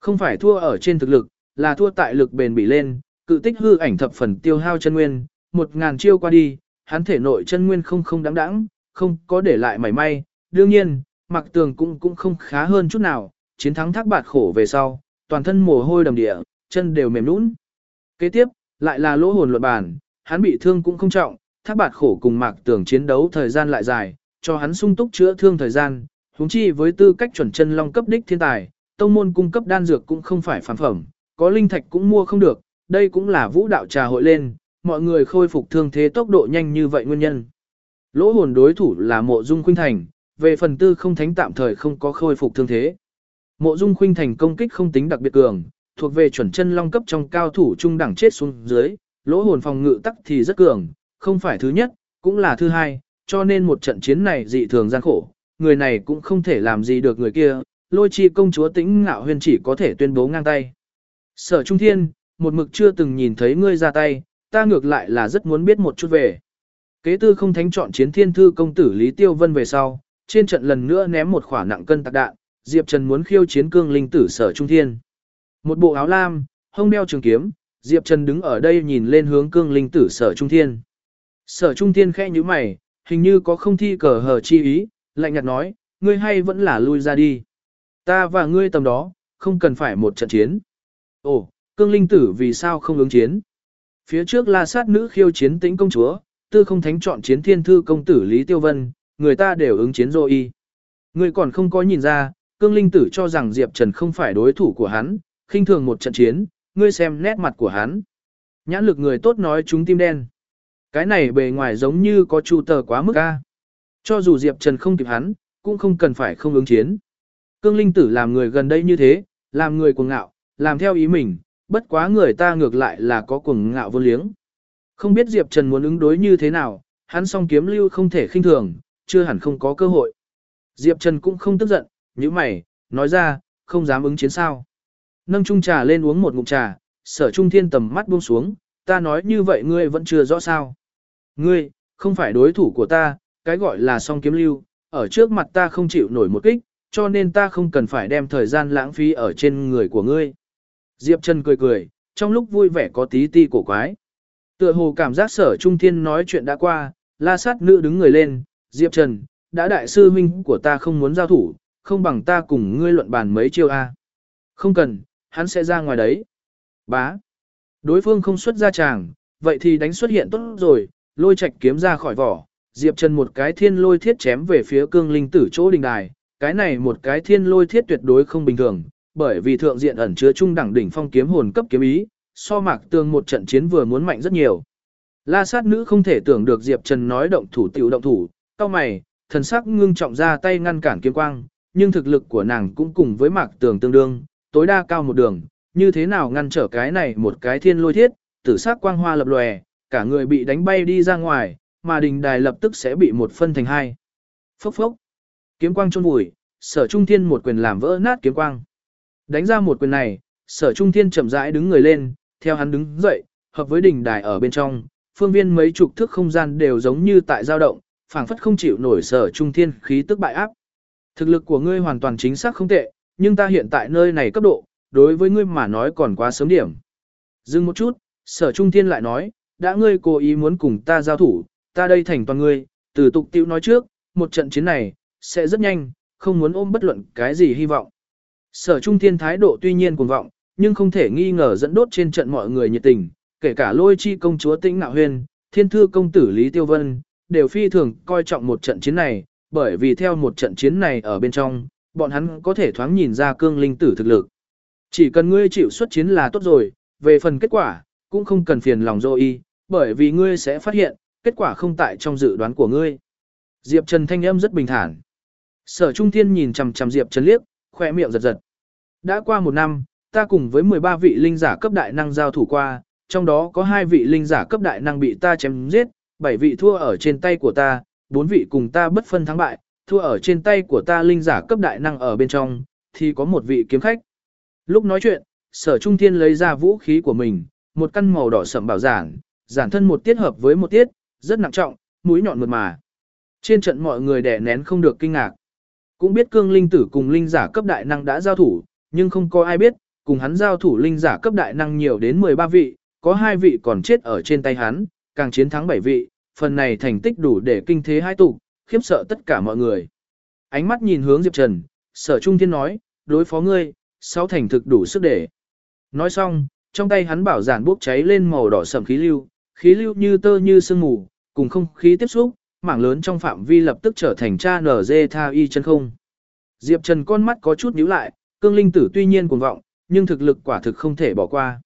Không phải thua ở trên thực lực, là thua tại lực bền bỉ lên, cự tích hư ảnh thập phần tiêu hao chân nguyên, một ngàn chiêu qua đi, hắn thể nội chân nguyên không không đáng đáng, không có để lại mảy may. Đương nhiên, mặc tường cũng cũng không khá hơn chút nào, chiến thắng thác bạt khổ về sau, toàn thân mồ hôi đầm địa, chân đều mềm nũng. Kế tiếp, lại là lỗ hồn luận bản, hắn bị thương cũng không trọng, thác bạt khổ cùng mạc tưởng chiến đấu thời gian lại dài, cho hắn sung túc chữa thương thời gian, huống chi với tư cách chuẩn chân long cấp đích thiên tài, tông môn cung cấp đan dược cũng không phải phản phẩm, có linh thạch cũng mua không được, đây cũng là vũ đạo trà hội lên, mọi người khôi phục thương thế tốc độ nhanh như vậy nguyên nhân. Lỗ hồn đối thủ là mộ dung khuynh thành, về phần tư không thánh tạm thời không có khôi phục thương thế. Mộ dung khuynh thành công kích không tính đặc biệt cường, thuộc về chuẩn chân long cấp trong cao thủ trung đẳng chết xuống dưới, lỗ hồn phòng ngự tắc thì rất cường, không phải thứ nhất, cũng là thứ hai, cho nên một trận chiến này dị thường gian khổ, người này cũng không thể làm gì được người kia, lôi chi công chúa tĩnh ngạo huyền chỉ có thể tuyên bố ngang tay. Sở Trung Thiên, một mực chưa từng nhìn thấy ngươi ra tay, ta ngược lại là rất muốn biết một chút về. Kế tư không thánh chọn chiến thiên thư công tử Lý Tiêu Vân về sau, trên trận lần nữa ném một khỏa nặng cân tạc đạn, Diệp Trần muốn khiêu chiến cương linh tử sở trung thiên. Một bộ áo lam, hông đeo trường kiếm, Diệp Trần đứng ở đây nhìn lên hướng cương linh tử sở trung thiên. Sở trung thiên khẽ như mày, hình như có không thi cờ hờ chi ý, lạnh nhạt nói, ngươi hay vẫn là lui ra đi. Ta và ngươi tầm đó, không cần phải một trận chiến. Ồ, cương linh tử vì sao không ứng chiến? Phía trước là sát nữ khiêu chiến tĩnh công chúa, tư không thánh chọn chiến thiên thư công tử Lý Tiêu Vân, người ta đều ứng chiến rồi y. Ngươi còn không có nhìn ra, cương linh tử cho rằng Diệp Trần không phải đối thủ của hắn, khinh thường một trận chiến, ngươi xem nét mặt của hắn. Nhãn lực người tốt nói chúng tim đen. Cái này bề ngoài giống như có chu tờ quá mức a. Cho dù Diệp Trần không kịp hắn, cũng không cần phải không ứng chiến. Cương linh tử làm người gần đây như thế, làm người cuồng ngạo, làm theo ý mình, bất quá người ta ngược lại là có cuồng ngạo vô liếng. Không biết Diệp Trần muốn ứng đối như thế nào, hắn song kiếm lưu không thể khinh thường, chưa hẳn không có cơ hội. Diệp Trần cũng không tức giận, như mày, nói ra, không dám ứng chiến sao. Nâng chung trà lên uống một ngụm trà, sở trung thiên tầm mắt buông xuống, ta nói như vậy ngươi vẫn chưa rõ sao. Ngươi, không phải đối thủ của ta, cái gọi là song kiếm lưu, ở trước mặt ta không chịu nổi một kích, cho nên ta không cần phải đem thời gian lãng phí ở trên người của ngươi. Diệp Trần cười cười, trong lúc vui vẻ có tí ti cổ quái. Tựa hồ cảm giác sở trung thiên nói chuyện đã qua, la sát nữ đứng người lên, Diệp Trần, đã đại sư huynh của ta không muốn giao thủ, không bằng ta cùng ngươi luận bàn mấy chiêu A. Không cần, hắn sẽ ra ngoài đấy. Bá. Đối phương không xuất ra tràng, vậy thì đánh xuất hiện tốt rồi, lôi Trạch kiếm ra khỏi vỏ, Diệp Trần một cái thiên lôi thiết chém về phía cương linh tử chỗ đình đài, cái này một cái thiên lôi thiết tuyệt đối không bình thường, bởi vì thượng diện ẩn chứa trung đẳng đỉnh phong kiếm hồn cấp kiếm ý, so mạc tương một trận chiến vừa muốn mạnh rất nhiều. La sát nữ không thể tưởng được Diệp Trần nói động thủ tiểu động thủ, cao mày, thần sắc ngưng trọng ra tay ngăn cản kiếm quang, nhưng thực lực của nàng cũng cùng với mạc tường tương đương, tối đa cao một đường, như thế nào ngăn trở cái này một cái thiên lôi thiết, tử sắc quang hoa lập lòe, cả người bị đánh bay đi ra ngoài, mà đình đài lập tức sẽ bị một phân thành hai. Phốc phốc, kiếm quang chôn vùi, sở trung thiên một quyền làm vỡ nát kiếm quang. Đánh ra một quyền này, sở trung thiên chậm rãi đứng người lên, theo hắn đứng dậy, hợp với đỉnh đài ở bên trong, phương viên mấy chục thước không gian đều giống như tại dao động, phảng phất không chịu nổi sở trung thiên khí tức bại áp. Thực lực của ngươi hoàn toàn chính xác không tệ, nhưng ta hiện tại nơi này cấp độ, đối với ngươi mà nói còn quá sớm điểm. Dừng một chút, sở trung thiên lại nói, đã ngươi cố ý muốn cùng ta giao thủ, ta đây thành toàn ngươi, từ tục tiêu nói trước, một trận chiến này, sẽ rất nhanh, không muốn ôm bất luận cái gì hy vọng. Sở trung thiên thái độ tuy nhiên cuồng vọng, nhưng không thể nghi ngờ dẫn đốt trên trận mọi người nhiệt tình, kể cả lôi chi công chúa tĩnh nạo huyên, thiên thư công tử Lý Tiêu Vân, đều phi thường coi trọng một trận chiến này, bởi vì theo một trận chiến này ở bên trong, bọn hắn có thể thoáng nhìn ra cương linh tử thực lực. Chỉ cần ngươi chịu xuất chiến là tốt rồi, về phần kết quả, cũng không cần phiền lòng dô y, bởi vì ngươi sẽ phát hiện, kết quả không tại trong dự đoán của ngươi. Diệp Trần thanh âm rất bình thản. Sở Trung Thiên nhìn chằm chằm Diệp Trần liếc, khoe miệng giật giật. Đã qua một năm, ta cùng với 13 vị linh giả cấp đại năng giao thủ qua, trong đó có hai vị linh giả cấp đại năng bị ta chém giết, bảy vị thua ở trên tay của ta, bốn vị cùng ta bất phân thắng bại, thua ở trên tay của ta linh giả cấp đại năng ở bên trong, thì có một vị kiếm khách. Lúc nói chuyện, sở trung thiên lấy ra vũ khí của mình, một căn màu đỏ sậm bảo giản, giản thân một tiết hợp với một tiết, rất nặng trọng, mũi nhọn mượt mà. Trên trận mọi người đẻ nén không được kinh ngạc. Cũng biết cương linh tử cùng linh giả cấp đại năng đã giao thủ, nhưng không có ai biết, cùng hắn giao thủ linh giả cấp đại năng nhiều đến 13 vị, có hai vị còn chết ở trên tay hắn, càng chiến thắng 7 vị, phần này thành tích đủ để kinh thế hai tụ, khiếp sợ tất cả mọi người. Ánh mắt nhìn hướng Diệp Trần, sở trung thiên nói, đối phó ngươi, sáu thành thực đủ sức để. Nói xong, trong tay hắn bảo giản bốc cháy lên màu đỏ sầm khí lưu, khí lưu như tơ như sương mù, cùng không khí tiếp xúc, mảng lớn trong phạm vi lập tức trở thành cha nở dê tha y chân không. Diệp Trần con mắt có chút nhíu lại, cương linh tử tuy nhiên cuồng vọng, nhưng thực lực quả thực không thể bỏ qua.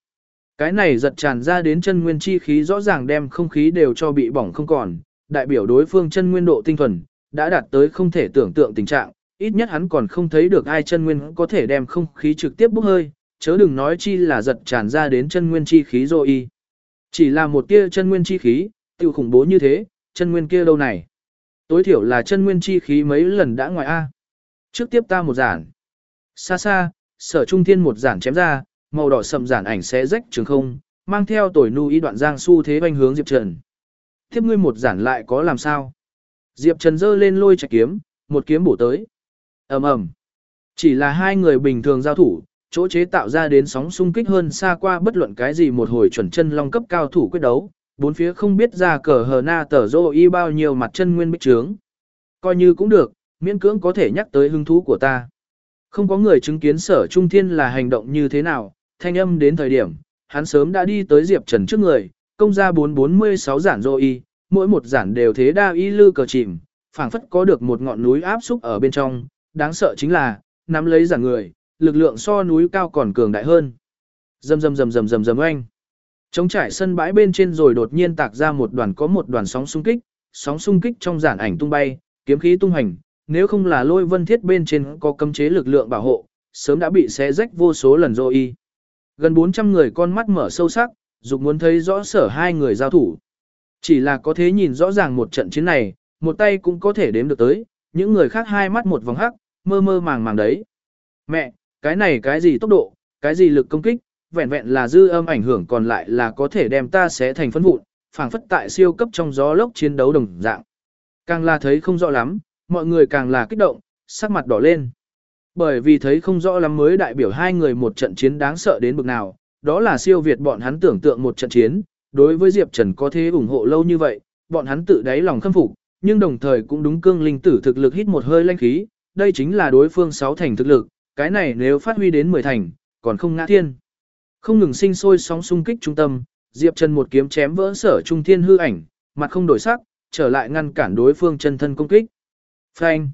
Cái này giật tràn ra đến chân nguyên chi khí rõ ràng đem không khí đều cho bị bỏng không còn, đại biểu đối phương chân nguyên độ tinh thuần, đã đạt tới không thể tưởng tượng tình trạng, ít nhất hắn còn không thấy được ai chân nguyên có thể đem không khí trực tiếp bốc hơi, chớ đừng nói chi là giật tràn ra đến chân nguyên chi khí rồi Chỉ là một tia chân nguyên chi khí, tiêu khủng bố như thế, chân nguyên kia đâu này. Tối thiểu là chân nguyên chi khí mấy lần đã ngoài A. Trước tiếp ta một giản. Xa xa, sở trung thiên một giản chém ra, màu đỏ sầm giản ảnh sẽ rách trường không, mang theo tuổi nu ý đoạn giang su thế banh hướng Diệp Trần. Thiếp ngươi một giản lại có làm sao? Diệp Trần giơ lên lôi chạy kiếm, một kiếm bổ tới. ầm ầm, Chỉ là hai người bình thường giao thủ, chỗ chế tạo ra đến sóng xung kích hơn xa qua bất luận cái gì một hồi chuẩn chân long cấp cao thủ quyết đấu, bốn phía không biết ra cờ hờ na tờ dô y bao nhiêu mặt chân nguyên bích trướng. Coi như cũng được, miễn cưỡng có thể nhắc tới hứng thú của ta. Không có người chứng kiến sở trung thiên là hành động như thế nào, thanh âm đến thời điểm, hắn sớm đã đi tới Diệp Trần trước người, công ra 446 giản dô y, mỗi một giản đều thế đa y lư cờ chìm, phảng phất có được một ngọn núi áp xúc ở bên trong, đáng sợ chính là, nắm lấy giản người, lực lượng so núi cao còn cường đại hơn. Dầm dầm dầm dầm dầm dầm oanh. Trống trải sân bãi bên trên rồi đột nhiên tạc ra một đoàn có một đoàn sóng xung kích, sóng xung kích trong giản ảnh tung bay, kiếm khí tung hành, nếu không là lôi vân thiết bên trên có cấm chế lực lượng bảo hộ, sớm đã bị xé rách vô số lần rồi y. Gần 400 người con mắt mở sâu sắc, dục muốn thấy rõ sở hai người giao thủ. Chỉ là có thế nhìn rõ ràng một trận chiến này, một tay cũng có thể đếm được tới, những người khác hai mắt một vòng hắc, mơ mơ màng màng đấy. Mẹ, cái này cái gì tốc độ, cái gì lực công kích, vẹn vẹn là dư âm ảnh hưởng còn lại là có thể đem ta xé thành phân vụn, phảng phất tại siêu cấp trong gió lốc chiến đấu đồng dạng. Càng là thấy không rõ lắm, mọi người càng là kích động, sắc mặt đỏ lên. Bởi vì thấy không rõ lắm mới đại biểu hai người một trận chiến đáng sợ đến bực nào, đó là siêu việt bọn hắn tưởng tượng một trận chiến, đối với Diệp Trần có thế ủng hộ lâu như vậy, bọn hắn tự đáy lòng khâm phục, nhưng đồng thời cũng đúng cương linh tử thực lực hít một hơi lanh khí, đây chính là đối phương sáu thành thực lực, cái này nếu phát huy đến 10 thành, còn không ngã thiên. Không ngừng sinh sôi sóng xung kích trung tâm, Diệp Trần một kiếm chém vỡ sở trung thiên hư ảnh, mặt không đổi sắc, trở lại ngăn cản đối phương chân thân công kích. Phanh!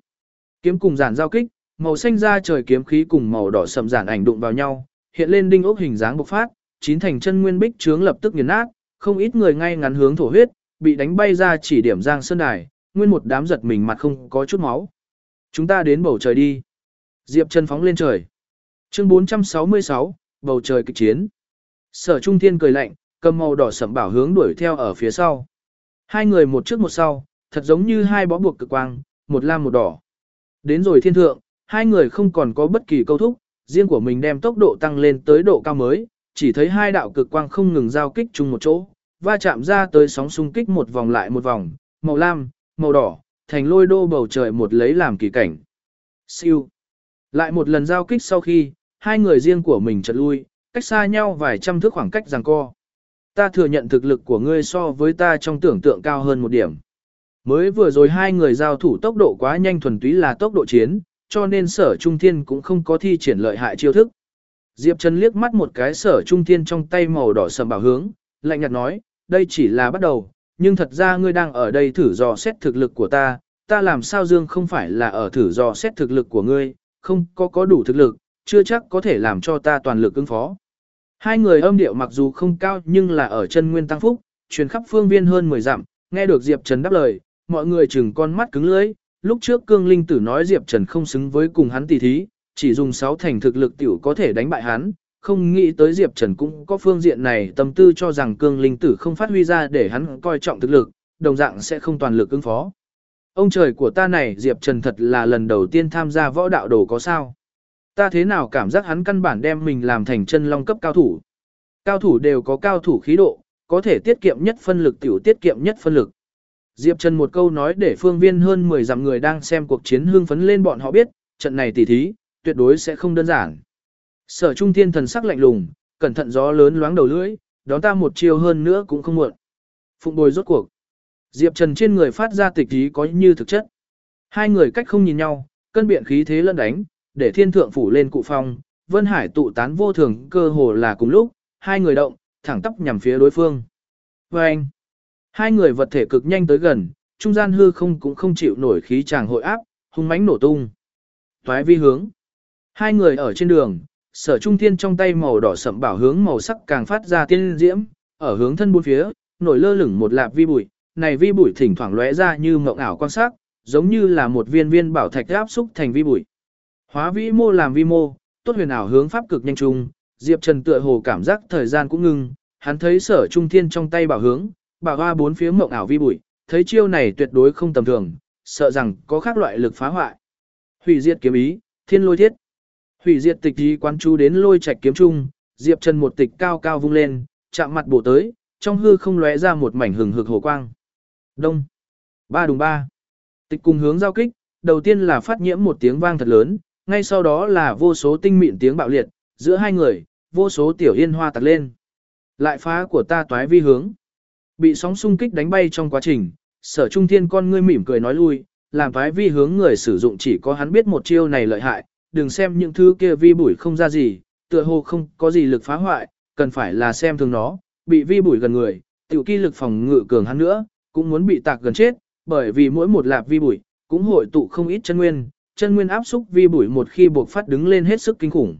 Kiếm cùng giản giao kích, màu xanh da trời kiếm khí cùng màu đỏ sầm giản ảnh đụng vào nhau, hiện lên đinh ốc hình dáng bộc phát, chín thành chân nguyên bích trướng lập tức nghiền nát, không ít người ngay ngắn hướng thổ huyết, bị đánh bay ra chỉ điểm giang sơn đài, nguyên một đám giật mình mặt không có chút máu. Chúng ta đến bầu trời đi. Diệp chân phóng lên trời. Chương 466, bầu trời kịch chiến. Sở Trung Thiên cười lạnh, cầm màu đỏ sẫm bảo hướng đuổi theo ở phía sau. Hai người một trước một sau, thật giống như hai bó buộc cực quang, một lam một đỏ. Đến rồi thiên thượng, hai người không còn có bất kỳ câu thúc, riêng của mình đem tốc độ tăng lên tới độ cao mới, chỉ thấy hai đạo cực quang không ngừng giao kích chung một chỗ, va chạm ra tới sóng xung kích một vòng lại một vòng, màu lam, màu đỏ, thành lôi đô bầu trời một lấy làm kỳ cảnh. Siêu. Lại một lần giao kích sau khi, hai người riêng của mình chợt lui, cách xa nhau vài trăm thước khoảng cách giằng co. Ta thừa nhận thực lực của ngươi so với ta trong tưởng tượng cao hơn một điểm. Mới vừa rồi hai người giao thủ tốc độ quá nhanh thuần túy là tốc độ chiến, cho nên sở trung thiên cũng không có thi triển lợi hại chiêu thức. Diệp Trần liếc mắt một cái sở trung thiên trong tay màu đỏ sầm bảo hướng, lạnh nhạt nói, đây chỉ là bắt đầu, nhưng thật ra ngươi đang ở đây thử dò xét thực lực của ta, ta làm sao dương không phải là ở thử dò xét thực lực của ngươi, không có có đủ thực lực, chưa chắc có thể làm cho ta toàn lực ứng phó. Hai người âm điệu mặc dù không cao nhưng là ở chân nguyên tăng phúc, truyền khắp phương viên hơn 10 dặm, nghe được Diệp Trần đáp lời, mọi người chừng con mắt cứng lưỡi, lúc trước cương linh tử nói Diệp Trần không xứng với cùng hắn tỷ thí, chỉ dùng 6 thành thực lực tiểu có thể đánh bại hắn, không nghĩ tới Diệp Trần cũng có phương diện này tâm tư cho rằng cương linh tử không phát huy ra để hắn coi trọng thực lực, đồng dạng sẽ không toàn lực ứng phó. Ông trời của ta này Diệp Trần thật là lần đầu tiên tham gia võ đạo đồ có sao. Ta thế nào cảm giác hắn căn bản đem mình làm thành chân long cấp cao thủ. Cao thủ đều có cao thủ khí độ, có thể tiết kiệm nhất phân lực tiểu tiết kiệm nhất phân lực. Diệp Trần một câu nói để phương viên hơn 10 dặm người đang xem cuộc chiến hương phấn lên bọn họ biết, trận này tỉ thí, tuyệt đối sẽ không đơn giản. Sở Trung Thiên thần sắc lạnh lùng, cẩn thận gió lớn loáng đầu lưỡi, đón ta một chiều hơn nữa cũng không muộn. Phụng bồi rốt cuộc. Diệp Trần trên người phát ra tịch ý có như thực chất. Hai người cách không nhìn nhau, cân biện khí thế lẫn đánh, để thiên thượng phủ lên cụ phong, Vân Hải tụ tán vô thường cơ hồ là cùng lúc, hai người động, thẳng tắp nhằm phía đối phương. Và anh, hai người vật thể cực nhanh tới gần, trung gian hư không cũng không chịu nổi khí chàng hội áp, hung mãnh nổ tung. Toái vi hướng. Hai người ở trên đường, sở trung thiên trong tay màu đỏ sậm bảo hướng màu sắc càng phát ra tiên diễm, ở hướng thân bốn phía, nổi lơ lửng một lạp vi bụi, này vi bụi thỉnh thoảng lóe ra như mộng ảo quan sát, giống như là một viên viên bảo thạch áp xúc thành vi bụi. Hóa vĩ mô làm vi mô, tốt huyền ảo hướng pháp cực nhanh trung, Diệp Trần tựa hồ cảm giác thời gian cũng ngưng, hắn thấy sở trung thiên trong tay bảo hướng, bà hoa bốn phía mộng ảo vi bụi, thấy chiêu này tuyệt đối không tầm thường, sợ rằng có khác loại lực phá hoại. Hủy diệt kiếm ý, thiên lôi thiết. Hủy diệt tịch ý quan chú đến lôi trạch kiếm trung, Diệp Trần một tịch cao cao vung lên, chạm mặt bổ tới, trong hư không lóe ra một mảnh hừng hực hồ quang. Đông. Ba đùng ba. Tịch cùng hướng giao kích, đầu tiên là phát nhiễm một tiếng vang thật lớn, ngay sau đó là vô số tinh mịn tiếng bạo liệt, giữa hai người, vô số tiểu yên hoa tạc lên. Lại phá của ta toái vi hướng. Bị sóng xung kích đánh bay trong quá trình, sở trung thiên con ngươi mỉm cười nói lui, làm phái vi hướng người sử dụng chỉ có hắn biết một chiêu này lợi hại, đừng xem những thứ kia vi bụi không ra gì, tựa hồ không có gì lực phá hoại, cần phải là xem thường nó, bị vi bụi gần người, tiểu kỳ lực phòng ngự cường hắn nữa, cũng muốn bị tạc gần chết, bởi vì mỗi một lạp vi bụi, cũng hội tụ không ít chân nguyên, chân nguyên áp xúc vi bụi một khi buộc phát đứng lên hết sức kinh khủng.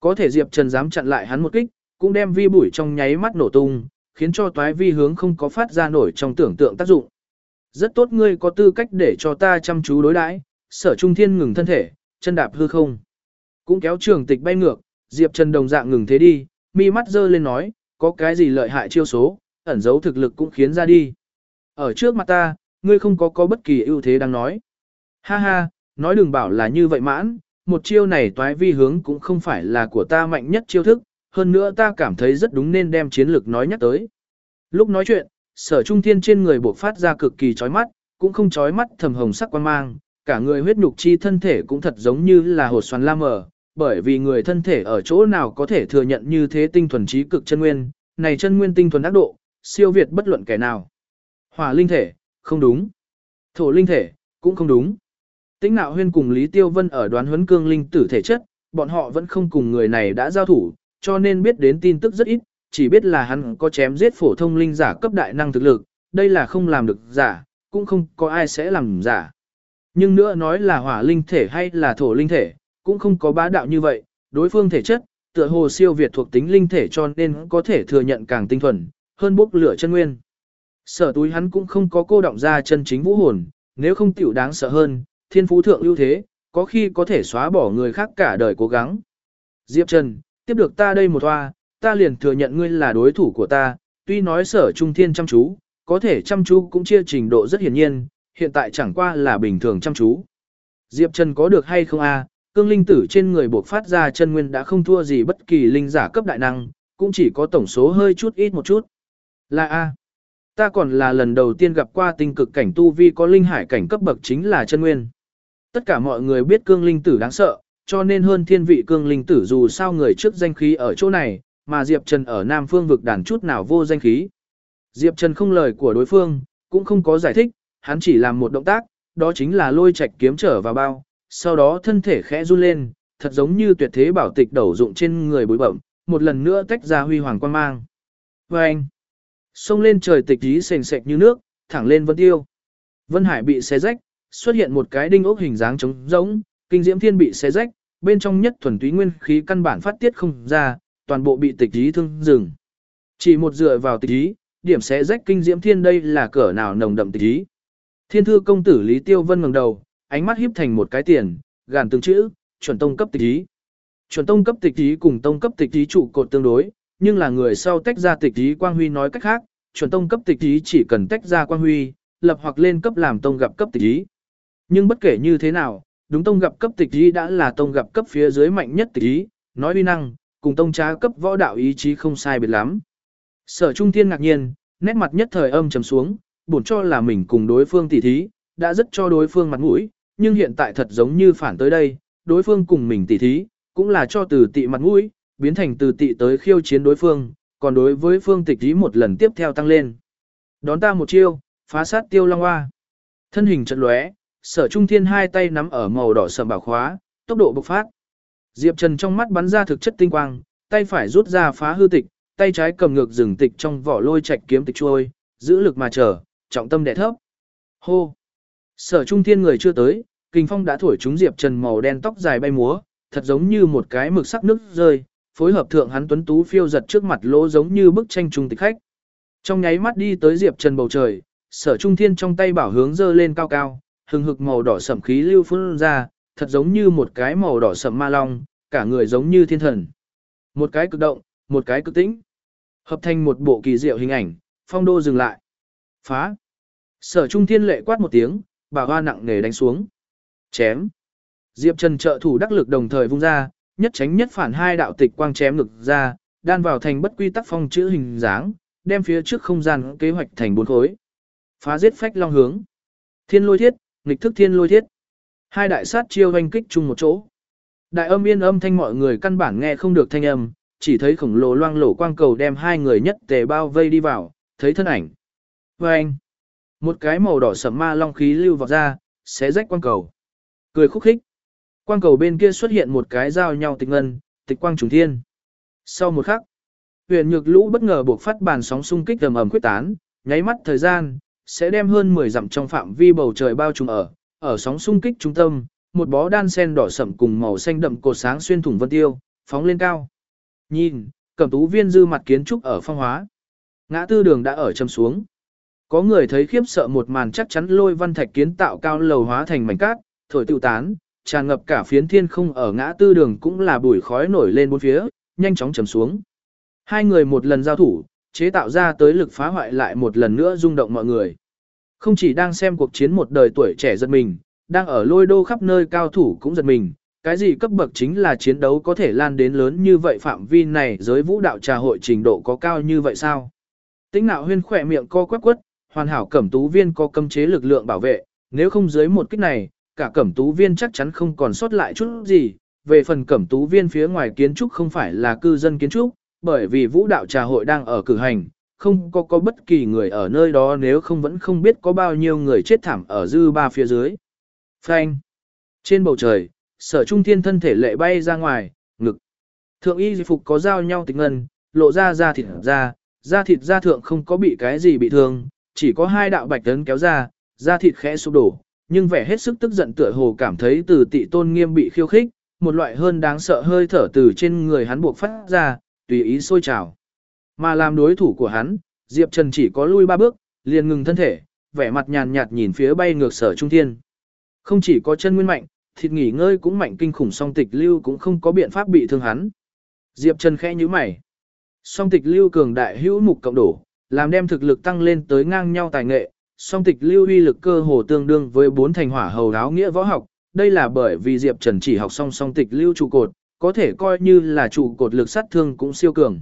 Có thể Diệp Trần dám chặn lại hắn một kích, cũng đem vi bụi trong nháy mắt nổ tung, khiến cho toái vi hướng không có phát ra nổi trong tưởng tượng tác dụng. Rất tốt ngươi có tư cách để cho ta chăm chú đối đãi. Sở Trung Thiên ngừng thân thể, chân đạp hư không. Cũng kéo trường tịch bay ngược, Diệp Trần đồng dạng ngừng thế đi, mi mắt dơ lên nói, có cái gì lợi hại chiêu số, ẩn giấu thực lực cũng khiến ra đi. Ở trước mặt ta, ngươi không có có bất kỳ ưu thế đang nói. Ha ha, nói đừng bảo là như vậy mãn, một chiêu này toái vi hướng cũng không phải là của ta mạnh nhất chiêu thức, hơn nữa ta cảm thấy rất đúng nên đem chiến lược nói nhắc tới. Lúc nói chuyện, sở trung thiên trên người bộc phát ra cực kỳ chói mắt, cũng không chói mắt thầm hồng sắc quan mang, cả người huyết nhục chi thân thể cũng thật giống như là hột xoắn la mờ, bởi vì người thân thể ở chỗ nào có thể thừa nhận như thế tinh thuần trí cực chân nguyên, này chân nguyên tinh thuần ác độ, siêu việt bất luận kẻ nào. Hỏa linh thể, không đúng. Thổ linh thể, cũng không đúng. Tĩnh nạo huyên cùng Lý Tiêu Vân ở đoán huấn cương linh tử thể chất, bọn họ vẫn không cùng người này đã giao thủ, cho nên biết đến tin tức rất ít, chỉ biết là hắn có chém giết phổ thông linh giả cấp đại năng thực lực, đây là không làm được giả, cũng không có ai sẽ làm giả. Nhưng nữa nói là hỏa linh thể hay là thổ linh thể, cũng không có bá đạo như vậy, đối phương thể chất, tựa hồ siêu việt thuộc tính linh thể cho nên có thể thừa nhận càng tinh thuần, hơn bốc lửa chân nguyên. Sở túi hắn cũng không có cô động ra chân chính vũ hồn, nếu không tiểu đáng sợ hơn, thiên phú thượng ưu thế, có khi có thể xóa bỏ người khác cả đời cố gắng. Diệp Trần, tiếp được ta đây một hoa, ta liền thừa nhận ngươi là đối thủ của ta, tuy nói sở trung thiên chăm chú, có thể chăm chú cũng chia trình độ rất hiển nhiên, hiện tại chẳng qua là bình thường chăm chú. Diệp Trần có được hay không a? Cương linh tử trên người buộc phát ra chân nguyên đã không thua gì bất kỳ linh giả cấp đại năng, cũng chỉ có tổng số hơi chút ít một chút. Là a. Ta còn là lần đầu tiên gặp qua tinh cực cảnh tu vi có linh hải cảnh cấp bậc chính là chân nguyên. Tất cả mọi người biết cương linh tử đáng sợ, cho nên hơn thiên vị cương linh tử dù sao người trước danh khí ở chỗ này, mà Diệp Trần ở Nam Phương vực đàn chút nào vô danh khí. Diệp Trần không lời của đối phương, cũng không có giải thích, hắn chỉ làm một động tác, đó chính là lôi chạch kiếm trở vào bao, sau đó thân thể khẽ run lên, thật giống như tuyệt thế bảo tịch đầu dụng trên người bối bẩm, một lần nữa tách ra huy hoàng quan mang. Và anh, xông lên trời tịch ý sền sệt như nước, thẳng lên vân tiêu. Vân Hải bị xé rách, xuất hiện một cái đinh ốc hình dáng trống rỗng, kinh diễm thiên bị xé rách, bên trong nhất thuần túy nguyên khí căn bản phát tiết không ra, toàn bộ bị tịch ý thương dừng. Chỉ một dựa vào tịch ý, điểm xé rách kinh diễm thiên đây là cỡ nào nồng đậm tịch ý. Thiên thư công tử Lý Tiêu Vân ngẩng đầu, ánh mắt híp thành một cái tiền, gàn từng chữ, chuẩn tông cấp tịch ý. Chuẩn tông cấp tịch ý cùng tông cấp tịch ý trụ cột tương đối, nhưng là người sau tách ra tịch ý quang huy nói cách khác, chuẩn tông cấp tịch ý chỉ cần tách ra quang huy, lập hoặc lên cấp làm tông gặp cấp tịch ý. Nhưng bất kể như thế nào, đúng tông gặp cấp tịch ý đã là tông gặp cấp phía dưới mạnh nhất tịch ý, nói uy năng, cùng tông trá cấp võ đạo ý chí không sai biệt lắm. Sở Trung Thiên ngạc nhiên, nét mặt nhất thời âm trầm xuống, bổn cho là mình cùng đối phương tỉ thí, đã rất cho đối phương mặt mũi, nhưng hiện tại thật giống như phản tới đây, đối phương cùng mình tỉ thí, cũng là cho từ tị mặt mũi, biến thành từ tị tới khiêu chiến đối phương, còn đối với phương tịch ý một lần tiếp theo tăng lên. Đón ta một chiêu, phá sát tiêu long hoa. Thân hình trận lóe, sở trung thiên hai tay nắm ở màu đỏ sầm bảo khóa, tốc độ bộc phát. Diệp Trần trong mắt bắn ra thực chất tinh quang, tay phải rút ra phá hư tịch, tay trái cầm ngược rừng tịch trong vỏ lôi chạch kiếm tịch trôi, giữ lực mà chờ, trọng tâm đè thấp. Hô! Sở trung thiên người chưa tới, kinh phong đã thổi trúng Diệp Trần màu đen tóc dài bay múa, thật giống như một cái mực sắc nước rơi, phối hợp thượng hắn tuấn tú phiêu giật trước mặt lỗ giống như bức tranh trung tịch khách. Trong nháy mắt đi tới Diệp Trần bầu trời, sở trung thiên trong tay bảo hướng dơ lên cao cao, hừng hực màu đỏ sẩm khí lưu phun ra, thật giống như một cái màu đỏ sẩm ma long, cả người giống như thiên thần. Một cái cực động, một cái cực tĩnh. Hợp thành một bộ kỳ diệu hình ảnh, phong đô dừng lại. Phá. Sở trung thiên lệ quát một tiếng, bà hoa nặng nề đánh xuống. Chém. Diệp Trần trợ thủ đắc lực đồng thời vung ra, nhất tránh nhất phản hai đạo tịch quang chém ngực ra, đan vào thành bất quy tắc phong chữ hình dáng, đem phía trước không gian kế hoạch thành bốn khối. Phá giết phách long hướng. Thiên lôi thiết, nghịch thức thiên lôi thiết. Hai đại sát chiêu hoanh kích chung một chỗ. Đại âm yên âm thanh mọi người căn bản nghe không được thanh âm, chỉ thấy khổng lồ loang lổ quang cầu đem hai người nhất tề bao vây đi vào, thấy thân ảnh. Và anh, một cái màu đỏ sẫm ma long khí lưu vào ra, xé rách quang cầu. Cười khúc khích. Quang cầu bên kia xuất hiện một cái giao nhau tịch ngân, tịch quang trùng thiên. Sau một khắc, huyền nhược lũ bất ngờ buộc phát bàn sóng xung kích ầm ầm quyết tán, nháy mắt thời gian, sẽ đem hơn 10 dặm trong phạm vi bầu trời bao trùm ở, ở sóng xung kích trung tâm, một bó đan sen đỏ sẫm cùng màu xanh đậm cột sáng xuyên thủng vân tiêu, phóng lên cao. Nhìn, cẩm tú viên dư mặt kiến trúc ở phong hóa. Ngã tư đường đã ở châm xuống. Có người thấy khiếp sợ một màn chắc chắn lôi văn thạch kiến tạo cao lầu hóa thành mảnh cát, thổi tiêu tán, tràn ngập cả phiến thiên không ở ngã tư đường cũng là bụi khói nổi lên bốn phía, nhanh chóng chầm xuống. Hai người một lần giao thủ, chế tạo ra tới lực phá hoại lại một lần nữa rung động mọi người. Không chỉ đang xem cuộc chiến một đời tuổi trẻ giật mình, đang ở lôi đô khắp nơi cao thủ cũng giật mình, cái gì cấp bậc chính là chiến đấu có thể lan đến lớn như vậy phạm vi này giới vũ đạo trà hội trình độ có cao như vậy sao? tính nạo huyên khỏe miệng co quắc quất, hoàn hảo cẩm tú viên có cấm chế lực lượng bảo vệ, nếu không dưới một kích này, cả cẩm tú viên chắc chắn không còn sót lại chút gì. Về phần cẩm tú viên phía ngoài kiến trúc không phải là cư dân kiến trúc, bởi vì vũ đạo trà hội đang ở cử hành, không có có bất kỳ người ở nơi đó nếu không vẫn không biết có bao nhiêu người chết thảm ở dư ba phía dưới. Phanh. Trên bầu trời, sở trung thiên thân thể lệ bay ra ngoài, ngực. Thượng y phục có giao nhau tình ngân, lộ ra da thịt ra, da thịt da thượng không có bị cái gì bị thương, chỉ có hai đạo bạch tấn kéo ra, da thịt khẽ sụp đổ, nhưng vẻ hết sức tức giận tựa hồ cảm thấy từ tị tôn nghiêm bị khiêu khích, một loại hơn đáng sợ hơi thở từ trên người hắn buộc phát ra, tùy ý sôi trào. Mà làm đối thủ của hắn, Diệp Trần chỉ có lui ba bước, liền ngừng thân thể, vẻ mặt nhàn nhạt nhìn phía bay ngược sở trung thiên. Không chỉ có chân nguyên mạnh, thịt nghỉ ngơi cũng mạnh kinh khủng song tịch lưu cũng không có biện pháp bị thương hắn. Diệp Trần khẽ như mày. Song tịch lưu cường đại hữu mục cộng đổ, làm đem thực lực tăng lên tới ngang nhau tài nghệ, song tịch lưu uy lực cơ hồ tương đương với bốn thành hỏa hầu đáo nghĩa võ học, đây là bởi vì Diệp Trần chỉ học song song tịch lưu trụ cột, có thể coi như là trụ cột lực sát thương cũng siêu cường.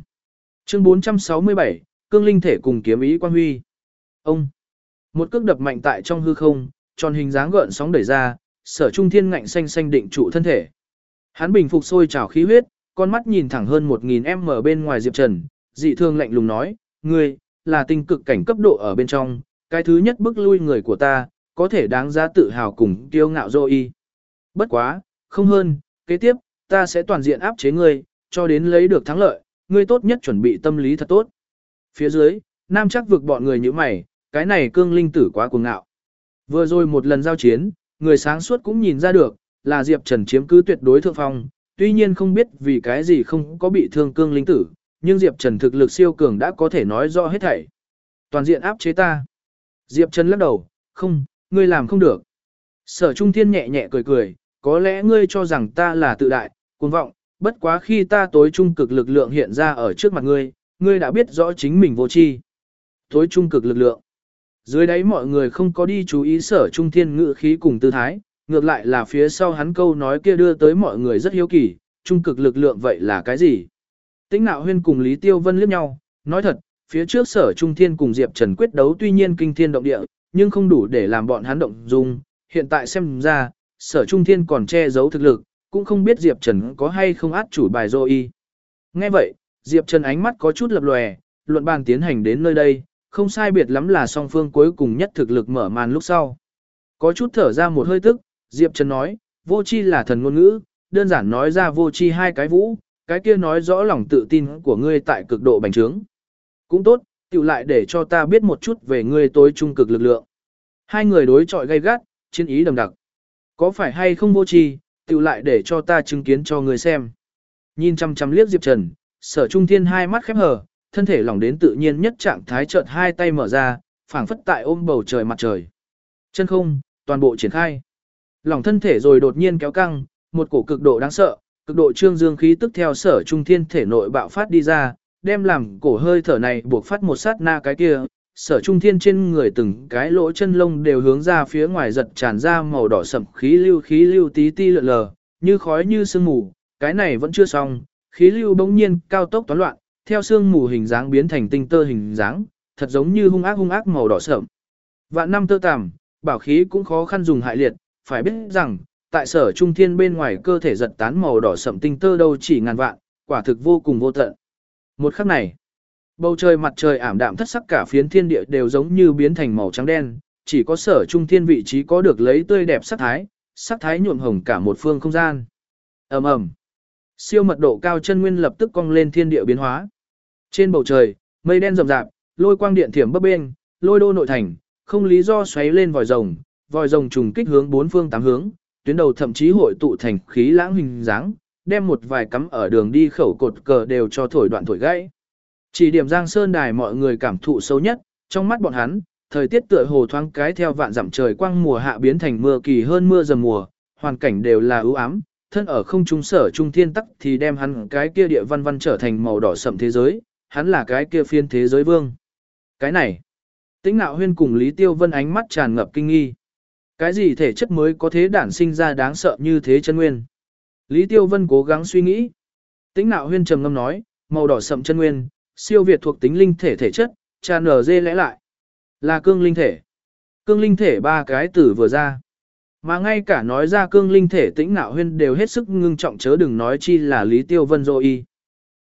Chương 467, cương linh thể cùng kiếm ý quan huy. Ông, một cước đập mạnh tại trong hư không, tròn hình dáng gợn sóng đẩy ra, sở trung thiên ngạnh xanh xanh định trụ thân thể. Hắn bình phục sôi trào khí huyết, con mắt nhìn thẳng hơn 1.000 m bên ngoài Diệp Trần, dị thương lạnh lùng nói, ngươi, là tinh cực cảnh cấp độ ở bên trong, cái thứ nhất bức lui người của ta, có thể đáng giá tự hào cùng kiêu ngạo dô y. Bất quá, không hơn, kế tiếp, ta sẽ toàn diện áp chế ngươi, cho đến lấy được thắng lợi, ngươi tốt nhất chuẩn bị tâm lý thật tốt. Phía dưới, nam chắc vực bọn người như mày, cái này cương linh tử quá cuồng ngạo. Vừa rồi một lần giao chiến, người sáng suốt cũng nhìn ra được, là Diệp Trần chiếm cứ tuyệt đối thượng phong, tuy nhiên không biết vì cái gì không có bị thương cương linh tử, nhưng Diệp Trần thực lực siêu cường đã có thể nói rõ hết thảy. Toàn diện áp chế ta. Diệp Trần lắc đầu, không, ngươi làm không được. Sở Trung Thiên nhẹ nhẹ cười cười, có lẽ ngươi cho rằng ta là tự đại, cuồng vọng, bất quá khi ta tối trung cực lực lượng hiện ra ở trước mặt ngươi, ngươi đã biết rõ chính mình vô tri. Tối trung cực lực lượng. Dưới đấy mọi người không có đi chú ý sở trung thiên ngự khí cùng tư thái, ngược lại là phía sau hắn câu nói kia đưa tới mọi người rất hiếu kỳ, trung cực lực lượng vậy là cái gì? Tĩnh nạo huyên cùng Lý Tiêu Vân liếc nhau, nói thật, phía trước sở trung thiên cùng Diệp Trần quyết đấu tuy nhiên kinh thiên động địa, nhưng không đủ để làm bọn hắn động dung, hiện tại xem ra, sở trung thiên còn che giấu thực lực, cũng không biết Diệp Trần có hay không át chủ bài dô y. Nghe vậy, Diệp Trần ánh mắt có chút lập lòe, luận bàn tiến hành đến nơi đây, không sai biệt lắm là song phương cuối cùng nhất thực lực mở màn lúc sau. Có chút thở ra một hơi tức, Diệp Trần nói, vô chi là thần ngôn ngữ, đơn giản nói ra vô chi hai cái vũ, cái kia nói rõ lòng tự tin của ngươi tại cực độ bành trướng. Cũng tốt, tiểu lại để cho ta biết một chút về ngươi tối trung cực lực lượng. Hai người đối chọi gay gắt, chiến ý đồng đặc. Có phải hay không vô chi, tự lại để cho ta chứng kiến cho ngươi xem. Nhìn chăm chăm liếc Diệp Trần, sở trung thiên hai mắt khép hờ, thân thể lỏng đến tự nhiên nhất trạng thái chợt hai tay mở ra, phảng phất tại ôm bầu trời mặt trời. Chân không, toàn bộ triển khai. Lỏng thân thể rồi đột nhiên kéo căng, một cổ cực độ đáng sợ, cực độ trương dương khí tức theo sở trung thiên thể nội bạo phát đi ra, đem làm cổ hơi thở này buộc phát một sát na cái kia, sở trung thiên trên người từng cái lỗ chân lông đều hướng ra phía ngoài giật tràn ra màu đỏ sậm khí lưu khí lưu tí ti lượn lờ, như khói như sương mù, cái này vẫn chưa xong, khí lưu bỗng nhiên cao tốc toán loạn, theo sương mù hình dáng biến thành tinh tơ hình dáng, thật giống như hung ác hung ác màu đỏ sậm. Vạn năm tơ tằm, bảo khí cũng khó khăn dùng hại liệt, phải biết rằng, tại sở trung thiên bên ngoài cơ thể giật tán màu đỏ sậm tinh tơ đâu chỉ ngàn vạn, quả thực vô cùng vô tận. Một khắc này, bầu trời mặt trời ảm đạm thất sắc cả phiến thiên địa đều giống như biến thành màu trắng đen, chỉ có sở trung thiên vị trí có được lấy tươi đẹp sắc thái, sắc thái nhuộm hồng cả một phương không gian. ầm ầm, siêu mật độ cao chân nguyên lập tức cong lên thiên địa biến hóa. Trên bầu trời, mây đen rậm rạp, lôi quang điện thiểm bấp bên, lôi đô nội thành, không lý do xoáy lên vòi rồng, vòi rồng trùng kích hướng bốn phương tám hướng, tuyến đầu thậm chí hội tụ thành khí lãng hình dáng, đem một vài cắm ở đường đi khẩu cột cờ đều cho thổi đoạn thổi gãy. Chỉ điểm Giang Sơn Đài mọi người cảm thụ sâu nhất, trong mắt bọn hắn, thời tiết tựa hồ thoáng cái theo vạn dặm trời quang mùa hạ biến thành mưa kỳ hơn mưa dầm mùa, hoàn cảnh đều là ưu ám, thân ở không trung sở trung thiên tắc thì đem hắn cái kia địa văn văn trở thành màu đỏ sậm thế giới, hắn là cái kia phiên thế giới vương. Cái này, tĩnh nạo huyên cùng Lý Tiêu Vân ánh mắt tràn ngập kinh nghi. Cái gì thể chất mới có thế đản sinh ra đáng sợ như thế chân nguyên? Lý Tiêu Vân cố gắng suy nghĩ. Tĩnh nạo huyên trầm ngâm nói, màu đỏ sậm chân nguyên, siêu việt thuộc tính linh thể thể chất, cha nở dê lẽ lại. Là cương linh thể. Cương linh thể ba cái tử vừa ra. Mà ngay cả nói ra cương linh thể tĩnh nạo huyên đều hết sức ngưng trọng chớ đừng nói chi là Lý Tiêu Vân dô y.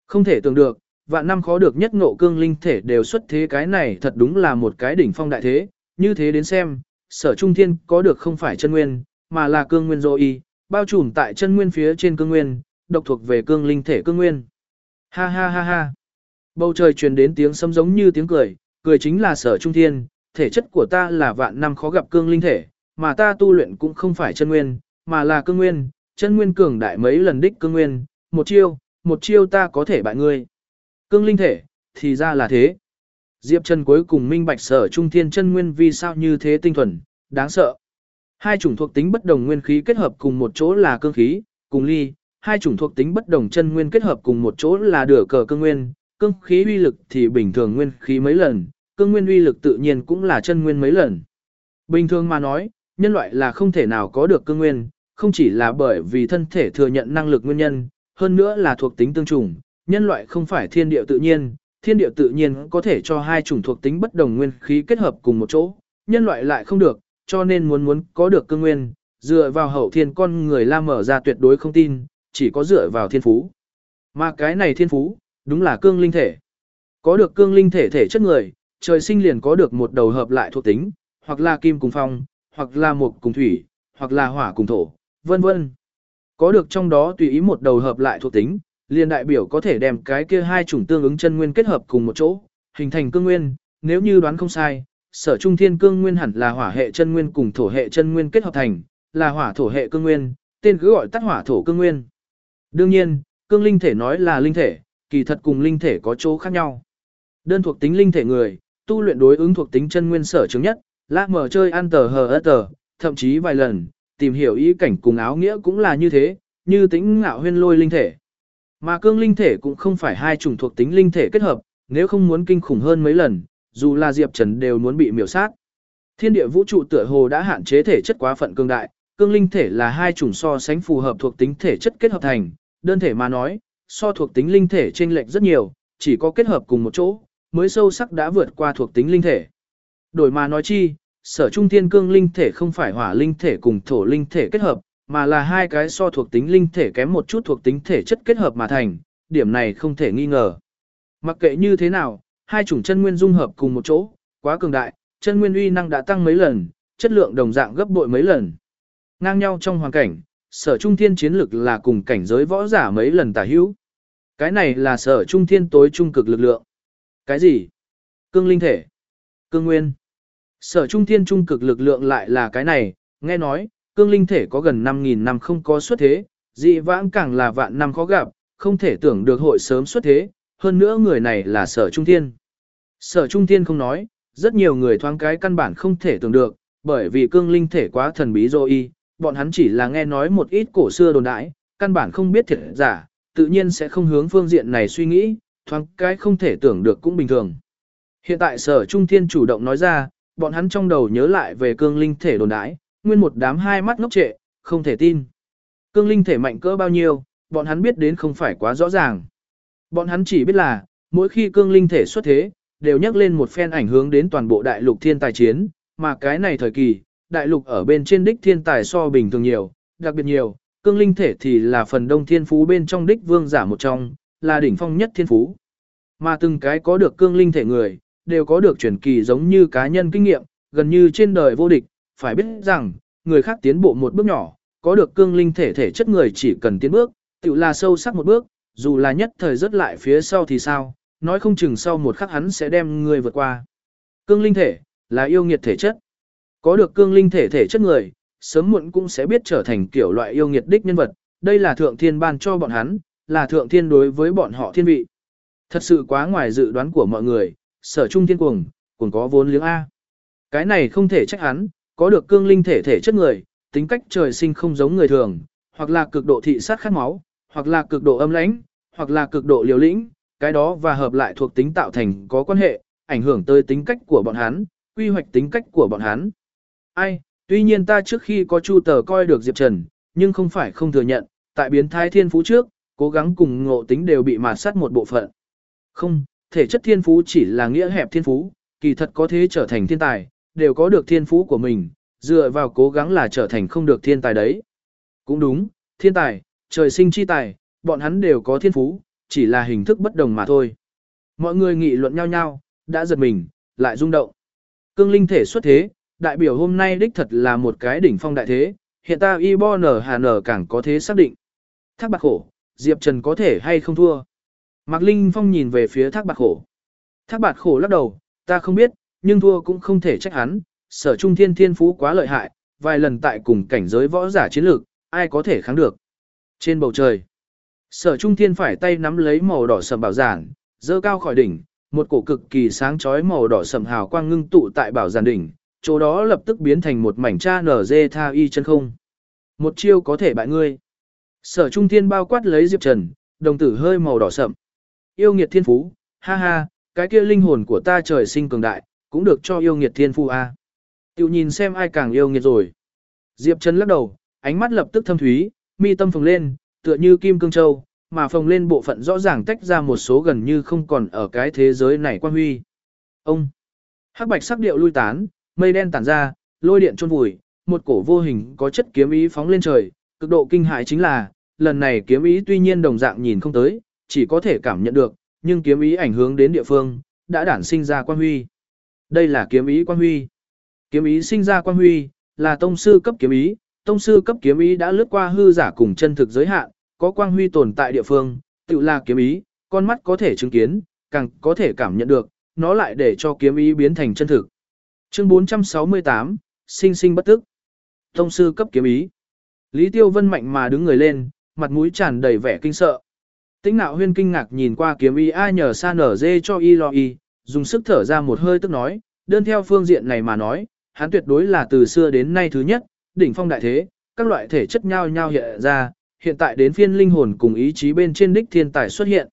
Không thể tưởng được, vạn năm khó được nhất ngộ cương linh thể đều xuất thế cái này thật đúng là một cái đỉnh phong đại thế, như thế đến xem, sở trung thiên có được không phải chân nguyên, mà là cương nguyên dô y, bao trùm tại chân nguyên phía trên cương nguyên, độc thuộc về cương linh thể cương nguyên. Ha ha ha ha. Bầu trời truyền đến tiếng sấm giống như tiếng cười, cười chính là sở trung thiên, thể chất của ta là vạn năm khó gặp cương linh thể, mà ta tu luyện cũng không phải chân nguyên, mà là cương nguyên, chân nguyên cường đại mấy lần đích cương nguyên, một chiêu, một chiêu ta có thể bại ngươi. Cương linh thể, thì ra là thế. Diệp Trần cuối cùng minh bạch sở trung thiên chân nguyên vì sao như thế tinh thuần, đáng sợ. Hai chủng thuộc tính bất đồng nguyên khí kết hợp cùng một chỗ là cương khí, cùng ly, hai chủng thuộc tính bất đồng chân nguyên kết hợp cùng một chỗ là đửa cờ cương nguyên, cương khí uy lực thì bình thường nguyên khí mấy lần, cương nguyên uy lực tự nhiên cũng là chân nguyên mấy lần. Bình thường mà nói, nhân loại là không thể nào có được cương nguyên, không chỉ là bởi vì thân thể thừa nhận năng lực nguyên nhân, hơn nữa là thuộc tính tương trùng, nhân loại không phải thiên địa tự nhiên, thiên địa tự nhiên có thể cho hai chủng thuộc tính bất đồng nguyên khí kết hợp cùng một chỗ, nhân loại lại không được, cho nên muốn muốn có được cương nguyên, dựa vào hậu thiên con người la mở ra tuyệt đối không tin, chỉ có dựa vào thiên phú. Mà cái này thiên phú, đúng là cương linh thể. Có được cương linh thể thể chất người, trời sinh liền có được một đầu hợp lại thuộc tính, hoặc là kim cùng phong, hoặc là mộc cùng thủy, hoặc là hỏa cùng thổ, vân vân. Có được trong đó tùy ý một đầu hợp lại thuộc tính, liền đại biểu có thể đem cái kia hai chủng tương ứng chân nguyên kết hợp cùng một chỗ, hình thành cương nguyên, nếu như đoán không sai, sở trung thiên cương nguyên hẳn là hỏa hệ chân nguyên cùng thổ hệ chân nguyên kết hợp thành, là hỏa thổ hệ cương nguyên, tên cứ gọi tắt hỏa thổ cương nguyên. Đương nhiên, cương linh thể nói là linh thể, kỳ thật cùng linh thể có chỗ khác nhau. Đơn thuộc tính linh thể người, tu luyện đối ứng thuộc tính chân nguyên sở chứng nhất, lát mở chơi ăn tờ hờ ớt tờ, thậm chí vài lần, tìm hiểu ý cảnh cùng áo nghĩa cũng là như thế, như tính ngạo huyên lôi linh thể. Mà cương linh thể cũng không phải hai chủng thuộc tính linh thể kết hợp, nếu không muốn kinh khủng hơn mấy lần, dù là Diệp Trần đều muốn bị miểu sát. Thiên địa vũ trụ tựa hồ đã hạn chế thể chất quá phận cương đại, cương linh thể là hai chủng so sánh phù hợp thuộc tính thể chất kết hợp thành, đơn thể mà nói, so thuộc tính linh thể chênh lệch rất nhiều, chỉ có kết hợp cùng một chỗ, mới sâu sắc đã vượt qua thuộc tính linh thể. Đổi mà nói chi, sở trung thiên cương linh thể không phải hỏa linh thể cùng thổ linh thể kết hợp, mà là hai cái so thuộc tính linh thể kém một chút thuộc tính thể chất kết hợp mà thành, điểm này không thể nghi ngờ. Mặc kệ như thế nào, hai chủng chân nguyên dung hợp cùng một chỗ, quá cường đại, chân nguyên uy năng đã tăng mấy lần, chất lượng đồng dạng gấp bội mấy lần. Ngang nhau trong hoàn cảnh, sở trung thiên chiến lực là cùng cảnh giới võ giả mấy lần tả hữu. Cái này là sở trung thiên tối trung cực lực lượng. Cái gì? Cương linh thể. Cương nguyên. Sở trung thiên trung cực lực lượng lại là cái này, nghe nói, cương linh thể có gần 5.000 năm không có xuất thế, dị vãng càng là vạn năm khó gặp, không thể tưởng được hội sớm xuất thế, hơn nữa người này là sở trung thiên. Sở trung thiên không nói, rất nhiều người thoáng cái căn bản không thể tưởng được, bởi vì cương linh thể quá thần bí rồi y, bọn hắn chỉ là nghe nói một ít cổ xưa đồn đại, căn bản không biết thiệt giả, tự nhiên sẽ không hướng phương diện này suy nghĩ, thoáng cái không thể tưởng được cũng bình thường. Hiện tại sở trung thiên chủ động nói ra, bọn hắn trong đầu nhớ lại về cương linh thể đồn đãi, nguyên một đám hai mắt ngốc trệ, không thể tin. Cương linh thể mạnh cỡ bao nhiêu, bọn hắn biết đến không phải quá rõ ràng. Bọn hắn chỉ biết là, mỗi khi cương linh thể xuất thế, đều nhắc lên một phen ảnh hướng đến toàn bộ đại lục thiên tài chiến, mà cái này thời kỳ, đại lục ở bên trên đích thiên tài so bình thường nhiều, đặc biệt nhiều, cương linh thể thì là phần đông thiên phú bên trong đích vương giả một trong, là đỉnh phong nhất thiên phú. Mà từng cái có được cương linh thể người, đều có được truyền kỳ giống như cá nhân kinh nghiệm, gần như trên đời vô địch, phải biết rằng, người khác tiến bộ một bước nhỏ, có được cương linh thể thể chất người chỉ cần tiến bước, tự là sâu sắc một bước, dù là nhất thời rất lại phía sau thì sao, nói không chừng sau một khắc hắn sẽ đem người vượt qua. Cương linh thể, là yêu nghiệt thể chất. Có được cương linh thể thể chất người, sớm muộn cũng sẽ biết trở thành kiểu loại yêu nghiệt đích nhân vật, đây là thượng thiên ban cho bọn hắn, là thượng thiên đối với bọn họ thiên vị. Thật sự quá ngoài dự đoán của mọi người, sở trung thiên cuồng, cuồng có vốn liếng A. Cái này không thể trách hắn, có được cương linh thể thể chất người, tính cách trời sinh không giống người thường, hoặc là cực độ thị sát khát máu, hoặc là cực độ âm lãnh, hoặc là cực độ liều lĩnh, cái đó và hợp lại thuộc tính tạo thành có quan hệ, ảnh hưởng tới tính cách của bọn hắn, quy hoạch tính cách của bọn hắn. Ai, tuy nhiên ta trước khi có chu tờ coi được Diệp Trần, nhưng không phải không thừa nhận, tại biến thái thiên phú trước, cố gắng cùng ngộ tính đều bị mạt sát một bộ phận. Không, thể chất thiên phú chỉ là nghĩa hẹp thiên phú, kỳ thật có thế trở thành thiên tài, đều có được thiên phú của mình, dựa vào cố gắng là trở thành không được thiên tài đấy. Cũng đúng, thiên tài, trời sinh chi tài, bọn hắn đều có thiên phú, chỉ là hình thức bất đồng mà thôi. Mọi người nghị luận nhau nhau, đã giật mình, lại rung động. Cương linh thể xuất thế, đại biểu hôm nay đích thật là một cái đỉnh phong đại thế, hiện ta y bo nở hà nở càng có thế xác định. Thác bạc khổ, Diệp Trần có thể hay không thua. Mạc Linh Phong nhìn về phía thác bạc khổ. Thác bạc khổ lắc đầu, ta không biết, nhưng thua cũng không thể trách hắn, sở trung thiên thiên phú quá lợi hại, vài lần tại cùng cảnh giới võ giả chiến lược, ai có thể kháng được. Trên bầu trời, sở trung thiên phải tay nắm lấy màu đỏ sầm bảo giản, dơ cao khỏi đỉnh, một cổ cực kỳ sáng chói màu đỏ sầm hào quang ngưng tụ tại bảo giản đỉnh, chỗ đó lập tức biến thành một mảnh cha nở dê tha y chân không. Một chiêu có thể bại ngươi. Sở trung thiên bao quát lấy Diệp Trần, đồng tử hơi màu đỏ sậm. Yêu nghiệt thiên phú, ha ha, cái kia linh hồn của ta trời sinh cường đại, cũng được cho yêu nghiệt thiên phú a. À. Tiểu nhìn xem ai càng yêu nghiệt rồi. Diệp Trần lắc đầu, ánh mắt lập tức thâm thúy, mi tâm phồng lên, tựa như kim cương châu, mà phồng lên bộ phận rõ ràng tách ra một số gần như không còn ở cái thế giới này quan huy. Ông, hắc bạch sắc điệu lui tán, mây đen tản ra, lôi điện trôn vùi, một cổ vô hình có chất kiếm ý phóng lên trời, cực độ kinh hại chính là, lần này kiếm ý tuy nhiên đồng dạng nhìn không tới, chỉ có thể cảm nhận được, nhưng kiếm ý ảnh hưởng đến địa phương, đã đản sinh ra quan huy. Đây là kiếm ý quan huy. Kiếm ý sinh ra quan huy, là tông sư cấp kiếm ý, tông sư cấp kiếm ý đã lướt qua hư giả cùng chân thực giới hạn, có quang huy tồn tại địa phương, tự là kiếm ý, con mắt có thể chứng kiến, càng có thể cảm nhận được, nó lại để cho kiếm ý biến thành chân thực. Chương 468, sinh sinh bất tức. Tông sư cấp kiếm ý. Lý Tiêu Vân mạnh mà đứng người lên, mặt mũi tràn đầy vẻ kinh sợ. Tĩnh nạo huyên kinh ngạc nhìn qua kiếm ý ai nhờ xa nở dê cho y lo y, dùng sức thở ra một hơi tức nói, đơn theo phương diện này mà nói, hắn tuyệt đối là từ xưa đến nay thứ nhất, đỉnh phong đại thế, các loại thể chất nhau nhau hiện ra, hiện tại đến phiên linh hồn cùng ý chí bên trên đích thiên tài xuất hiện.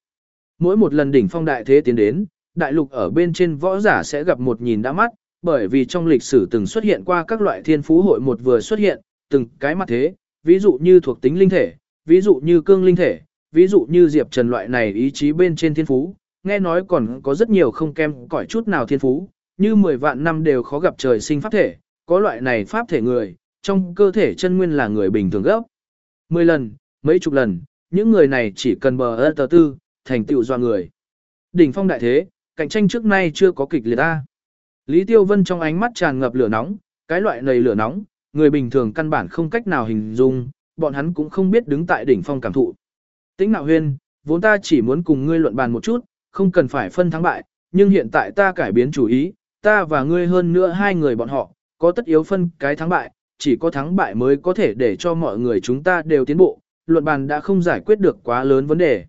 Mỗi một lần đỉnh phong đại thế tiến đến, đại lục ở bên trên võ giả sẽ gặp một nhìn đã mắt, bởi vì trong lịch sử từng xuất hiện qua các loại thiên phú hội một vừa xuất hiện, từng cái mặt thế, ví dụ như thuộc tính linh thể, ví dụ như cương linh thể, ví dụ như Diệp Trần loại này ý chí bên trên thiên phú, nghe nói còn có rất nhiều không kem cỏi chút nào thiên phú, như 10 vạn năm đều khó gặp trời sinh pháp thể, có loại này pháp thể người, trong cơ thể chân nguyên là người bình thường gốc. 10 lần, mấy chục lần, những người này chỉ cần bờ ơ tờ tư, thành tựu do người. Đỉnh phong đại thế, cạnh tranh trước nay chưa có kịch liệt ta. Lý Tiêu Vân trong ánh mắt tràn ngập lửa nóng, cái loại này lửa nóng, người bình thường căn bản không cách nào hình dung, bọn hắn cũng không biết đứng tại đỉnh phong cảm thụ. Tĩnh Nạo Huyên, vốn ta chỉ muốn cùng ngươi luận bàn một chút, không cần phải phân thắng bại, nhưng hiện tại ta cải biến chủ ý, ta và ngươi hơn nữa hai người bọn họ, có tất yếu phân cái thắng bại, chỉ có thắng bại mới có thể để cho mọi người chúng ta đều tiến bộ, luận bàn đã không giải quyết được quá lớn vấn đề.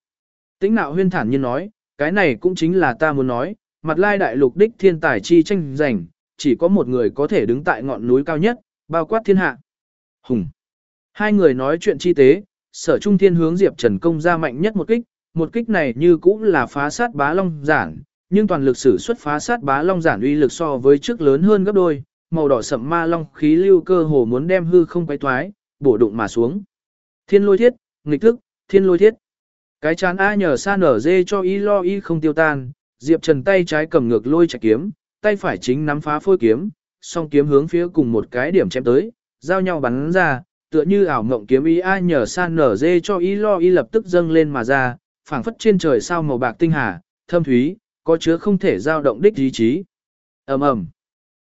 Tĩnh Nạo Huyên thản nhiên nói, cái này cũng chính là ta muốn nói, mặt lai đại lục đích thiên tài chi tranh giành, chỉ có một người có thể đứng tại ngọn núi cao nhất, bao quát thiên hạ. Hùng. Hai người nói chuyện chi tế, sở trung thiên hướng Diệp Trần công ra mạnh nhất một kích, một kích này như cũng là phá sát bá long giản, nhưng toàn lực sử xuất phá sát bá long giản uy lực so với trước lớn hơn gấp đôi, màu đỏ sậm ma long khí lưu cơ hồ muốn đem hư không quay thoái, bổ đụng mà xuống. Thiên lôi thiết, nghịch thức, thiên lôi thiết. Cái chán A nhờ xa nở dê cho y lo y không tiêu tan, Diệp Trần tay trái cầm ngược lôi chạy kiếm, tay phải chính nắm phá phôi kiếm, song kiếm hướng phía cùng một cái điểm chém tới, giao nhau bắn ra, tựa như ảo mộng kiếm ý A nhờ san nở dê cho ý lo y lập tức dâng lên mà ra, phảng phất trên trời sao màu bạc tinh hà, thâm thúy, có chứa không thể giao động đích ý chí. ầm ầm.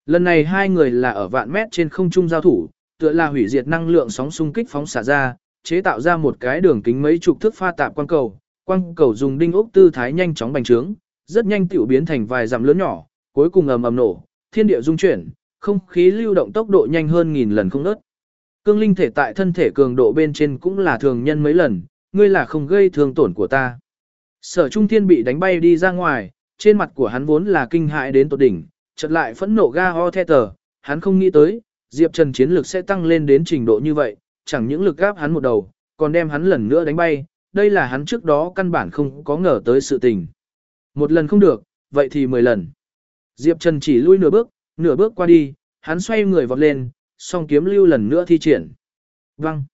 Lần này hai người là ở vạn mét trên không trung giao thủ, tựa là hủy diệt năng lượng sóng xung kích phóng xả ra, chế tạo ra một cái đường kính mấy chục thước pha tạp quang cầu, quang cầu dùng đinh ốc tư thái nhanh chóng bành trướng, rất nhanh tiểu biến thành vài dặm lớn nhỏ, cuối cùng ầm ầm nổ, thiên địa dung chuyển, không khí lưu động tốc độ nhanh hơn nghìn lần không ngớt. Cương linh thể tại thân thể cường độ bên trên cũng là thường nhân mấy lần, ngươi là không gây thương tổn của ta. Sở Trung Thiên bị đánh bay đi ra ngoài, trên mặt của hắn vốn là kinh hại đến tột đỉnh, chợt lại phẫn nộ ga ho the tờ, hắn không nghĩ tới, Diệp Trần chiến lực sẽ tăng lên đến trình độ như vậy, chẳng những lực gáp hắn một đầu, còn đem hắn lần nữa đánh bay, đây là hắn trước đó căn bản không có ngờ tới sự tình. Một lần không được, vậy thì mười lần. Diệp Trần chỉ lui nửa bước, nửa bước qua đi, hắn xoay người vọt lên, song kiếm lưu lần nữa thi triển. Văng.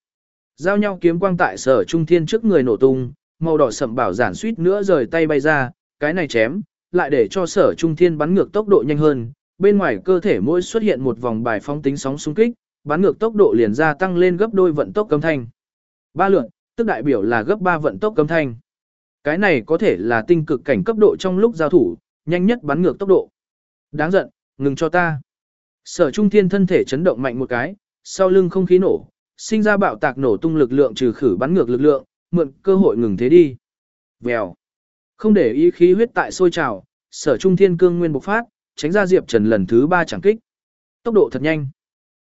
Giao nhau kiếm quang tại sở trung thiên trước người nổ tung, màu đỏ sậm bảo giản suýt nữa rời tay bay ra, cái này chém, lại để cho sở trung thiên bắn ngược tốc độ nhanh hơn, bên ngoài cơ thể mỗi xuất hiện một vòng bài phong tính sóng xung kích, bắn ngược tốc độ liền gia tăng lên gấp đôi vận tốc cấm thanh. Ba lượng tức đại biểu là gấp 3 vận tốc cấm thanh. Cái này có thể là tinh cực cảnh cấp độ trong lúc giao thủ, nhanh nhất bắn ngược tốc độ. Đáng giận, ngừng cho ta. Sở Trung Thiên thân thể chấn động mạnh một cái, sau lưng không khí nổ, sinh ra bạo tạc nổ tung lực lượng trừ khử bắn ngược lực lượng, mượn cơ hội ngừng thế đi. Vèo. Không để ý khí huyết tại sôi trào, Sở Trung Thiên cương nguyên bộc phát, tránh ra Diệp Trần lần thứ ba chẳng kích. Tốc độ thật nhanh.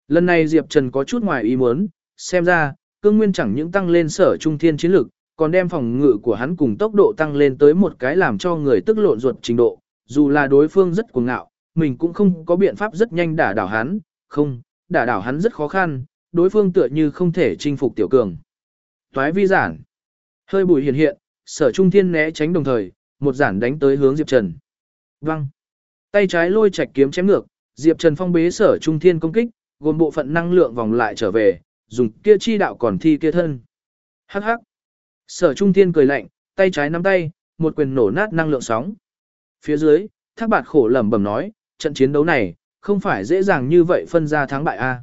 Lần này Diệp Trần có chút ngoài ý muốn, xem ra, cương nguyên chẳng những tăng lên Sở Trung Thiên chiến lực, còn đem phòng ngự của hắn cùng tốc độ tăng lên tới một cái làm cho người tức lộn ruột trình độ, dù là đối phương rất cuồng ngạo, mình cũng không có biện pháp rất nhanh đả đảo hắn, không, đả đảo hắn rất khó khăn, đối phương tựa như không thể chinh phục tiểu cường. Toái vi giản. Hơi bụi hiện hiện, sở trung thiên né tránh đồng thời, một giản đánh tới hướng Diệp Trần. Văng. Tay trái lôi chạch kiếm chém ngược, Diệp Trần phong bế sở trung thiên công kích, gồm bộ phận năng lượng vòng lại trở về, dùng kia chi đạo còn thi kia thân. Hắc hắc. Sở trung thiên cười lạnh, tay trái nắm tay, một quyền nổ nát năng lượng sóng. Phía dưới, thác bạt khổ lẩm bẩm nói, trận chiến đấu này, không phải dễ dàng như vậy phân ra thắng bại a.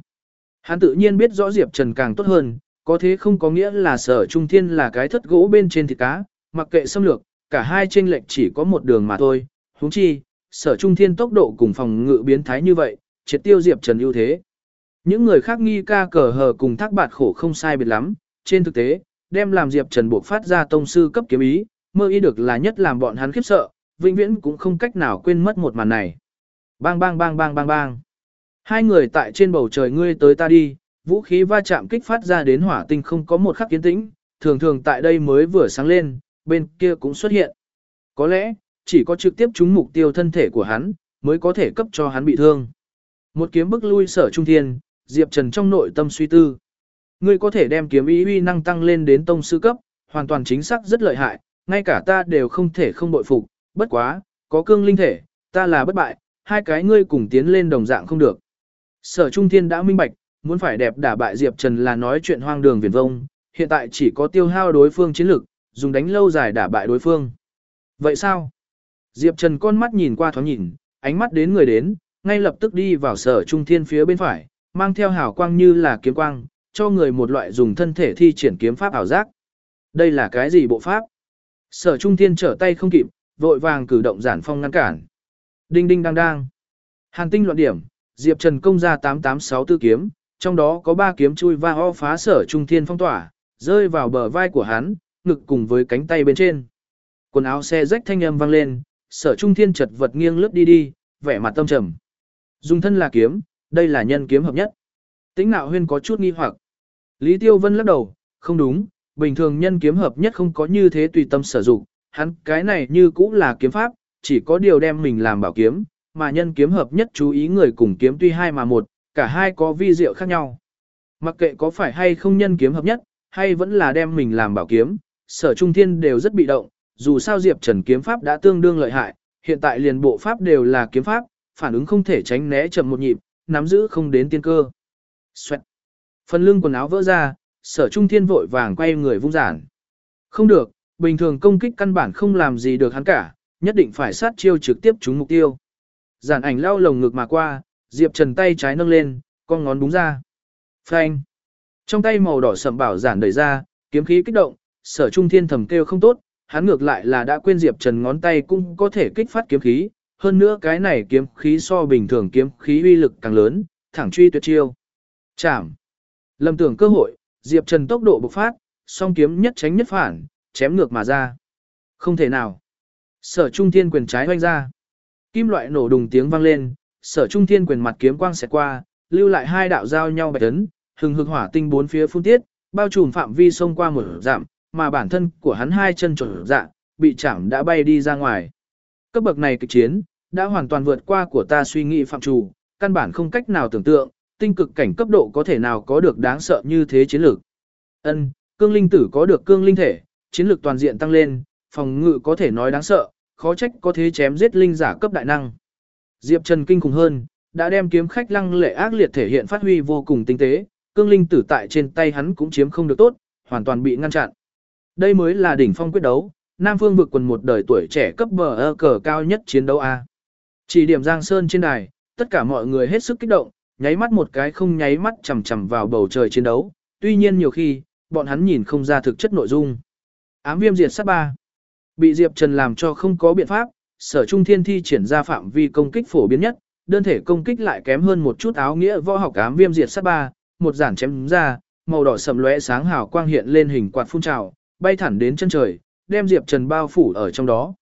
Hắn tự nhiên biết rõ Diệp Trần càng tốt hơn, có thế không có nghĩa là sở trung thiên là cái thất gỗ bên trên thịt cá, mặc kệ xâm lược, cả hai chênh lệch chỉ có một đường mà thôi, huống chi, sở trung thiên tốc độ cùng phòng ngự biến thái như vậy, triệt tiêu Diệp Trần ưu thế. Những người khác nghi ca cờ hờ cùng thác bạt khổ không sai biệt lắm, trên thực tế, đem làm Diệp Trần buộc phát ra tông sư cấp kiếm ý, mơ ý được là nhất làm bọn hắn khiếp sợ, vĩnh viễn cũng không cách nào quên mất một màn này. Bang bang bang bang bang bang. Hai người tại trên bầu trời ngươi tới ta đi, vũ khí va chạm kích phát ra đến hỏa tinh không có một khắc kiến tĩnh, thường thường tại đây mới vừa sáng lên, bên kia cũng xuất hiện. Có lẽ, chỉ có trực tiếp trúng mục tiêu thân thể của hắn, mới có thể cấp cho hắn bị thương. Một kiếm bức lui sở trung thiên, Diệp Trần trong nội tâm suy tư. Ngươi có thể đem kiếm ý uy năng tăng lên đến tông sư cấp, hoàn toàn chính xác rất lợi hại, ngay cả ta đều không thể không bội phục, bất quá, có cương linh thể, ta là bất bại, hai cái ngươi cùng tiến lên đồng dạng không được. Sở Trung Thiên đã minh bạch, muốn phải đẹp đả bại Diệp Trần là nói chuyện hoang đường viển vông, hiện tại chỉ có tiêu hao đối phương chiến lực, dùng đánh lâu dài đả bại đối phương. Vậy sao? Diệp Trần con mắt nhìn qua thoáng nhìn, ánh mắt đến người đến, ngay lập tức đi vào sở trung thiên phía bên phải, mang theo hào quang như là kiếm quang, cho người một loại dùng thân thể thi triển kiếm pháp ảo giác. Đây là cái gì bộ pháp? Sở trung thiên trở tay không kịp, vội vàng cử động giản phong ngăn cản. Đinh đinh đang đang. Hàn tinh loạn điểm, Diệp Trần công ra 886 tư kiếm, trong đó có 3 kiếm chui va ho phá sở trung thiên phong tỏa, rơi vào bờ vai của hắn, ngực cùng với cánh tay bên trên. Quần áo xe rách thanh âm vang lên, sở trung thiên chật vật nghiêng lướt đi đi, vẻ mặt tâm trầm. Dùng thân là kiếm, đây là nhân kiếm hợp nhất. Tĩnh nạo huyên có chút nghi hoặc. Lý Tiêu Vân lắc đầu, không đúng, bình thường nhân kiếm hợp nhất không có như thế tùy tâm sử dụng, hắn cái này như cũng là kiếm pháp, chỉ có điều đem mình làm bảo kiếm, mà nhân kiếm hợp nhất chú ý người cùng kiếm tuy hai mà một, cả hai có vi diệu khác nhau. Mặc kệ có phải hay không nhân kiếm hợp nhất, hay vẫn là đem mình làm bảo kiếm, sở trung thiên đều rất bị động, dù sao Diệp Trần kiếm pháp đã tương đương lợi hại, hiện tại liền bộ pháp đều là kiếm pháp, phản ứng không thể tránh né chậm một nhịp, nắm giữ không đến tiên cơ. Xoẹt. Phần lưng quần áo vỡ ra, sở trung thiên vội vàng quay người vung giản. Không được, bình thường công kích căn bản không làm gì được hắn cả, nhất định phải sát chiêu trực tiếp trúng mục tiêu. Giản ảnh lao lồng ngực mà qua, Diệp Trần tay trái nâng lên, con ngón búng ra. Phanh. Trong tay màu đỏ sầm bảo giản đẩy ra, kiếm khí kích động, sở trung thiên thầm kêu không tốt, hắn ngược lại là đã quên Diệp Trần ngón tay cũng có thể kích phát kiếm khí, hơn nữa cái này kiếm khí so bình thường kiếm khí uy lực càng lớn, thẳng truy tuyệt chiêu. Chạm. Lầm tưởng cơ hội, Diệp Trần tốc độ bộc phát, song kiếm nhất tránh nhất phản, chém ngược mà ra. Không thể nào. Sở Trung Thiên quyền trái hoanh ra. Kim loại nổ đùng tiếng vang lên, Sở Trung Thiên quyền mặt kiếm quang xẹt qua, lưu lại hai đạo giao nhau bạch tấn, hừng hực hỏa tinh bốn phía phun tiết, bao trùm phạm vi xông qua một giảm, mà bản thân của hắn hai chân trở dạ, bị chạm đã bay đi ra ngoài. Cấp bậc này kịch chiến, đã hoàn toàn vượt qua của ta suy nghĩ phạm chủ căn bản không cách nào tưởng tượng, tinh cực cảnh cấp độ có thể nào có được đáng sợ như thế chiến lược. Ân, cương linh tử có được cương linh thể, chiến lược toàn diện tăng lên, phòng ngự có thể nói đáng sợ, khó trách có thế chém giết linh giả cấp đại năng. Diệp Trần kinh khủng hơn, đã đem kiếm khách lăng lệ ác liệt thể hiện phát huy vô cùng tinh tế, cương linh tử tại trên tay hắn cũng chiếm không được tốt, hoàn toàn bị ngăn chặn. Đây mới là đỉnh phong quyết đấu, Nam Phương vực quần một đời tuổi trẻ cấp bờ ơ cờ cao nhất chiến đấu A. Chỉ điểm Giang Sơn trên đài, tất cả mọi người hết sức kích động, nháy mắt một cái không nháy mắt chầm chầm vào bầu trời chiến đấu, tuy nhiên nhiều khi, bọn hắn nhìn không ra thực chất nội dung. Ám viêm diệt sát ba. Bị Diệp Trần làm cho không có biện pháp, sở trung thiên thi triển ra phạm vi công kích phổ biến nhất, đơn thể công kích lại kém hơn một chút áo nghĩa võ học ám viêm diệt sát ba, một giản chém ra, màu đỏ sầm lóe sáng hào quang hiện lên hình quạt phun trào, bay thẳng đến chân trời, đem Diệp Trần bao phủ ở trong đó.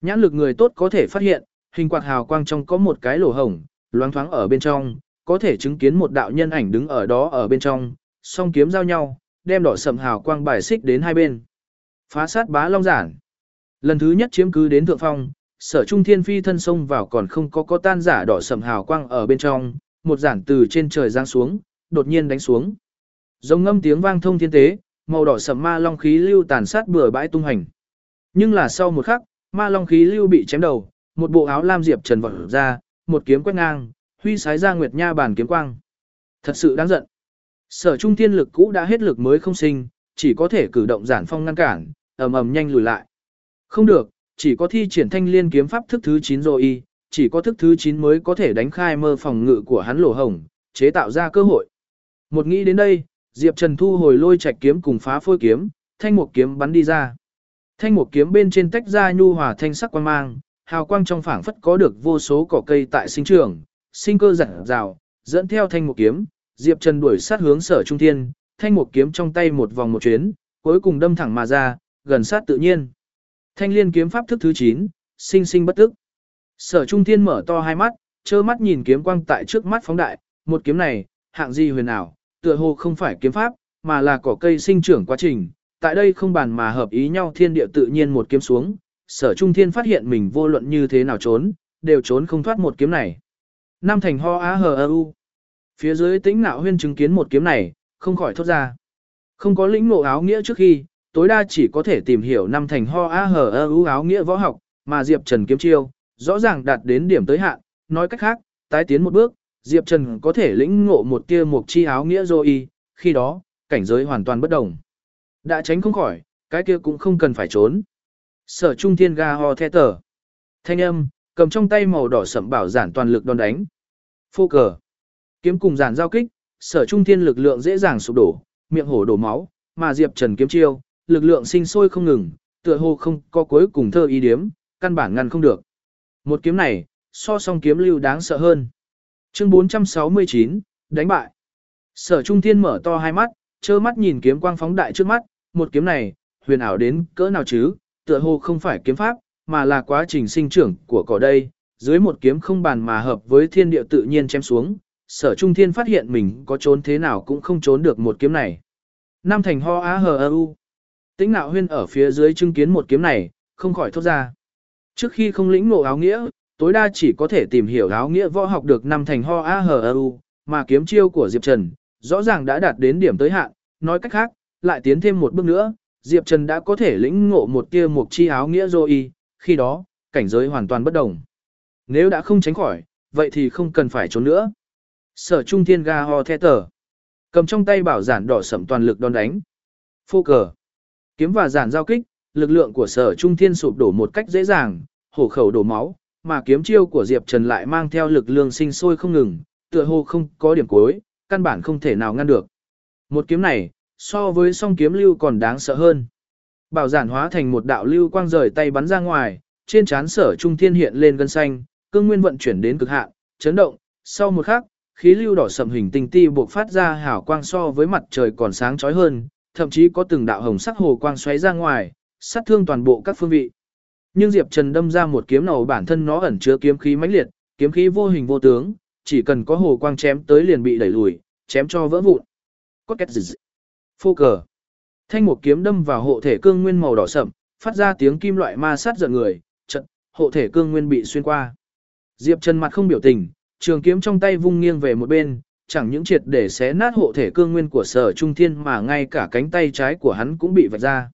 Nhãn lực người tốt có thể phát hiện, hình quạt hào quang trong có một cái lỗ hổng, loáng thoáng ở bên trong, có thể chứng kiến một đạo nhân ảnh đứng ở đó ở bên trong, song kiếm giao nhau, đem đỏ sầm hào quang bài xích đến hai bên. Phá sát bá long giản. Lần thứ nhất chiếm cứ đến thượng phong, sở trung thiên phi thân sông vào còn không có có tan giả đỏ sầm hào quang ở bên trong, một giản từ trên trời giáng xuống, đột nhiên đánh xuống. Giống ngâm tiếng vang thông thiên tế, màu đỏ sầm ma long khí lưu tàn sát bừa bãi tung hành. Nhưng là sau một khắc, ma long khí lưu bị chém đầu, một bộ áo lam diệp trần vọt ra, một kiếm quét ngang, huy sái ra nguyệt nha bản kiếm quang. Thật sự đáng giận. Sở trung thiên lực cũ đã hết lực mới không sinh, chỉ có thể cử động giản phong ngăn cản, ầm ầm nhanh lùi lại. Không được, chỉ có thi triển thanh liên kiếm pháp thức thứ 9 rồi y, chỉ có thức thứ 9 mới có thể đánh khai mơ phòng ngự của hắn lỗ hồng, chế tạo ra cơ hội. Một nghĩ đến đây, Diệp Trần thu hồi lôi trạch kiếm cùng phá phôi kiếm, thanh một kiếm bắn đi ra. Thanh một kiếm bên trên tách ra nhu hòa thanh sắc quang mang, hào quang trong phảng phất có được vô số cỏ cây tại sinh trường, sinh cơ giản rào, dẫn theo thanh một kiếm, Diệp Trần đuổi sát hướng Sở Trung Thiên, thanh một kiếm trong tay một vòng một chuyến, cuối cùng đâm thẳng mà ra, gần sát tự nhiên. Thanh liên kiếm pháp thức thứ 9, sinh sinh bất tức. Sở Trung Thiên mở to hai mắt, trơ mắt nhìn kiếm quang tại trước mắt phóng đại, một kiếm này, hạng gì huyền ảo, tựa hồ không phải kiếm pháp, mà là cỏ cây sinh trưởng quá trình. Tại đây không bàn mà hợp ý nhau thiên địa tự nhiên một kiếm xuống, Sở Trung Thiên phát hiện mình vô luận như thế nào trốn, đều trốn không thoát một kiếm này. Nam thành ho á hờ u. Phía dưới tĩnh nạo huyên chứng kiến một kiếm này, không khỏi thốt ra. Không có lĩnh ngộ áo nghĩa trước khi, tối đa chỉ có thể tìm hiểu năm thành ho á hờ u áo nghĩa võ học, mà Diệp Trần kiếm chiêu, rõ ràng đạt đến điểm tới hạn, nói cách khác, tái tiến một bước, Diệp Trần có thể lĩnh ngộ một tia mục chi áo nghĩa rồi khi đó, cảnh giới hoàn toàn bất đồng. Đã tránh không khỏi, cái kia cũng không cần phải trốn. Sở Trung Thiên ga ho the tờ. Thanh âm, cầm trong tay màu đỏ sẫm bảo giản toàn lực đòn đánh. Phô cờ. Kiếm cùng giản giao kích, sở trung thiên lực lượng dễ dàng sụp đổ, miệng hổ đổ máu, mà Diệp Trần kiếm chiêu, lực lượng sinh sôi không ngừng, tựa hồ không có cuối cùng thơ ý điếm, căn bản ngăn không được. Một kiếm này, so song kiếm lưu đáng sợ hơn. Chương 469, đánh bại. Sở Trung Thiên mở to hai mắt, trơ mắt nhìn kiếm quang phóng đại trước mắt, một kiếm này, huyền ảo đến cỡ nào chứ, tựa hồ không phải kiếm pháp, mà là quá trình sinh trưởng của cỏ đây, dưới một kiếm không bàn mà hợp với thiên địa tự nhiên chém xuống, sở trung thiên phát hiện mình có trốn thế nào cũng không trốn được một kiếm này. Nam thành ho á hờ ơ u. Tĩnh nạo huyên ở phía dưới chứng kiến một kiếm này, không khỏi thốt ra. Trước khi không lĩnh ngộ áo nghĩa, tối đa chỉ có thể tìm hiểu áo nghĩa võ học được năm thành ho á hờ u, mà kiếm chiêu của Diệp Trần, rõ ràng đã đạt đến điểm tới hạn, nói cách khác, lại tiến thêm một bước nữa, Diệp Trần đã có thể lĩnh ngộ một tia mục chi áo nghĩa rồi, khi đó, cảnh giới hoàn toàn bất đồng. Nếu đã không tránh khỏi, vậy thì không cần phải trốn nữa. Sở trung thiên ga ho the tờ. Cầm trong tay bảo giản đỏ sẩm toàn lực đón đánh. Phô cờ. Kiếm và giản giao kích, lực lượng của sở trung thiên sụp đổ một cách dễ dàng, hổ khẩu đổ máu, mà kiếm chiêu của Diệp Trần lại mang theo lực lượng sinh sôi không ngừng, tựa hồ không có điểm cuối, căn bản không thể nào ngăn được. Một kiếm này, so với song kiếm lưu còn đáng sợ hơn. Bảo giản hóa thành một đạo lưu quang rời tay bắn ra ngoài, trên trán sở trung thiên hiện lên gân xanh, cương nguyên vận chuyển đến cực hạn, chấn động, sau một khắc, khí lưu đỏ sầm hình tinh ti buộc phát ra hào quang so với mặt trời còn sáng chói hơn, thậm chí có từng đạo hồng sắc hồ quang xoáy ra ngoài, sát thương toàn bộ các phương vị. Nhưng Diệp Trần đâm ra một kiếm nào bản thân nó ẩn chứa kiếm khí mãnh liệt, kiếm khí vô hình vô tướng, chỉ cần có hồ quang chém tới liền bị đẩy lùi, chém cho vỡ vụn. Có két dị Phô cờ. Thanh một kiếm đâm vào hộ thể cương nguyên màu đỏ sậm, phát ra tiếng kim loại ma sát giận người, trận, hộ thể cương nguyên bị xuyên qua. Diệp Trần mặt không biểu tình, trường kiếm trong tay vung nghiêng về một bên, chẳng những triệt để xé nát hộ thể cương nguyên của sở trung thiên mà ngay cả cánh tay trái của hắn cũng bị vạch ra.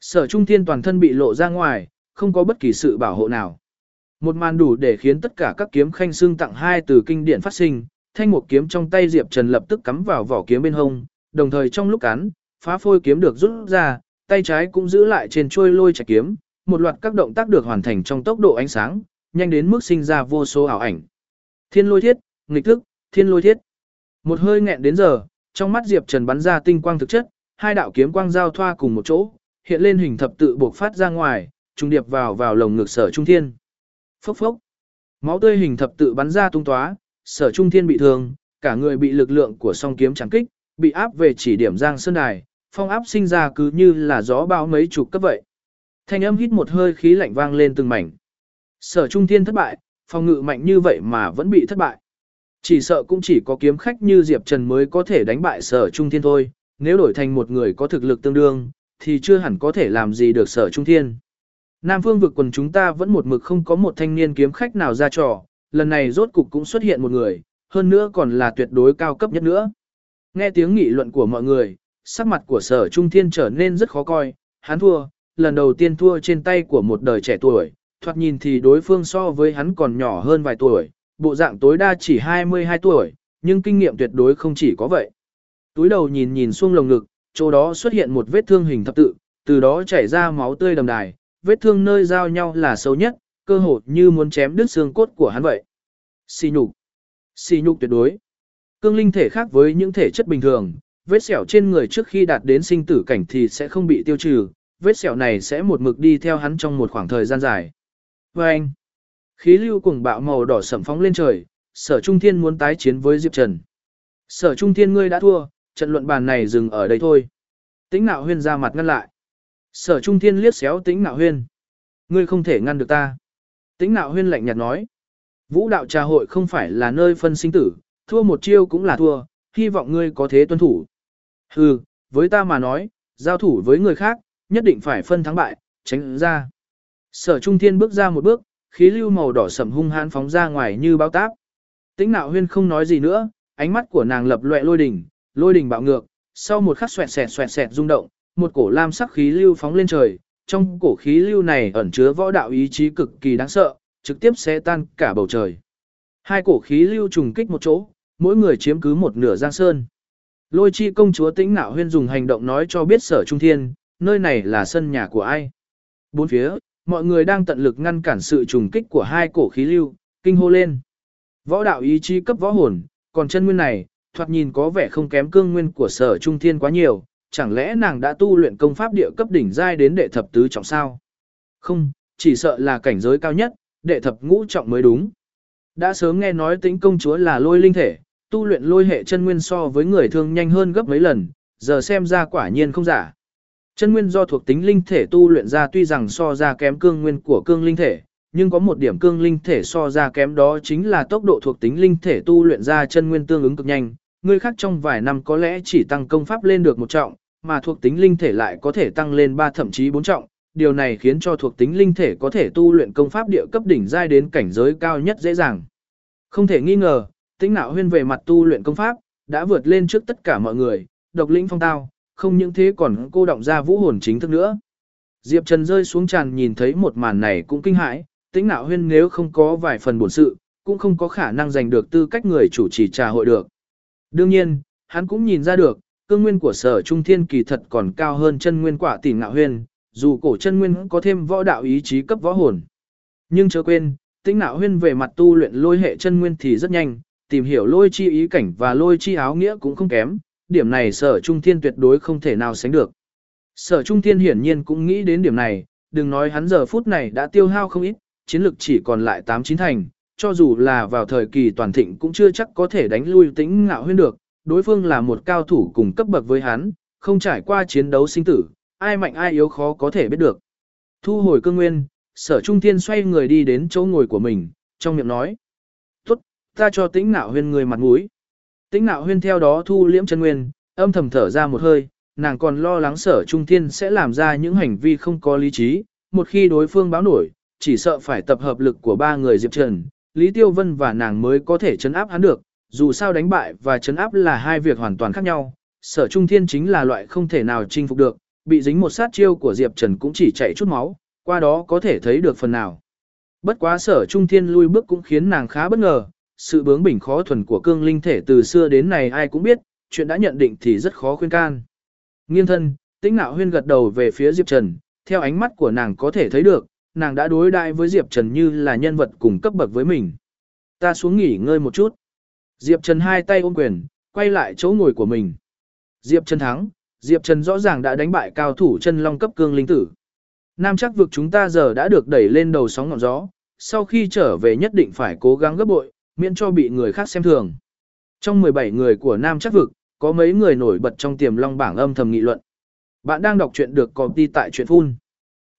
Sở trung thiên toàn thân bị lộ ra ngoài, không có bất kỳ sự bảo hộ nào. Một màn đủ để khiến tất cả các kiếm khanh xương tặng hai từ kinh điển phát sinh, thanh một kiếm trong tay Diệp Trần lập tức cắm vào vỏ kiếm bên hông, đồng thời trong lúc cắn, phá phôi kiếm được rút ra, tay trái cũng giữ lại trên trôi lôi chạy kiếm, một loạt các động tác được hoàn thành trong tốc độ ánh sáng, nhanh đến mức sinh ra vô số ảo ảnh. Thiên lôi thiết, nghịch thức, thiên lôi thiết. Một hơi nghẹn đến giờ, trong mắt Diệp Trần bắn ra tinh quang thực chất, hai đạo kiếm quang giao thoa cùng một chỗ, hiện lên hình thập tự bộc phát ra ngoài, trung điệp vào vào lồng ngực sở trung thiên. Phốc phốc. Máu tươi hình thập tự bắn ra tung tóa, sở trung thiên bị thương, cả người bị lực lượng của song kiếm chẳng kích, bị áp về chỉ điểm giang sơn đài, phong áp sinh ra cứ như là gió bão mấy chục cấp vậy. Thanh âm hít một hơi khí lạnh vang lên từng mảnh. Sở Trung Thiên thất bại, phòng ngự mạnh như vậy mà vẫn bị thất bại. Chỉ sợ cũng chỉ có kiếm khách như Diệp Trần mới có thể đánh bại Sở Trung Thiên thôi, nếu đổi thành một người có thực lực tương đương, thì chưa hẳn có thể làm gì được Sở Trung Thiên. Nam phương vực quần chúng ta vẫn một mực không có một thanh niên kiếm khách nào ra trò, lần này rốt cục cũng xuất hiện một người, hơn nữa còn là tuyệt đối cao cấp nhất nữa. Nghe tiếng nghị luận của mọi người, sắc mặt của sở trung thiên trở nên rất khó coi, hắn thua, lần đầu tiên thua trên tay của một đời trẻ tuổi, thoạt nhìn thì đối phương so với hắn còn nhỏ hơn vài tuổi, bộ dạng tối đa chỉ 22 tuổi, nhưng kinh nghiệm tuyệt đối không chỉ có vậy. Túi đầu nhìn nhìn xuông lồng ngực, chỗ đó xuất hiện một vết thương hình thập tự, từ đó chảy ra máu tươi đầm đài, vết thương nơi giao nhau là sâu nhất, cơ hồ như muốn chém đứt xương cốt của hắn vậy. Xì nhục. Xì nhục tuyệt đối. Cương linh thể khác với những thể chất bình thường, vết sẹo trên người trước khi đạt đến sinh tử cảnh thì sẽ không bị tiêu trừ, vết sẹo này sẽ một mực đi theo hắn trong một khoảng thời gian dài. Và anh, khí lưu cùng bạo màu đỏ sẩm phóng lên trời, sở trung thiên muốn tái chiến với Diệp Trần. Sở Trung Thiên ngươi đã thua, trận luận bàn này dừng ở đây thôi. Tĩnh Nạo Huyên ra mặt ngăn lại. Sở Trung Thiên liếc xéo Tĩnh Nạo Huyên. Ngươi không thể ngăn được ta. Tĩnh Nạo Huyên lạnh nhạt nói. Vũ đạo trà hội không phải là nơi phân sinh tử, thua một chiêu cũng là thua, hy vọng ngươi có thế tuân thủ. Hừ, với ta mà nói, giao thủ với người khác, nhất định phải phân thắng bại, tránh ra. Sở Trung Thiên bước ra một bước, khí lưu màu đỏ sẫm hung hãn phóng ra ngoài như bao táp. Tĩnh Nạo Huyên không nói gì nữa, ánh mắt của nàng lập loè lôi đỉnh, lôi đỉnh bạo ngược, sau một khắc xoẹt xẹt xoẹt xẹt rung động, một cổ lam sắc khí lưu phóng lên trời, trong cổ khí lưu này ẩn chứa võ đạo ý chí cực kỳ đáng sợ, trực tiếp sẽ tan cả bầu trời. Hai cổ khí lưu trùng kích một chỗ, mỗi người chiếm cứ một nửa giang sơn. Lôi chi công chúa tĩnh nạo huyên dùng hành động nói cho biết sở trung thiên, nơi này là sân nhà của ai. Bốn phía, mọi người đang tận lực ngăn cản sự trùng kích của hai cổ khí lưu, kinh hô lên. Võ đạo ý chí cấp võ hồn, còn chân nguyên này, thoạt nhìn có vẻ không kém cương nguyên của sở trung thiên quá nhiều, chẳng lẽ nàng đã tu luyện công pháp địa cấp đỉnh giai đến đệ thập tứ trọng sao? Không, chỉ sợ là cảnh giới cao nhất, đệ thập ngũ trọng mới đúng. Đã sớm nghe nói tính công chúa là lôi linh thể, tu luyện lôi hệ chân nguyên so với người thường nhanh hơn gấp mấy lần, giờ xem ra quả nhiên không giả. Chân nguyên do thuộc tính linh thể tu luyện ra tuy rằng so ra kém cương nguyên của cương linh thể, nhưng có một điểm cương linh thể so ra kém đó chính là tốc độ thuộc tính linh thể tu luyện ra chân nguyên tương ứng cực nhanh. Người khác trong vài năm có lẽ chỉ tăng công pháp lên được một trọng, mà thuộc tính linh thể lại có thể tăng lên 3 thậm chí 4 trọng. Điều này khiến cho thuộc tính linh thể có thể tu luyện công pháp địa cấp đỉnh giai đến cảnh giới cao nhất dễ dàng. Không thể nghi ngờ, tính nạo huyên về mặt tu luyện công pháp, đã vượt lên trước tất cả mọi người, độc lĩnh phong tao, không những thế còn cô động ra vũ hồn chính thức nữa. Diệp Trần rơi xuống tràn nhìn thấy một màn này cũng kinh hãi, tính nạo huyên nếu không có vài phần bổn sự, cũng không có khả năng giành được tư cách người chủ trì trà hội được. Đương nhiên, hắn cũng nhìn ra được, cương nguyên của sở trung thiên kỳ thật còn cao hơn chân nguyên quả tỉ ngạo huyên, dù cổ chân nguyên có thêm võ đạo ý chí cấp võ hồn. Nhưng chớ quên, tĩnh Nạo huyên về mặt tu luyện lôi hệ chân nguyên thì rất nhanh, tìm hiểu lôi chi ý cảnh và lôi chi áo nghĩa cũng không kém, điểm này sở trung thiên tuyệt đối không thể nào sánh được. Sở trung thiên hiển nhiên cũng nghĩ đến điểm này, đừng nói hắn giờ phút này đã tiêu hao không ít, chiến lực chỉ còn lại 8-9 thành, cho dù là vào thời kỳ toàn thịnh cũng chưa chắc có thể đánh lui tĩnh ngạo huyên được, đối phương là một cao thủ cùng cấp bậc với hắn, không trải qua chiến đấu sinh tử, ai mạnh ai yếu khó có thể biết được. Thu hồi cương nguyên, sở trung thiên xoay người đi đến chỗ ngồi của mình, trong miệng nói. Ta cho tĩnh nạo huyên người mặt mũi. Tĩnh nạo huyên theo đó thu liễm chân nguyên, âm thầm thở ra một hơi, nàng còn lo lắng sở trung thiên sẽ làm ra những hành vi không có lý trí, một khi đối phương báo nổi, chỉ sợ phải tập hợp lực của ba người Diệp Trần, Lý Tiêu Vân và nàng mới có thể chấn áp hắn được, dù sao đánh bại và chấn áp là hai việc hoàn toàn khác nhau, sở trung thiên chính là loại không thể nào chinh phục được, bị dính một sát chiêu của Diệp Trần cũng chỉ chạy chút máu, qua đó có thể thấy được phần nào. Bất quá sở trung thiên lui bước cũng khiến nàng khá bất ngờ, sự bướng bỉnh khó thuần của cương linh thể từ xưa đến nay ai cũng biết, chuyện đã nhận định thì rất khó khuyên can. Nghiêng thân, tĩnh nạo huyên gật đầu về phía Diệp Trần, theo ánh mắt của nàng có thể thấy được, nàng đã đối đại với Diệp Trần như là nhân vật cùng cấp bậc với mình. Ta xuống nghỉ ngơi một chút. Diệp Trần hai tay ôm quyền, quay lại chỗ ngồi của mình. Diệp Trần thắng, Diệp Trần rõ ràng đã đánh bại cao thủ chân long cấp cương linh tử. Nam chắc vực chúng ta giờ đã được đẩy lên đầu sóng ngọn gió, sau khi trở về nhất định phải cố gắng gấp bội, miễn cho bị người khác xem thường. Trong 17 người của Nam chắc vực, có mấy người nổi bật trong tiềm long bảng âm thầm nghị luận. Bạn đang đọc truyện được công ty tại truyện phun.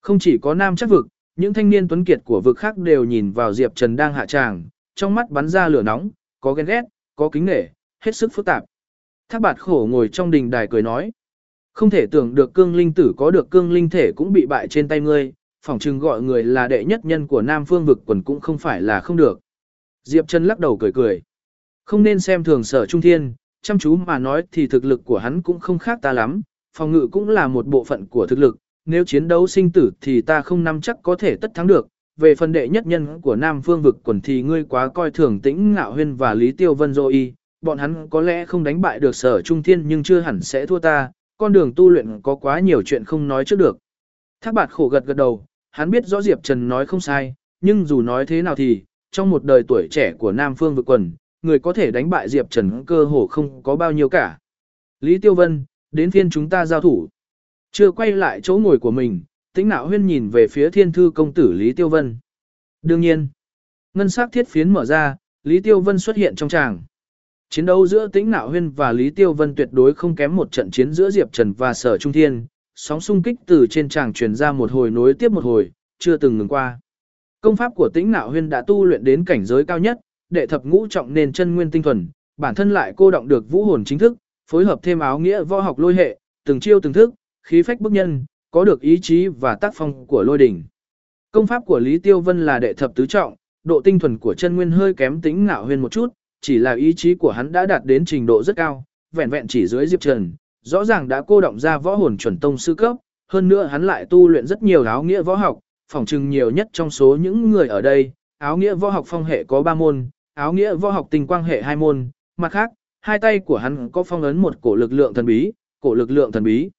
Không chỉ có Nam chắc vực, những thanh niên tuấn kiệt của vực khác đều nhìn vào Diệp Trần đang hạ tràng, trong mắt bắn ra lửa nóng, có ghen ghét, có kính nể, hết sức phức tạp. Thác bạt khổ ngồi trong đình đài cười nói. Không thể tưởng được cương linh tử có được cương linh thể cũng bị bại trên tay ngươi, phỏng chừng gọi người là đệ nhất nhân của Nam Phương vực quần cũng không phải là không được. Diệp Trần lắc đầu cười cười. Không nên xem thường sở trung thiên, chăm chú mà nói thì thực lực của hắn cũng không khác ta lắm, phòng ngự cũng là một bộ phận của thực lực, nếu chiến đấu sinh tử thì ta không nắm chắc có thể tất thắng được, về phần đệ nhất nhân của Nam Phương vực quần thì ngươi quá coi thường tĩnh ngạo huyên và Lý Tiêu Vân Dô Y, bọn hắn có lẽ không đánh bại được sở trung thiên nhưng chưa hẳn sẽ thua ta, con đường tu luyện có quá nhiều chuyện không nói trước được. Thác bạt khổ gật gật đầu, hắn biết rõ Diệp Trần nói không sai, nhưng dù nói thế nào thì, trong một đời tuổi trẻ của Nam Phương vực quần, người có thể đánh bại Diệp Trần cơ hồ không có bao nhiêu cả. Lý Tiêu Vân, đến phiên chúng ta giao thủ. Chưa quay lại chỗ ngồi của mình, tĩnh nạo huyên nhìn về phía thiên thư công tử Lý Tiêu Vân. Đương nhiên, ngân sắc thiết phiến mở ra, Lý Tiêu Vân xuất hiện trong tràng. Chiến đấu giữa Tĩnh Nạo Huyên và Lý Tiêu Vân tuyệt đối không kém một trận chiến giữa Diệp Trần và Sở Trung Thiên, sóng xung kích từ trên tràng truyền ra một hồi nối tiếp một hồi, chưa từng ngừng qua. Công pháp của Tĩnh Nạo Huyên đã tu luyện đến cảnh giới cao nhất, đệ thập ngũ trọng nên chân nguyên tinh thuần, bản thân lại cô động được vũ hồn chính thức, phối hợp thêm áo nghĩa võ học lôi hệ, từng chiêu từng thức, khí phách bức nhân, có được ý chí và tác phong của lôi đỉnh. Công pháp của Lý Tiêu Vân là đệ thập tứ trọng, độ tinh thuần của chân nguyên hơi kém tính ngạo huyên một chút, chỉ là ý chí của hắn đã đạt đến trình độ rất cao, vẹn vẹn chỉ dưới Diệp Trần, rõ ràng đã cô động ra võ hồn chuẩn tông sư cấp, hơn nữa hắn lại tu luyện rất nhiều áo nghĩa võ học, phỏng chừng nhiều nhất trong số những người ở đây, áo nghĩa võ học phong hệ có 3 môn, áo nghĩa võ học tình quang hệ 2 môn, mặt khác, hai tay của hắn có phong ấn một cổ lực lượng thần bí, cổ lực lượng thần bí.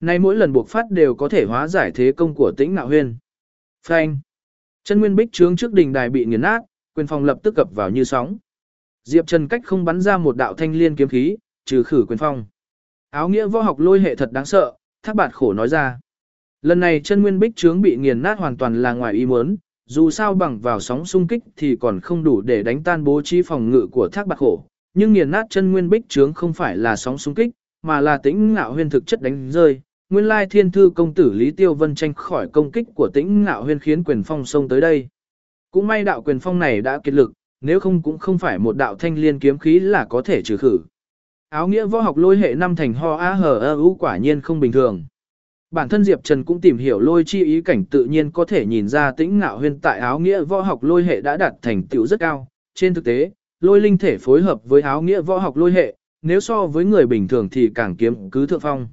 Nay mỗi lần buộc phát đều có thể hóa giải thế công của tĩnh nạo huyên. Phanh. Chân nguyên bích trướng trước đỉnh đài bị nghiền nát, quyền phòng lập tức cập vào như sóng. Diệp Trần cách không bắn ra một đạo thanh liên kiếm khí, trừ khử quyền phong. Áo nghĩa võ học lôi hệ thật đáng sợ, thác bạt khổ nói ra. Lần này chân nguyên bích trướng bị nghiền nát hoàn toàn là ngoài ý muốn, dù sao bằng vào sóng xung kích thì còn không đủ để đánh tan bố trí phòng ngự của thác bạc khổ, nhưng nghiền nát chân nguyên bích trướng không phải là sóng xung kích, mà là tĩnh ngạo huyên thực chất đánh rơi. Nguyên lai thiên thư công tử Lý Tiêu Vân tranh khỏi công kích của tĩnh ngạo huyên khiến quyền phong xông tới đây. Cũng may đạo quyền phong này đã kiệt lực, nếu không cũng không phải một đạo thanh liên kiếm khí là có thể trừ khử. Áo nghĩa võ học lôi hệ năm thành ho a hờ ơ quả nhiên không bình thường. Bản thân Diệp Trần cũng tìm hiểu lôi chi ý cảnh tự nhiên có thể nhìn ra tĩnh ngạo huyên tại áo nghĩa võ học lôi hệ đã đạt thành tựu rất cao. Trên thực tế, lôi linh thể phối hợp với áo nghĩa võ học lôi hệ, nếu so với người bình thường thì càng kiếm cứ thượng phong.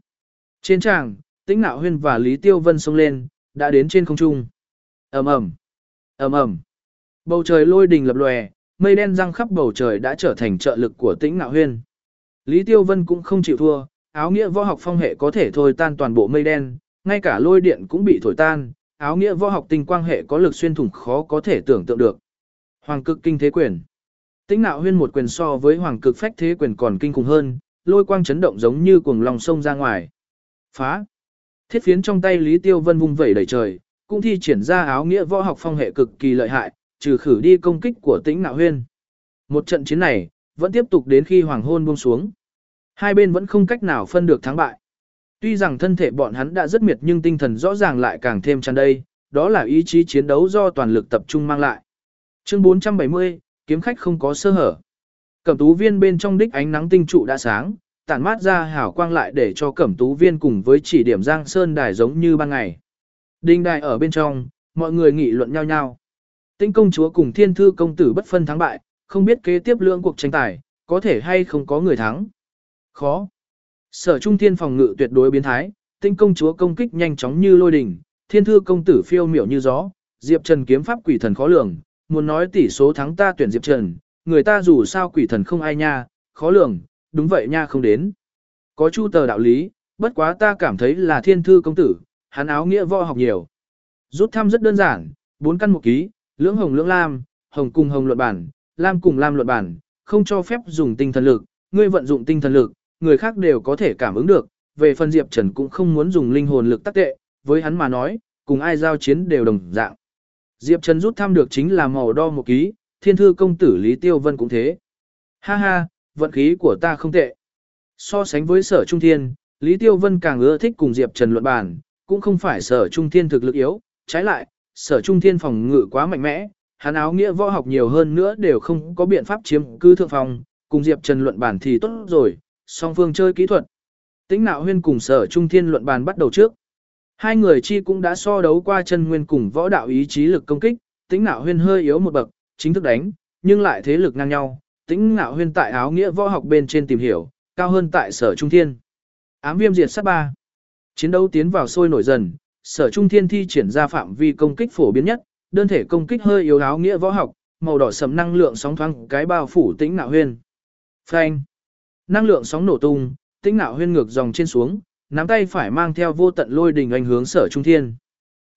Trên tràng, tĩnh ngạo huyên và Lý Tiêu Vân xông lên, đã đến trên không trung. ầm ầm ầm ầm Bầu trời lôi đình lập lòe, mây đen răng khắp bầu trời đã trở thành trợ lực của tĩnh ngạo huyên. Lý Tiêu Vân cũng không chịu thua, áo nghĩa võ học phong hệ có thể thôi tan toàn bộ mây đen, ngay cả lôi điện cũng bị thổi tan, áo nghĩa võ học tinh quang hệ có lực xuyên thủng khó có thể tưởng tượng được. Hoàng cực kinh thế quyền. Tĩnh nạo huyên một quyền so với hoàng cực phách thế quyền còn kinh khủng hơn, lôi quang chấn động giống như cuồng lòng sông ra ngoài. Phá. Thiết phiến trong tay Lý Tiêu Vân vung vẩy đầy trời, cũng thi triển ra áo nghĩa võ học phong hệ cực kỳ lợi hại, trừ khử đi công kích của tĩnh nạo huyên. Một trận chiến này, vẫn tiếp tục đến khi hoàng hôn buông xuống. Hai bên vẫn không cách nào phân được thắng bại. Tuy rằng thân thể bọn hắn đã rất miệt nhưng tinh thần rõ ràng lại càng thêm tràn đầy, đó là ý chí chiến đấu do toàn lực tập trung mang lại. Chương 470, kiếm khách không có sơ hở. Cẩm tú viên bên trong đích ánh nắng tinh trụ đã sáng, tản mát ra hào quang lại để cho cẩm tú viên cùng với chỉ điểm giang sơn đài giống như ban ngày. Đinh đài ở bên trong, mọi người nghị luận nhau nhau. Tinh công chúa cùng thiên thư công tử bất phân thắng bại, không biết kế tiếp lượng cuộc tranh tài, có thể hay không có người thắng. Khó. Sở trung thiên phòng ngự tuyệt đối biến thái, tinh công chúa công kích nhanh chóng như lôi đình, thiên thư công tử phiêu miểu như gió, diệp trần kiếm pháp quỷ thần khó lường, muốn nói tỷ số thắng ta tuyển diệp trần, người ta dù sao quỷ thần không ai nha, khó lường, đúng vậy nha không đến. Có chu tờ đạo lý, bất quá ta cảm thấy là thiên thư công tử, hắn áo nghĩa võ học nhiều. Rút thăm rất đơn giản, bốn căn một ký, lưỡng hồng lưỡng lam, hồng cùng hồng luận bản, lam cùng lam luận bản, không cho phép dùng tinh thần lực, ngươi vận dụng tinh thần lực, người khác đều có thể cảm ứng được, về phần Diệp Trần cũng không muốn dùng linh hồn lực tác tệ, với hắn mà nói, cùng ai giao chiến đều đồng dạng. Diệp Trần rút thăm được chính là màu đo một ký, thiên thư công tử Lý Tiêu Vân cũng thế. Ha ha, vận khí của ta không tệ. So sánh với sở trung thiên, Lý Tiêu Vân càng ưa thích cùng Diệp Trần luận bàn, cũng không phải sở trung thiên thực lực yếu, trái lại, sở trung thiên phòng ngự quá mạnh mẽ, hắn áo nghĩa võ học nhiều hơn nữa đều không có biện pháp chiếm cư thượng phòng, cùng Diệp Trần luận bàn thì tốt rồi, song phương chơi kỹ thuật. Tĩnh nạo huyên cùng sở trung thiên luận bàn bắt đầu trước. Hai người chi cũng đã so đấu qua chân nguyên cùng võ đạo ý chí lực công kích, tĩnh nạo huyên hơi yếu một bậc, chính thức đánh, nhưng lại thế lực ngang nhau. Tĩnh nạo huyên tại áo nghĩa võ học bên trên tìm hiểu, cao hơn tại sở trung thiên. Ám viêm diệt sát ba. Chiến đấu tiến vào sôi nổi dần, sở trung thiên thi triển ra phạm vi công kích phổ biến nhất, đơn thể công kích hơi yếu áo nghĩa võ học, màu đỏ sẫm năng lượng sóng thoáng cái bao phủ tĩnh nạo huyên. Phanh. Năng lượng sóng nổ tung, tĩnh nạo huyên ngược dòng trên xuống, nắm tay phải mang theo vô tận lôi đình anh hướng sở trung thiên.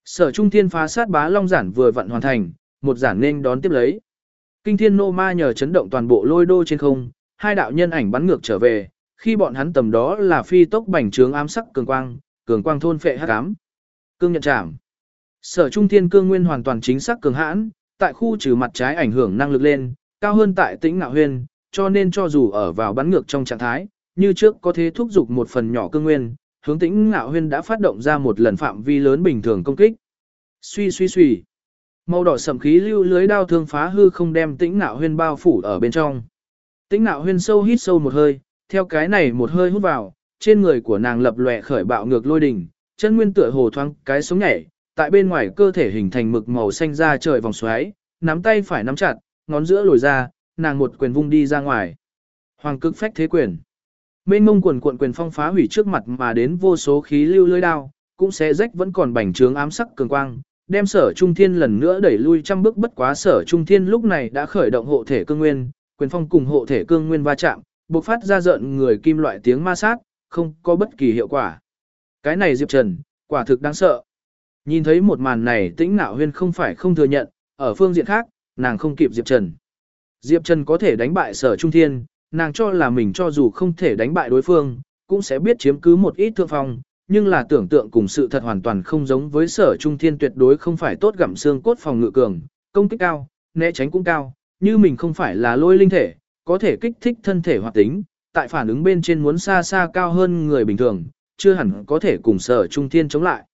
Sở trung thiên phá sát bá long giản vừa vận hoàn thành, một giản nên đón tiếp lấy. Kinh thiên nô ma nhờ chấn động toàn bộ lôi đô trên không, hai đạo nhân ảnh bắn ngược trở về, khi bọn hắn tầm đó là phi tốc bành trướng ám sắc cường quang, cường quang thôn phệ hắc ám. Cương nhận chạm. Sở trung thiên cương nguyên hoàn toàn chính xác cường hãn, tại khu trừ mặt trái ảnh hưởng năng lực lên, cao hơn tại tĩnh ngạo huyên, cho nên cho dù ở vào bắn ngược trong trạng thái, như trước có thế thúc giục một phần nhỏ cương nguyên, hướng tĩnh ngạo huyên đã phát động ra một lần phạm vi lớn bình thường công kích. Suy suy suy. Màu đỏ sầm khí lưu lưới đao thương phá hư không đem tĩnh ngạo huyên bao phủ ở bên trong. Tĩnh ngạo huyên sâu hít sâu một hơi, theo cái này một hơi hút vào, trên người của nàng lập lòe khởi bạo ngược lôi đỉnh, chân nguyên tựa hồ thoáng cái sống nhảy, tại bên ngoài cơ thể hình thành mực màu xanh ra trời vòng xoáy, nắm tay phải nắm chặt, ngón giữa lồi ra, nàng một quyền vung đi ra ngoài. Hoàng cực phách thế quyền. Mênh mông quần cuộn quyền phong phá hủy trước mặt mà đến vô số khí lưu lưới đao, cũng sẽ rách vẫn còn bành trướng ám sắc cường quang, đem sở trung thiên lần nữa đẩy lui trăm bước bất quá sở trung thiên lúc này đã khởi động hộ thể cương nguyên, quyền phong cùng hộ thể cương nguyên va chạm, bộc phát ra rợn người kim loại tiếng ma sát, không có bất kỳ hiệu quả. Cái này Diệp Trần, quả thực đáng sợ. Nhìn thấy một màn này tĩnh nạo huyên không phải không thừa nhận, ở phương diện khác, nàng không kịp Diệp Trần. Diệp Trần có thể đánh bại sở trung thiên, nàng cho là mình cho dù không thể đánh bại đối phương, cũng sẽ biết chiếm cứ một ít thượng phong, nhưng là tưởng tượng cùng sự thật hoàn toàn không giống với sở trung thiên tuyệt đối không phải tốt gặm xương cốt phòng ngự cường, công kích cao, né tránh cũng cao, như mình không phải là lôi linh thể, có thể kích thích thân thể hoạt tính, tại phản ứng bên trên muốn xa xa cao hơn người bình thường, chưa hẳn có thể cùng sở trung thiên chống lại.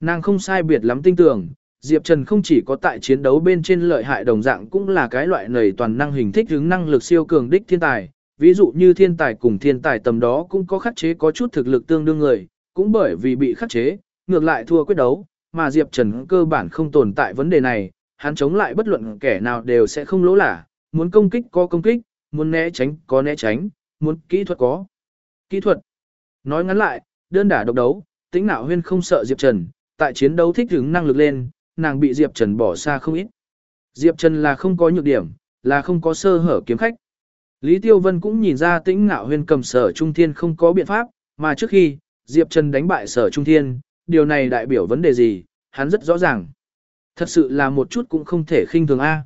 Nàng không sai biệt lắm tinh tưởng, Diệp Trần không chỉ có tại chiến đấu bên trên lợi hại đồng dạng cũng là cái loại nầy toàn năng hình thích hứng năng lực siêu cường đích thiên tài, ví dụ như thiên tài cùng thiên tài tầm đó cũng có khắc chế có chút thực lực tương đương người, cũng bởi vì bị khắc chế, ngược lại thua quyết đấu, mà Diệp Trần cơ bản không tồn tại vấn đề này, hắn chống lại bất luận kẻ nào đều sẽ không lỗ lả, muốn công kích có công kích, muốn né tránh có né tránh, muốn kỹ thuật có kỹ thuật. Nói ngắn lại, đơn đả độc đấu, tính nạo huyên không sợ Diệp Trần, tại chiến đấu thích hứng năng lực lên, nàng bị Diệp Trần bỏ xa không ít. Diệp Trần là không có nhược điểm, là không có sơ hở kiếm khách. Lý Tiêu Vân cũng nhìn ra tĩnh ngạo huyên cầm sở trung thiên không có biện pháp, mà trước khi, Diệp Trần đánh bại sở trung thiên, điều này đại biểu vấn đề gì, hắn rất rõ ràng. Thật sự là một chút cũng không thể khinh thường A.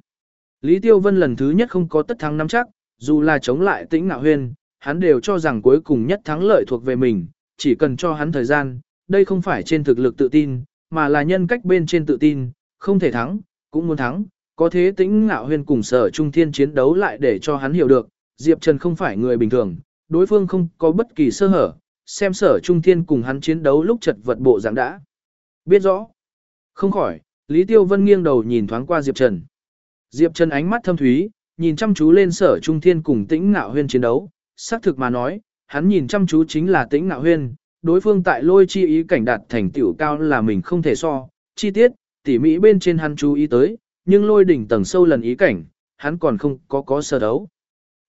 Lý Tiêu Vân lần thứ nhất không có tất thắng nắm chắc, dù là chống lại tĩnh ngạo huyên, hắn đều cho rằng cuối cùng nhất thắng lợi thuộc về mình, chỉ cần cho hắn thời gian, đây không phải trên thực lực tự tin, mà là nhân cách bên trên tự tin, không thể thắng, cũng muốn thắng, có thế tĩnh ngạo huyền cùng sở trung thiên chiến đấu lại để cho hắn hiểu được, Diệp Trần không phải người bình thường, đối phương không có bất kỳ sơ hở, xem sở trung thiên cùng hắn chiến đấu lúc chật vật bộ dạng đã. Biết rõ. Không khỏi, Lý Tiêu Vân nghiêng đầu nhìn thoáng qua Diệp Trần. Diệp Trần ánh mắt thâm thúy, nhìn chăm chú lên sở trung thiên cùng tĩnh ngạo huyên chiến đấu, xác thực mà nói, hắn nhìn chăm chú chính là tĩnh ngạo huyên, đối phương tại lôi chi ý cảnh đạt thành tiểu cao là mình không thể so, chi tiết, tỉ mỹ bên trên hắn chú ý tới, nhưng lôi đỉnh tầng sâu lần ý cảnh, hắn còn không có có sơ đấu.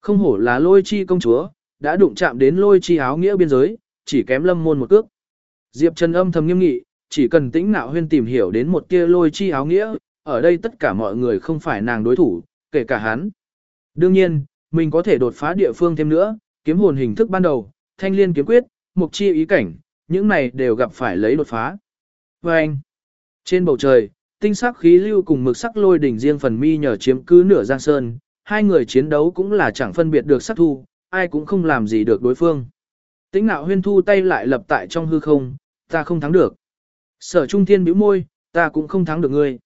Không hổ là lôi chi công chúa, đã đụng chạm đến lôi chi áo nghĩa biên giới, chỉ kém lâm môn một cước. Diệp Trần âm thầm nghiêm nghị, chỉ cần tĩnh nạo huyên tìm hiểu đến một tia lôi chi áo nghĩa, ở đây tất cả mọi người không phải nàng đối thủ, kể cả hắn. Đương nhiên, mình có thể đột phá địa phương thêm nữa, kiếm hồn hình thức ban đầu, thanh liên kiếm quyết, mục chi ý cảnh, những này đều gặp phải lấy đột phá. Và anh, trên bầu trời, tinh sắc khí lưu cùng mực sắc lôi đỉnh riêng phần mi nhờ chiếm cứ nửa giang sơn, hai người chiến đấu cũng là chẳng phân biệt được sắc thu, ai cũng không làm gì được đối phương. Tĩnh nạo huyên thu tay lại lập tại trong hư không, ta không thắng được. Sở trung thiên bĩu môi, ta cũng không thắng được ngươi.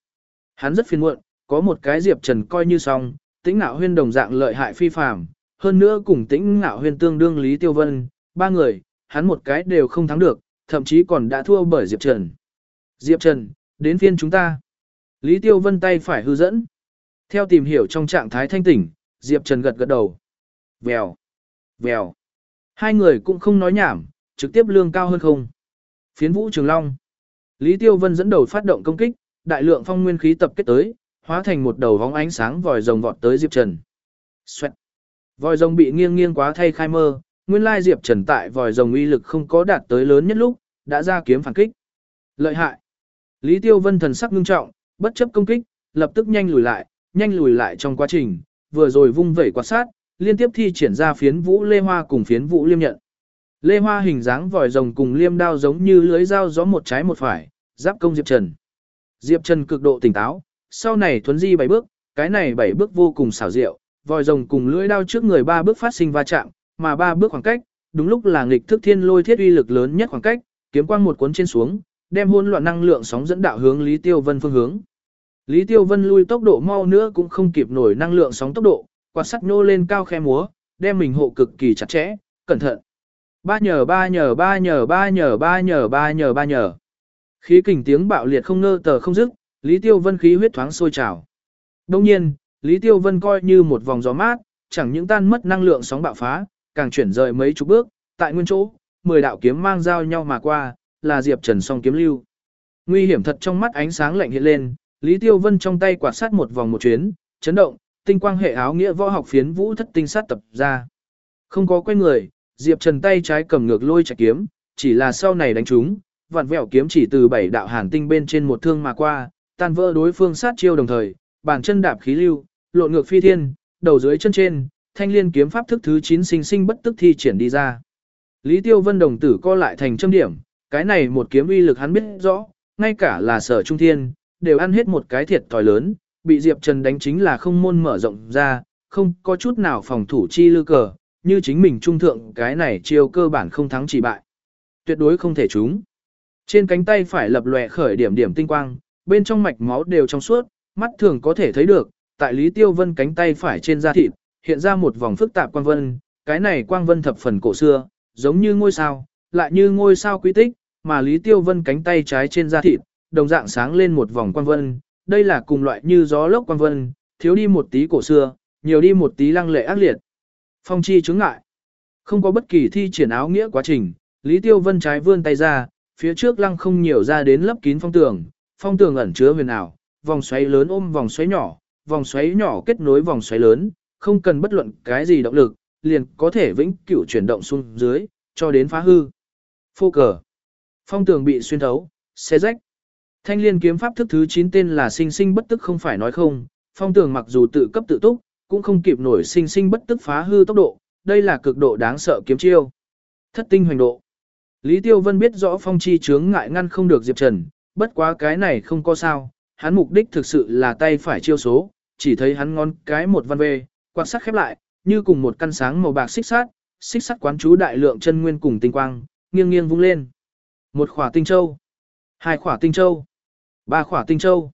Hắn rất phiền muộn, có một cái diệp trần coi như xong, tĩnh nạo huyên đồng dạng lợi hại phi phàm, hơn nữa cùng tĩnh nạo huyên tương đương Lý Tiêu Vân, ba người, hắn một cái đều không thắng được, thậm chí còn đã thua bởi Diệp Trần. Diệp Trần, đến phiên chúng ta. Lý Tiêu Vân tay phải hư dẫn. Theo tìm hiểu trong trạng thái thanh tỉnh, Diệp Trần gật gật đầu. Vèo, vèo. Hai người cũng không nói nhảm, trực tiếp lương cao hơn không. Phiến vũ trường long. Lý Tiêu Vân dẫn đầu phát động công kích, đại lượng phong nguyên khí tập kết tới, hóa thành một đầu vóng ánh sáng vòi rồng vọt tới Diệp Trần. Xoẹt. Vòi rồng bị nghiêng nghiêng quá thay khai mơ, nguyên lai Diệp Trần tại vòi rồng uy lực không có đạt tới lớn nhất lúc, đã ra kiếm phản kích. Lợi hại. Lý Tiêu Vân thần sắc ngưng trọng, bất chấp công kích, lập tức nhanh lùi lại, nhanh lùi lại trong quá trình, vừa rồi vung vẩy quan sát, liên tiếp thi triển ra phiến vũ lê hoa cùng phiến vũ liêm nhận. Lê hoa hình dáng vòi rồng cùng liêm đao giống như lưới dao gió một trái một phải, giáp công Diệp Trần. Diệp Trần cực độ tỉnh táo, sau này thuấn di bảy bước, cái này bảy bước vô cùng xảo diệu, vòi rồng cùng lưỡi đao trước người ba bước phát sinh va chạm, mà ba bước khoảng cách, đúng lúc là nghịch thức thiên lôi thiết uy lực lớn nhất khoảng cách, kiếm quang một cuốn trên xuống, đem hỗn loạn năng lượng sóng dẫn đạo hướng Lý Tiêu Vân phương hướng. Lý Tiêu Vân lui tốc độ mau nữa cũng không kịp nổi năng lượng sóng tốc độ, quạt sắt nhô lên cao khe múa, đem mình hộ cực kỳ chặt chẽ, cẩn thận. Ba nhờ ba nhờ ba nhờ ba nhờ ba nhờ ba nhờ ba nhờ. Khí kình tiếng bạo liệt không ngơ tờ không dứt, Lý Tiêu Vân khí huyết thoáng sôi trào. Đông nhiên, Lý Tiêu Vân coi như một vòng gió mát, chẳng những tan mất năng lượng sóng bạo phá, càng chuyển rời mấy chục bước, tại nguyên chỗ, mười đạo kiếm mang giao nhau mà qua, là Diệp Trần song kiếm lưu. Nguy hiểm thật trong mắt ánh sáng lạnh hiện lên, Lý Tiêu Vân trong tay quạt sát một vòng một chuyến, chấn động, tinh quang hệ áo nghĩa võ học phiến vũ thất tinh sát tập ra. Không có quay người, Diệp Trần tay trái cầm ngược lôi chạy kiếm, chỉ là sau này đánh trúng, vặn vẹo kiếm chỉ từ bảy đạo hàn tinh bên trên một thương mà qua, tan vỡ đối phương sát chiêu đồng thời, bàn chân đạp khí lưu, lộn ngược phi thiên, đầu dưới chân trên, thanh liên kiếm pháp thức thứ 9 sinh sinh bất tức thi triển đi ra. Lý Tiêu Vân đồng tử co lại thành châm điểm, cái này một kiếm uy lực hắn biết rõ, ngay cả là sở trung thiên, đều ăn hết một cái thiệt thòi lớn, bị Diệp Trần đánh chính là không môn mở rộng ra, không có chút nào phòng thủ chi lư cờ, như chính mình trung thượng cái này chiêu cơ bản không thắng chỉ bại. Tuyệt đối không thể trúng. Trên cánh tay phải lập lòe khởi điểm điểm tinh quang, bên trong mạch máu đều trong suốt, mắt thường có thể thấy được, tại Lý Tiêu Vân cánh tay phải trên da thịt, hiện ra một vòng phức tạp quang vân, cái này quang vân thập phần cổ xưa, giống như ngôi sao, lại như ngôi sao quý tích, mà Lý Tiêu Vân cánh tay trái trên da thịt, đồng dạng sáng lên một vòng quang vân, đây là cùng loại như gió lốc quang vân, thiếu đi một tí cổ xưa, nhiều đi một tí lăng lệ ác liệt. Phong chi chứng ngại. Không có bất kỳ thi triển áo nghĩa quá trình, Lý Tiêu Vân trái vươn tay ra, phía trước lăng không nhiều ra đến lấp kín phong tường, phong tường ẩn chứa huyền ảo, vòng xoáy lớn ôm vòng xoáy nhỏ, vòng xoáy nhỏ kết nối vòng xoáy lớn, không cần bất luận cái gì động lực, liền có thể vĩnh cửu chuyển động xuống dưới, cho đến phá hư. Phô cờ. Phong tường bị xuyên thấu, xé rách. Thanh liên kiếm pháp thức thứ 9 tên là sinh sinh bất tức không phải nói không, phong tường mặc dù tự cấp tự túc, cũng không kịp nổi sinh sinh bất tức phá hư tốc độ, đây là cực độ đáng sợ kiếm chiêu. Thất tinh hoành độ. Lý Tiêu Vân biết rõ phong chi chướng ngại ngăn không được Diệp Trần, bất quá cái này không có sao, hắn mục đích thực sự là tay phải chiêu số, chỉ thấy hắn ngón cái một văn về, quan sát khép lại, như cùng một căn sáng màu bạc xích sát, xích sắt quán chú đại lượng chân nguyên cùng tinh quang, nghiêng nghiêng vung lên. Một khỏa tinh châu, hai khỏa tinh châu, ba khỏa tinh châu.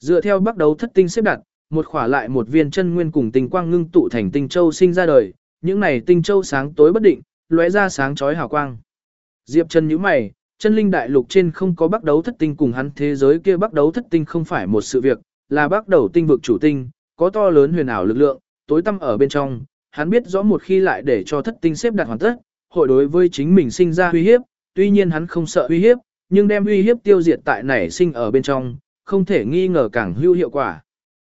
Dựa theo bắt đầu thất tinh xếp đặt, một khỏa lại một viên chân nguyên cùng tinh quang ngưng tụ thành tinh châu sinh ra đời, những này tinh châu sáng tối bất định, lóe ra sáng chói hào quang. Diệp Trần nhíu mày, chân linh đại lục trên không có bắt đấu thất tinh cùng hắn thế giới kia bắt đấu thất tinh không phải một sự việc, là bắt đầu tinh vực chủ tinh, có to lớn huyền ảo lực lượng, tối tăm ở bên trong, hắn biết rõ một khi lại để cho thất tinh xếp đặt hoàn tất, hội đối với chính mình sinh ra uy hiếp, tuy nhiên hắn không sợ uy hiếp, nhưng đem uy hiếp tiêu diệt tại nảy sinh ở bên trong, không thể nghi ngờ càng hữu hiệu quả.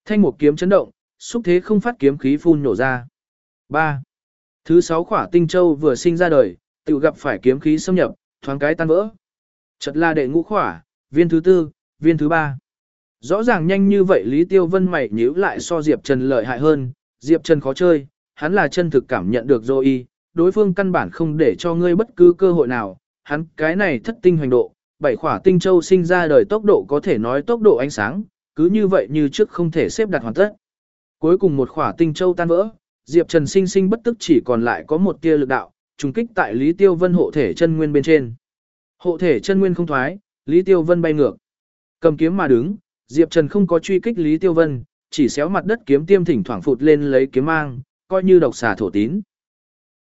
Thanh một kiếm chấn động, xúc thế không phát kiếm khí phun nổ ra. 3. Thứ sáu khỏa tinh châu vừa sinh ra đời, tự gặp phải kiếm khí xâm nhập, thoáng cái tan vỡ. Chật là đệ ngũ khỏa, viên thứ tư, viên thứ ba. Rõ ràng nhanh như vậy Lý Tiêu Vân mày nhíu lại so Diệp Trần lợi hại hơn, Diệp Trần khó chơi, hắn là chân thực cảm nhận được Zoe, đối phương căn bản không để cho ngươi bất cứ cơ hội nào, hắn cái này thất tinh hoành độ, bảy khỏa tinh châu sinh ra đời tốc độ có thể nói tốc độ ánh sáng, cứ như vậy như trước không thể xếp đặt hoàn tất. Cuối cùng một khỏa tinh châu tan vỡ, Diệp Trần sinh sinh bất tức chỉ còn lại có một tia lực đạo, trùng kích tại Lý Tiêu Vân hộ thể chân nguyên bên trên. Hộ thể chân nguyên không thoái, Lý Tiêu Vân bay ngược. Cầm kiếm mà đứng, Diệp Trần không có truy kích Lý Tiêu Vân, chỉ xéo mặt đất kiếm tiêm thỉnh thoảng phụt lên lấy kiếm mang, coi như độc xà thổ tín.